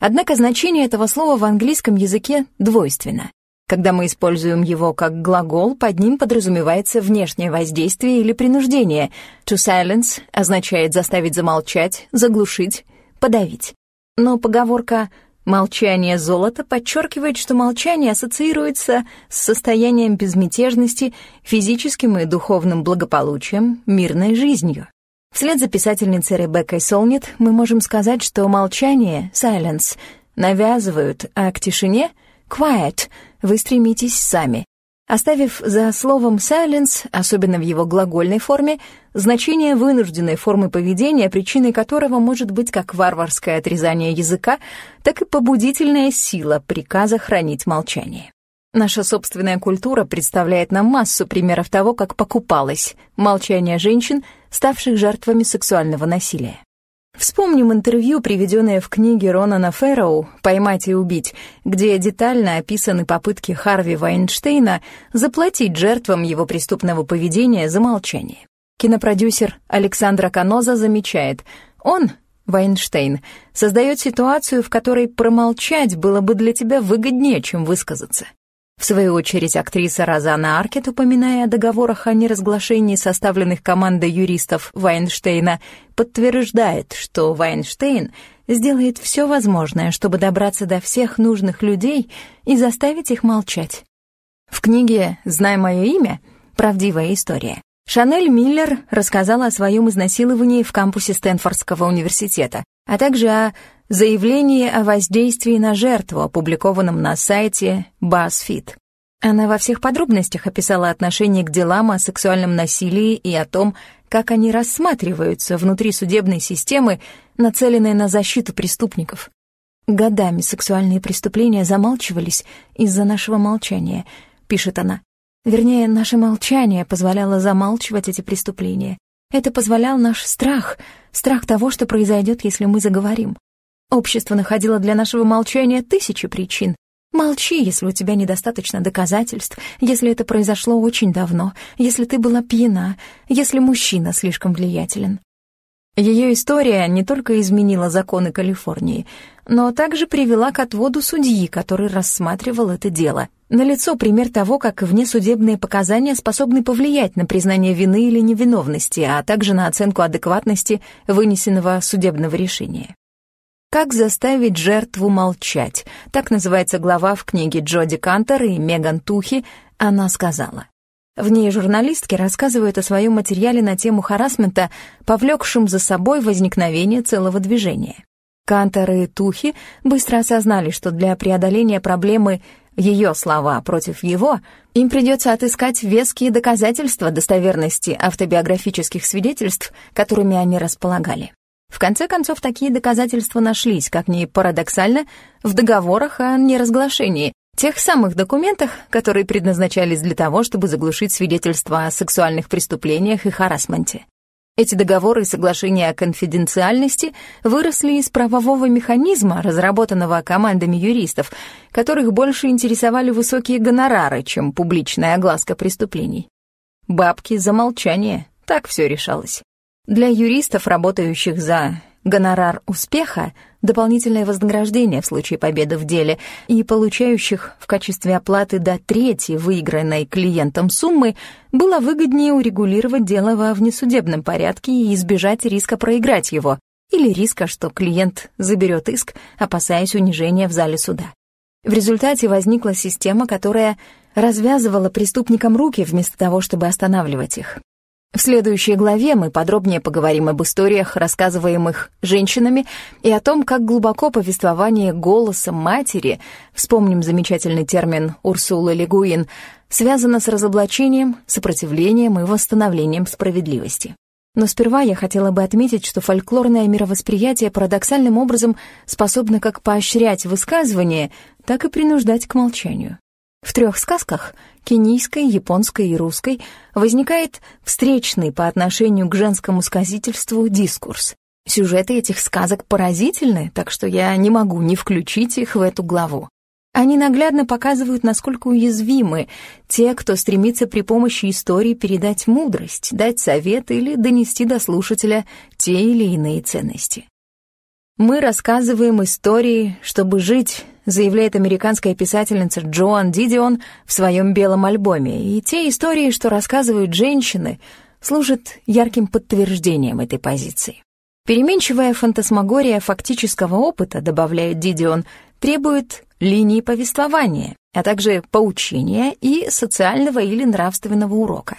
Однако значение этого слова в английском языке двойственно. Когда мы используем его как глагол, под ним подразумевается внешнее воздействие или принуждение. To silence означает заставить замолчать, заглушить, подавить. Но поговорка Молчание золота подчеркивает, что молчание ассоциируется с состоянием безмятежности, физическим и духовным благополучием, мирной жизнью. Вслед за писательницей Ребеккой Солнит мы можем сказать, что молчание, silence, навязывают, а к тишине, quiet, вы стремитесь сами. Оставив за словом silence, особенно в его глагольной форме, значение вынужденной формы поведения, причиной которого может быть как варварское отрезание языка, так и побудительная сила приказа хранить молчание. Наша собственная культура представляет нам массу примеров того, как покупалось молчание женщин, ставших жертвами сексуального насилия. Вспомним интервью, приведенное в книге Ронана Фэрроу «Поймать и убить», где детально описаны попытки Харви Вайнштейна заплатить жертвам его преступного поведения за молчание. Кинопродюсер Александра Каноза замечает, он, Вайнштейн, создает ситуацию, в которой промолчать было бы для тебя выгоднее, чем высказаться. В свою очередь, актриса Розана Аркет, упоминая о договорах о неразглашении, составленных командой юристов Вайнштейна, подтверждает, что Вайнштейн сделает все возможное, чтобы добраться до всех нужных людей и заставить их молчать. В книге «Знай мое имя» правдивая история. Шанель Миллер рассказала о своем изнасиловании в кампусе Стэнфордского университета, а также о заявлении о воздействии на жертву, опубликованном на сайте BuzzFeed. Она во всех подробностях описала отношение к делам о сексуальном насилии и о том, как они рассматриваются внутри судебной системы, нацеленной на защиту преступников. «Годами сексуальные преступления замалчивались из-за нашего молчания», — пишет она. Вернее, наше молчание позволяло замалчивать эти преступления. Это позволял наш страх, страх того, что произойдет, если мы заговорим. Общество находило для нашего молчания тысячи причин. Молчи, если у тебя недостаточно доказательств, если это произошло очень давно, если ты была пьяна, если мужчина слишком влиятелен. Ее история не только изменила законы Калифорнии, но также привела к отводу судьи, который рассматривал это дело. Налицо пример того, как внесудебные показания способны повлиять на признание вины или невиновности, а также на оценку адекватности вынесенного судебного решения. «Как заставить жертву молчать?» Так называется глава в книге Джоди Кантер и Меган Тухи. Она сказала. В ней журналистки рассказывают о своем материале на тему харасмента, повлекшем за собой возникновение целого движения. Кантор и Тухи быстро осознали, что для преодоления проблемы ее слова против его, им придется отыскать веские доказательства достоверности автобиографических свидетельств, которыми они располагали. В конце концов, такие доказательства нашлись, как ни парадоксально, в договорах о неразглашении, Тех самых документах, которые предназначались для того, чтобы заглушить свидетельства о сексуальных преступлениях и харасменте. Эти договоры и соглашения о конфиденциальности выросли из правового механизма, разработанного командами юристов, которых больше интересовали высокие гонорары, чем публичная огласка преступлений. Бабки за молчание, так все решалось. Для юристов, работающих за гонорар успеха, дополнительное вознаграждение в случае победы в деле и получающих в качестве оплаты до трети выигранной клиентом суммы, было выгоднее урегулировать дело во внесудебном порядке и избежать риска проиграть его или риска, что клиент заберет иск, опасаясь унижения в зале суда. В результате возникла система, которая развязывала преступникам руки вместо того, чтобы останавливать их. В следующей главе мы подробнее поговорим об историях, рассказываемых женщинами, и о том, как глубоко повествование голосом матери, вспомним замечательный термин Урсулы Легуин, связано с разоблачением, сопротивлением и восстановлением справедливости. Но сперва я хотела бы отметить, что фольклорное мировосприятие парадоксальным образом способно как поощрять высказывание, так и принуждать к молчанию. В трех сказках — кенийской, японской и русской — возникает встречный по отношению к женскому сказительству дискурс. Сюжеты этих сказок поразительны, так что я не могу не включить их в эту главу. Они наглядно показывают, насколько уязвимы те, кто стремится при помощи истории передать мудрость, дать совет или донести до слушателя те или иные ценности. Мы рассказываем истории, чтобы жить, заявляет американская писательница Джоан Дидион в своем белом альбоме, и те истории, что рассказывают женщины, служат ярким подтверждением этой позиции. Переменчивая фантасмагория фактического опыта, добавляет Дидион, требует линии повествования, а также поучения и социального или нравственного урока.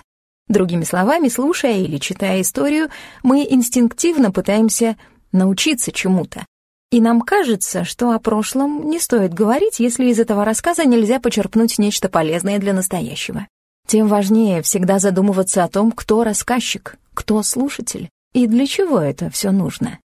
Другими словами, слушая или читая историю, мы инстинктивно пытаемся научиться чему-то, и нам кажется, что о прошлом не стоит говорить, если из этого рассказа нельзя почерпнуть нечто полезное для настоящего. Тем важнее всегда задумываться о том, кто рассказчик, кто слушатель и для чего это все нужно.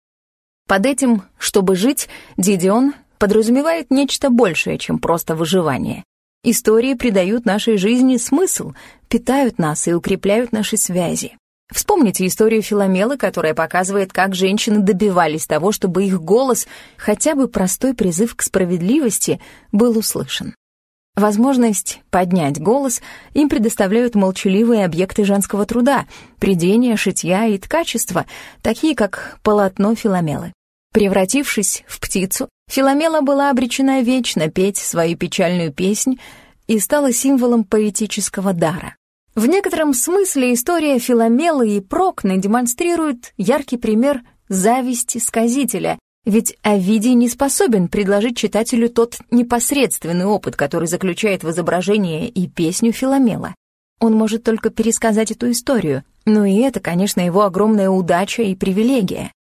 Под этим, чтобы жить, Дидион подразумевает нечто большее, чем просто выживание. Истории придают нашей жизни смысл, питают нас и укрепляют наши связи. Вспомните историю Филомелы, которая показывает, как женщины добивались того, чтобы их голос, хотя бы простой призыв к справедливости, был услышан. Возможность поднять голос им предоставляют молчаливые объекты женского труда, придения, шитья и ткачества, такие как полотно Филомелы. Превратившись в птицу, Филомела была обречена вечно петь свою печальную песнь и стала символом поэтического дара. В некотором смысле история Филомелы и Прокны демонстрирует яркий пример зависти сказителя, ведь Овидий не способен предложить читателю тот непосредственный опыт, который заключает в изображении и песню Филомела. Он может только пересказать эту историю, но и это, конечно, его огромная удача и привилегия.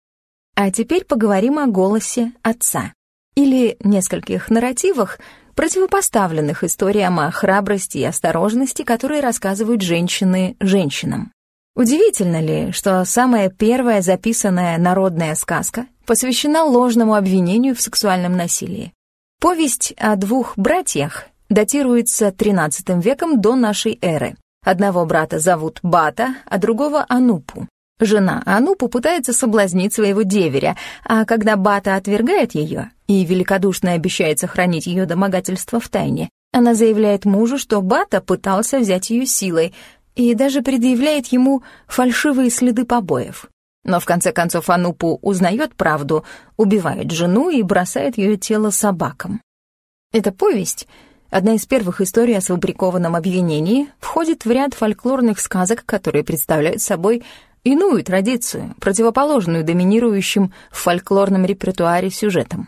А теперь поговорим о голосе отца. Или нескольких нарративах, противопоставленных историям о храбрости и осторожности, которые рассказывают женщины женщинам. Удивительно ли, что самая первая записанная народная сказка посвящена ложному обвинению в сексуальном насилии? Повесть о двух братьях датируется XIII веком до нашей эры. Одного брата зовут Бата, а другого Анупу. Жена Анупу пытается соблазнить своего деверя, а когда Бата отвергает ее и великодушно обещает сохранить ее домогательство в тайне, она заявляет мужу, что Бата пытался взять ее силой, и даже предъявляет ему фальшивые следы побоев. Но в конце концов Анупу узнает правду, убивает жену и бросает ее тело собакам. Эта повесть, одна из первых историй о сфабрикованном обвинении, входит в ряд фольклорных сказок, которые представляют собой иную традицию, противоположную доминирующим в фольклорном репертуаре сюжетам.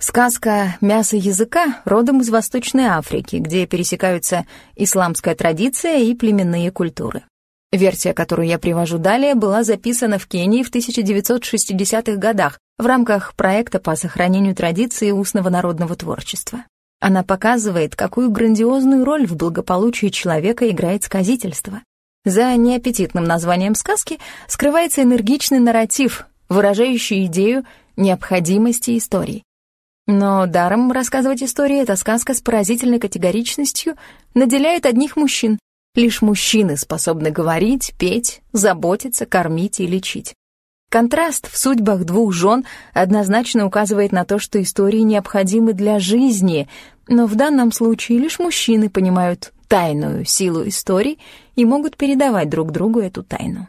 Сказка «Мясо языка» родом из Восточной Африки, где пересекаются исламская традиция и племенные культуры. Версия, которую я привожу далее, была записана в Кении в 1960-х годах в рамках проекта по сохранению традиции устного народного творчества. Она показывает, какую грандиозную роль в благополучии человека играет сказительство. За неаппетитным названием сказки скрывается энергичный нарратив, выражающий идею необходимости истории. Но даром рассказывать истории эта сказка с поразительной категоричностью наделяет одних мужчин. Лишь мужчины способны говорить, петь, заботиться, кормить и лечить. Контраст в судьбах двух жен однозначно указывает на то, что истории необходимы для жизни, но в данном случае лишь мужчины понимают тайную силу историй и могут передавать друг другу эту тайну.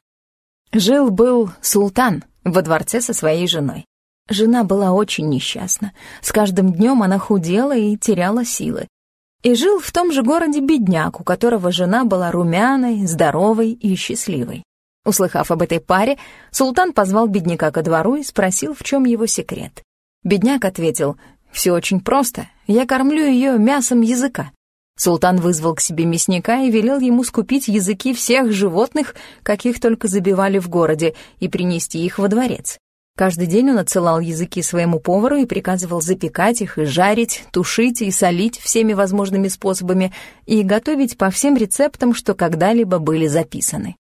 Жил-был султан во дворце со своей женой. Жена была очень несчастна. С каждым днем она худела и теряла силы. И жил в том же городе бедняк, у которого жена была румяной, здоровой и счастливой. Услыхав об этой паре, султан позвал бедняка ко двору и спросил, в чем его секрет. Бедняк ответил, «Все очень просто, я кормлю ее мясом языка». Султан вызвал к себе мясника и велел ему скупить языки всех животных, каких только забивали в городе, и принести их во дворец. Каждый день он отсылал языки своему повару и приказывал запекать их и жарить, тушить и солить всеми возможными способами и готовить по всем рецептам, что когда-либо были записаны.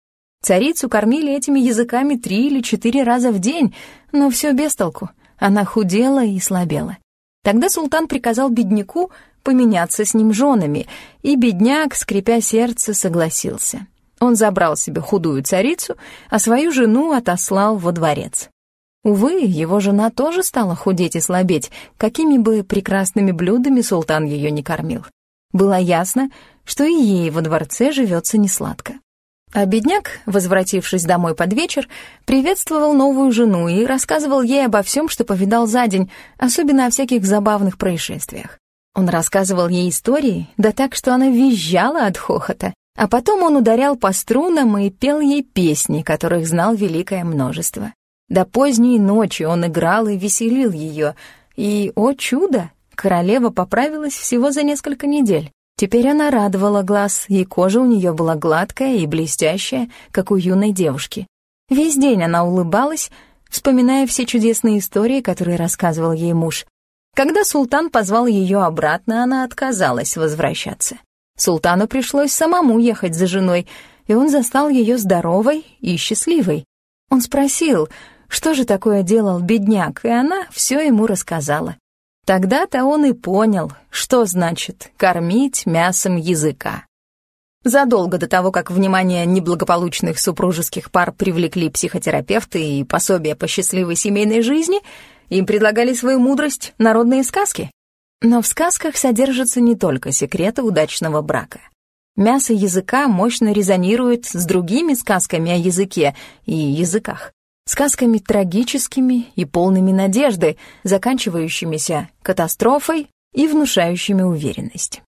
Царицу кормили этими языками три или четыре раза в день, но все без толку. Она худела и слабела. Тогда султан приказал бедняку поменяться с ним женами, и бедняк, скрипя сердце, согласился. Он забрал себе худую царицу, а свою жену отослал во дворец. Увы, его жена тоже стала худеть и слабеть, какими бы прекрасными блюдами султан ее не кормил. Было ясно, что и ей во дворце живется несладко. А бедняк, возвратившись домой под вечер, приветствовал новую жену и рассказывал ей обо всем, что повидал за день, особенно о всяких забавных происшествиях. Он рассказывал ей истории, да так, что она визжала от хохота, а потом он ударял по струнам и пел ей песни, которых знал великое множество. До поздней ночи он играл и веселил ее, и, о чудо, королева поправилась всего за несколько недель. Теперь она радовала глаз, и кожа у нее была гладкая и блестящая, как у юной девушки. Весь день она улыбалась, вспоминая все чудесные истории, которые рассказывал ей муж. Когда султан позвал ее обратно, она отказалась возвращаться. Султану пришлось самому ехать за женой, и он застал ее здоровой и счастливой. Он спросил, что же такое делал бедняк, и она все ему рассказала. Тогда-то он и понял, что значит кормить мясом языка. Задолго до того, как внимание неблагополучных супружеских пар привлекли психотерапевты и пособия по счастливой семейной жизни, им предлагали свою мудрость народные сказки. Но в сказках содержатся не только секреты удачного брака. Мясо языка мощно резонирует с другими сказками о языке и языках. Сказками трагическими и полными надежды, заканчивающимися катастрофой и внушающими уверенность.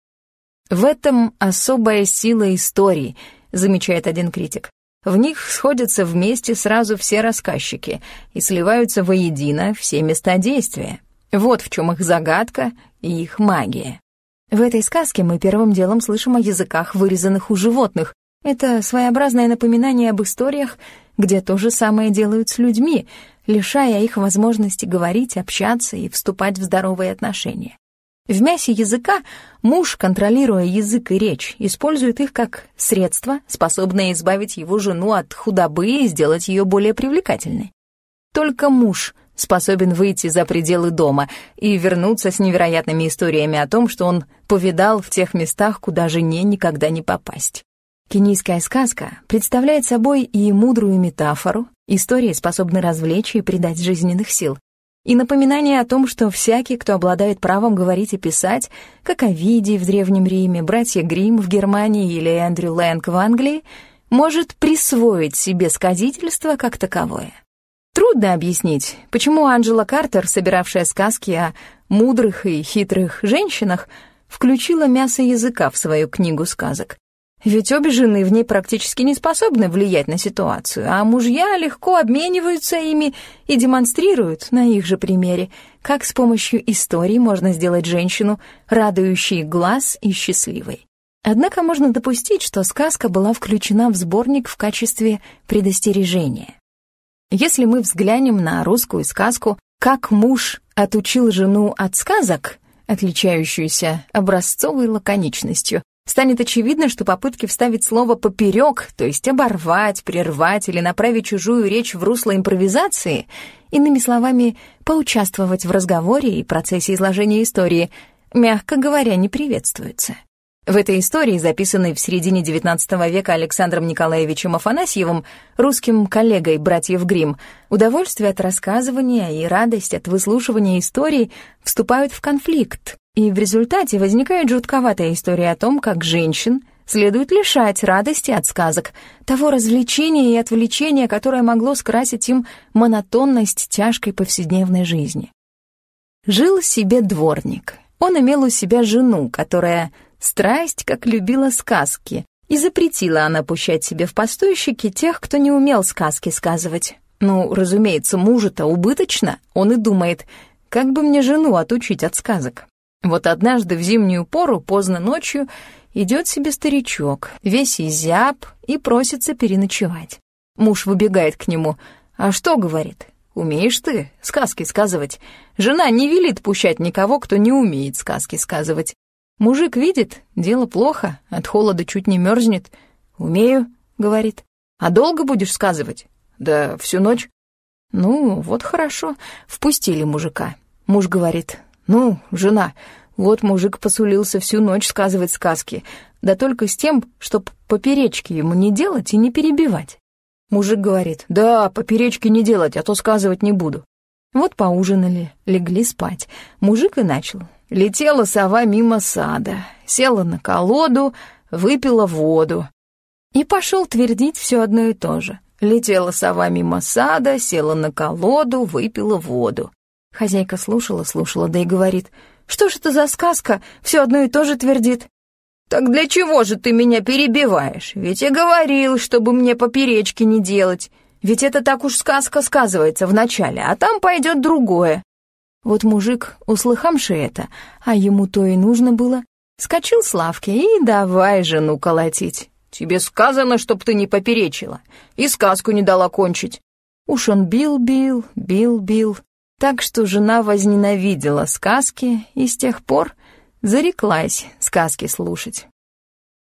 В этом особая сила истории, замечает один критик. В них сходятся вместе сразу все рассказчики и сливаются воедино все места действия. Вот в чем их загадка и их магия. В этой сказке мы первым делом слышим о языках, вырезанных у животных. Это своеобразное напоминание об историях, где то же самое делают с людьми, лишая их возможности говорить, общаться и вступать в здоровые отношения. В мясе языка муж, контролируя язык и речь, использует их как средство, способное избавить его жену от худобы и сделать ее более привлекательной. Только муж способен выйти за пределы дома и вернуться с невероятными историями о том, что он повидал в тех местах, куда жене никогда не попасть. Кенийская сказка представляет собой и мудрую метафору, истории способны развлечь и придать жизненных сил, и напоминание о том, что всякий, кто обладает правом говорить и писать, как Овидий в Древнем Риме, братья Гримм в Германии или Эндрю Лэнг в Англии, может присвоить себе сказительство как таковое. Трудно объяснить, почему Анджела Картер, собиравшая сказки о мудрых и хитрых женщинах, включила мясо языка в свою книгу сказок. Ведь обе жены в ней практически не способны влиять на ситуацию, а мужья легко обмениваются ими и демонстрируют на их же примере, как с помощью истории можно сделать женщину радующей глаз и счастливой. Однако можно допустить, что сказка была включена в сборник в качестве предостережения. Если мы взглянем на русскую сказку «Как муж отучил жену от сказок», отличающуюся образцовой лаконичностью, станет очевидно, что попытки вставить слово «поперек», то есть оборвать, прервать или направить чужую речь в русло импровизации, иными словами, поучаствовать в разговоре и процессе изложения истории, мягко говоря, не приветствуются. В этой истории, записанной в середине XIX века Александром Николаевичем Афанасьевым, русским коллегой братьев Гримм, удовольствие от рассказывания и радость от выслушивания истории вступают в конфликт, и в результате возникает жутковатая история о том, как женщин следует лишать радости от сказок, того развлечения и отвлечения, которое могло скрасить им монотонность тяжкой повседневной жизни. Жил себе дворник. Он имел у себя жену, которая страсть как любила сказки, и запретила она пущать себе в постойщики тех, кто не умел сказки сказывать. Ну, разумеется, мужу-то убыточно, он и думает, как бы мне жену отучить от сказок. Вот однажды в зимнюю пору, поздно ночью, идет себе старичок, весь изяб, и просится переночевать. Муж выбегает к нему. «А что?» — говорит. «Умеешь ты сказки сказывать. Жена не велит пущать никого, кто не умеет сказки сказывать. Мужик видит, дело плохо, от холода чуть не мерзнет. «Умею», — говорит. «А долго будешь сказывать?» «Да всю ночь». «Ну, вот хорошо. Впустили мужика». Муж говорит, «Ну, жена, вот мужик посулился всю ночь сказывать сказки, да только с тем, чтоб поперечки ему не делать и не перебивать». Мужик говорит, «Да, поперечки не делать, а то сказывать не буду». Вот поужинали, легли спать. Мужик и начал. Летела сова мимо сада, села на колоду, выпила воду. И пошел твердить все одно и то же. Летела сова мимо сада, села на колоду, выпила воду. Хозяйка слушала, слушала, да и говорит, «Что ж это за сказка? Все одно и то же твердит». «Так для чего же ты меня перебиваешь? Ведь я говорил, чтобы мне поперечки не делать. Ведь это так уж сказка сказывается вначале, а там пойдет другое». Вот мужик, услыхавши это, а ему то и нужно было, скочил с лавки и давай жену колотить. «Тебе сказано, чтоб ты не поперечила, и сказку не дала кончить». Уж он бил-бил, бил-бил, так что жена возненавидела сказки и с тех пор зареклась сказки слушать.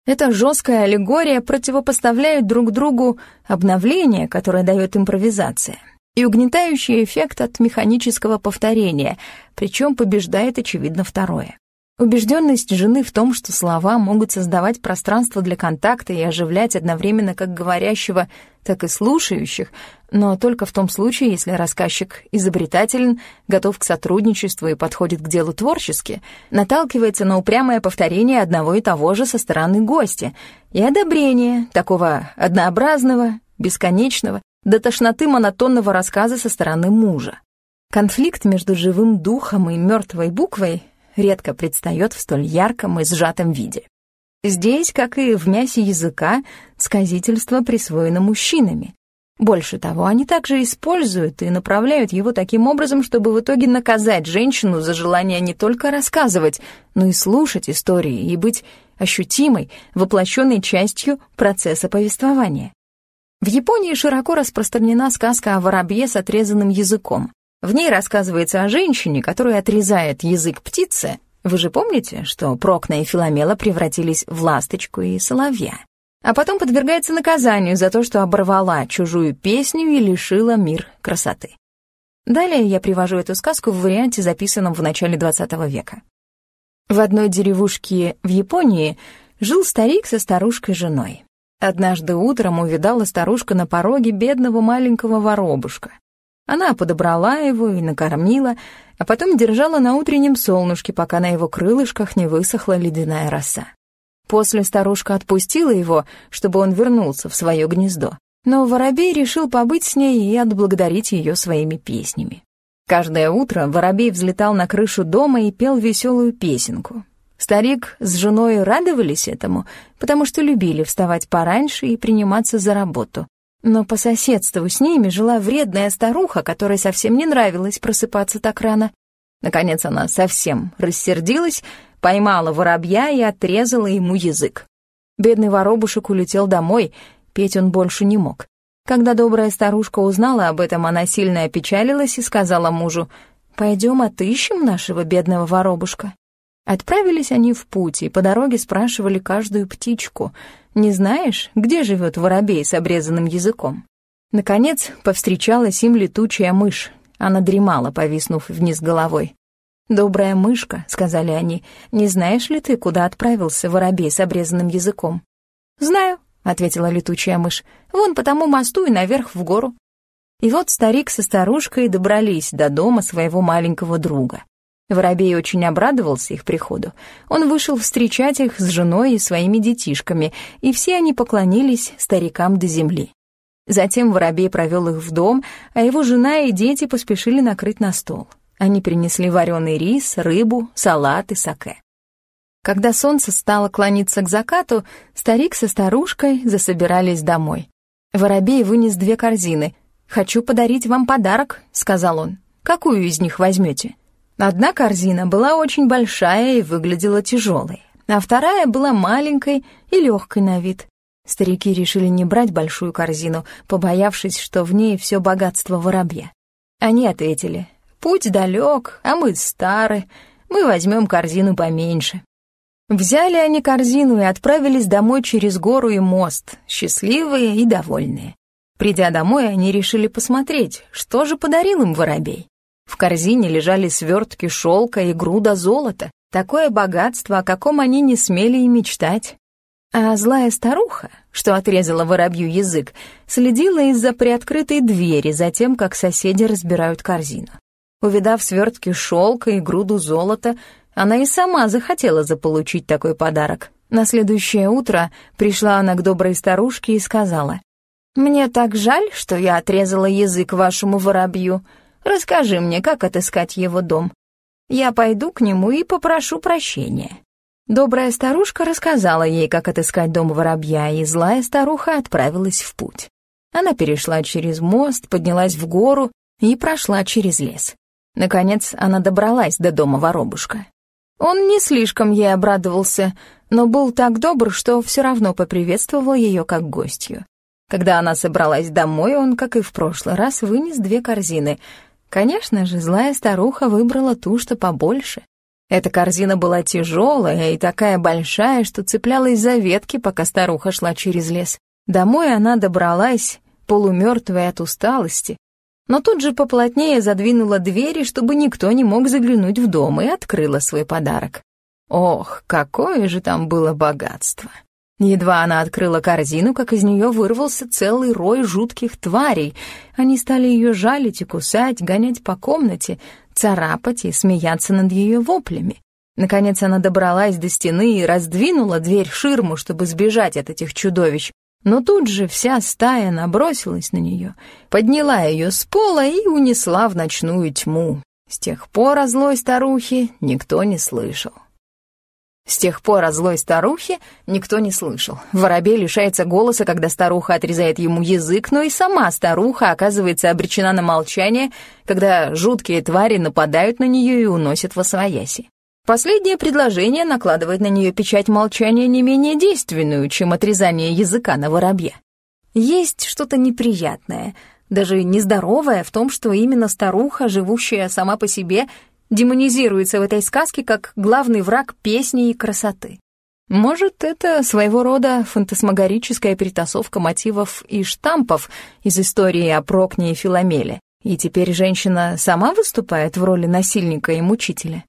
Эта жесткая аллегория противопоставляет друг другу обновление, которое дает импровизация, и угнетающий эффект от механического повторения, причем побеждает, очевидно, второе. Убежденность жены в том, что слова могут создавать пространство для контакта и оживлять одновременно как говорящего, так и слушающих, но только в том случае, если рассказчик изобретателен, готов к сотрудничеству и подходит к делу творчески, наталкивается на упрямое повторение одного и того же со стороны гостя и одобрение такого однообразного, бесконечного, до тошноты монотонного рассказа со стороны мужа. Конфликт между живым духом и мертвой буквой редко предстает в столь ярком и сжатом виде. Здесь, как и в мясе языка, сказительство присвоено мужчинами. Больше того, они также используют и направляют его таким образом, чтобы в итоге наказать женщину за желание не только рассказывать, но и слушать истории и быть ощутимой, воплощенной частью процесса повествования. В Японии широко распространена сказка о воробье с отрезанным языком. В ней рассказывается о женщине, которая отрезает язык птицы. Вы же помните, что Прокна и Филомела превратились в ласточку и соловья? А потом подвергается наказанию за то, что оборвала чужую песню и лишила мир красоты. Далее я привожу эту сказку в варианте, записанном в начале XX века. В одной деревушке в Японии жил старик со старушкой-женой. Однажды утром увидала старушка на пороге бедного маленького воробушка. Она подобрала его и накормила, а потом держала на утреннем солнышке, пока на его крылышках не высохла ледяная роса. После старушка отпустила его, чтобы он вернулся в свое гнездо. Но воробей решил побыть с ней и отблагодарить ее своими песнями. Каждое утро воробей взлетал на крышу дома и пел веселую песенку. Старик с женой радовались этому, потому что любили вставать пораньше и приниматься за работу. Но по соседству с ними жила вредная старуха, которой совсем не нравилось просыпаться так рано. Наконец она совсем рассердилась, поймала воробья и отрезала ему язык. Бедный воробушек улетел домой, петь он больше не мог. Когда добрая старушка узнала об этом, она сильно опечалилась и сказала мужу, «Пойдем отыщем нашего бедного воробушка». Отправились они в путь и по дороге спрашивали каждую птичку — не знаешь, где живет воробей с обрезанным языком?» Наконец, повстречалась им летучая мышь. Она дремала, повиснув вниз головой. «Добрая мышка», — сказали они, — «не знаешь ли ты, куда отправился воробей с обрезанным языком?» «Знаю», — ответила летучая мышь, — «вон по тому мосту и наверх в гору». И вот старик со старушкой добрались до дома своего маленького друга. Воробей очень обрадовался их приходу. Он вышел встречать их с женой и своими детишками, и все они поклонились старикам до земли. Затем Воробей провел их в дом, а его жена и дети поспешили накрыть на стол. Они принесли вареный рис, рыбу, салат и саке. Когда солнце стало клониться к закату, старик со старушкой засобирались домой. Воробей вынес две корзины. «Хочу подарить вам подарок», — сказал он. «Какую из них возьмете?» Одна корзина была очень большая и выглядела тяжелой, а вторая была маленькой и легкой на вид. Старики решили не брать большую корзину, побоявшись, что в ней все богатство воробья. Они ответили, «Путь далек, а мы стары, мы возьмем корзину поменьше». Взяли они корзину и отправились домой через гору и мост, счастливые и довольные. Придя домой, они решили посмотреть, что же подарил им воробей. В корзине лежали свертки шелка и груда золота, такое богатство, о каком они не смели и мечтать. А злая старуха, что отрезала воробью язык, следила из-за приоткрытой двери за тем, как соседи разбирают корзину. Увидав свертки шелка и груду золота, она и сама захотела заполучить такой подарок. На следующее утро пришла она к доброй старушке и сказала, «Мне так жаль, что я отрезала язык вашему воробью. Расскажи мне, как отыскать его дом. Я пойду к нему и попрошу прощения». Добрая старушка рассказала ей, как отыскать дом воробья, и злая старуха отправилась в путь. Она перешла через мост, поднялась в гору и прошла через лес. Наконец она добралась до дома воробушка. Он не слишком ей обрадовался, но был так добр, что все равно поприветствовал ее как гостью. Когда она собралась домой, он, как и в прошлый раз, вынес две корзины, Конечно же, злая старуха выбрала ту, что побольше. Эта корзина была тяжелая и такая большая, что цеплялась за ветки, пока старуха шла через лес. Домой она добралась, полумертвая от усталости, но тут же поплотнее задвинула двери, чтобы никто не мог заглянуть в дом, и открыла свой подарок. Ох, какое же там было богатство! Едва она открыла корзину, как из нее вырвался целый рой жутких тварей. Они стали ее жалить и кусать, гонять по комнате, царапать и смеяться над ее воплями. Наконец она добралась до стены и раздвинула дверь-ширму, чтобы сбежать от этих чудовищ. Но тут же вся стая набросилась на нее, подняла ее с пола и унесла в ночную тьму. С тех пор о злой старухе никто не слышал. С тех пор о злой старухе никто не слышал. Воробей лишается голоса, когда старуха отрезает ему язык, но и сама старуха оказывается обречена на молчание, когда жуткие твари нападают на нее и уносят во свояси. Последнее предложение накладывает на нее печать молчания не менее действенную, чем отрезание языка на воробье. Есть что-то неприятное, даже нездоровое в том, что именно старуха, живущая сама по себе, демонизируется в этой сказке как главный враг песни и красоты. Может, это своего рода фантасмагорическая перетасовка мотивов и штампов из истории о Прокне и Филомеле, и теперь женщина сама выступает в роли насильника и мучителя?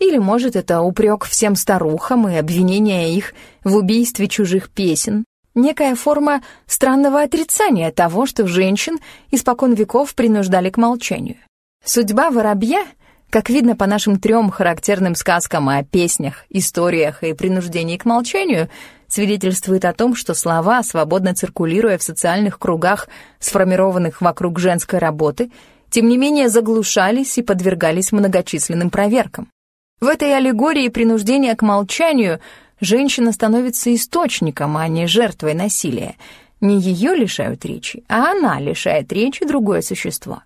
Или, может, это упрек всем старухам и обвинение их в убийстве чужих песен, некая форма странного отрицания того, что женщин испокон веков принуждали к молчанию. Судьба воробья, как видно по нашим трем характерным сказкам о песнях, историях и принуждении к молчанию, свидетельствует о том, что слова, свободно циркулируя в социальных кругах, сформированных вокруг женской работы, тем не менее заглушались и подвергались многочисленным проверкам. В этой аллегории принуждения к молчанию женщина становится источником, а не жертвой насилия. Не ее лишают речи, а она лишает речи другое существо.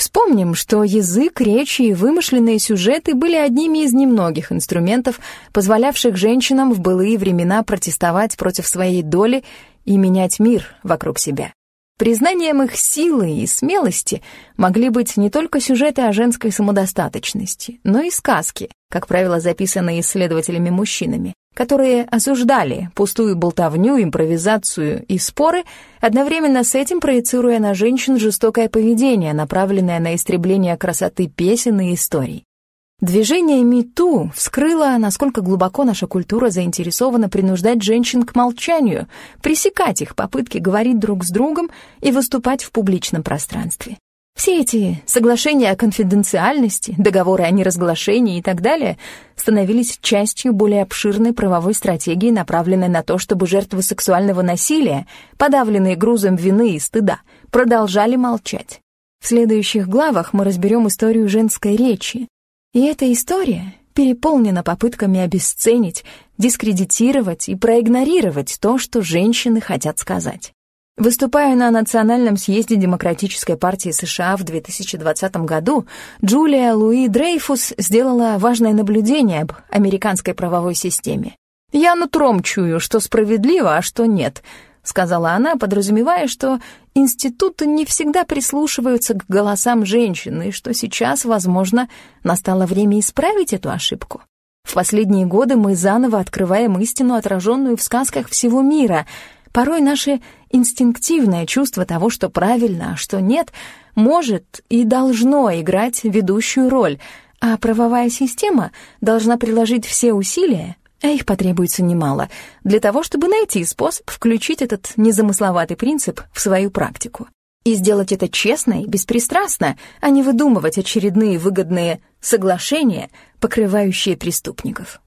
Вспомним, что язык, речи и вымышленные сюжеты были одними из немногих инструментов, позволявших женщинам в былые времена протестовать против своей доли и менять мир вокруг себя. Признанием их силы и смелости могли быть не только сюжеты о женской самодостаточности, но и сказки, как правило, записанные исследователями-мужчинами, которые осуждали пустую болтовню, импровизацию и споры, одновременно с этим проецируя на женщин жестокое поведение, направленное на истребление красоты песен и историй. Движение МИТУ вскрыло, насколько глубоко наша культура заинтересована принуждать женщин к молчанию, пресекать их попытки говорить друг с другом и выступать в публичном пространстве. Все эти соглашения о конфиденциальности, договоры о неразглашении и так далее становились частью более обширной правовой стратегии, направленной на то, чтобы жертвы сексуального насилия, подавленные грузом вины и стыда, продолжали молчать. В следующих главах мы разберем историю женской речи, и эта история переполнена попытками обесценить, дискредитировать и проигнорировать то, что женщины хотят сказать. Выступая на Национальном съезде Демократической партии США в 2020 году, Джулия Луи Дрейфус сделала важное наблюдение об американской правовой системе. «Я нутром чую, что справедливо, а что нет», — сказала она, подразумевая, что институты не всегда прислушиваются к голосам женщин, и что сейчас, возможно, настало время исправить эту ошибку. В последние годы мы заново открываем истину, отраженную в сказках всего мира. Порой наше инстинктивное чувство того, что правильно, а что нет, может и должно играть ведущую роль, а правовая система должна приложить все усилия, а их потребуется немало, для того, чтобы найти способ включить этот незамысловатый принцип в свою практику. И сделать это честно и беспристрастно, а не выдумывать очередные выгодные соглашения, покрывающие преступников.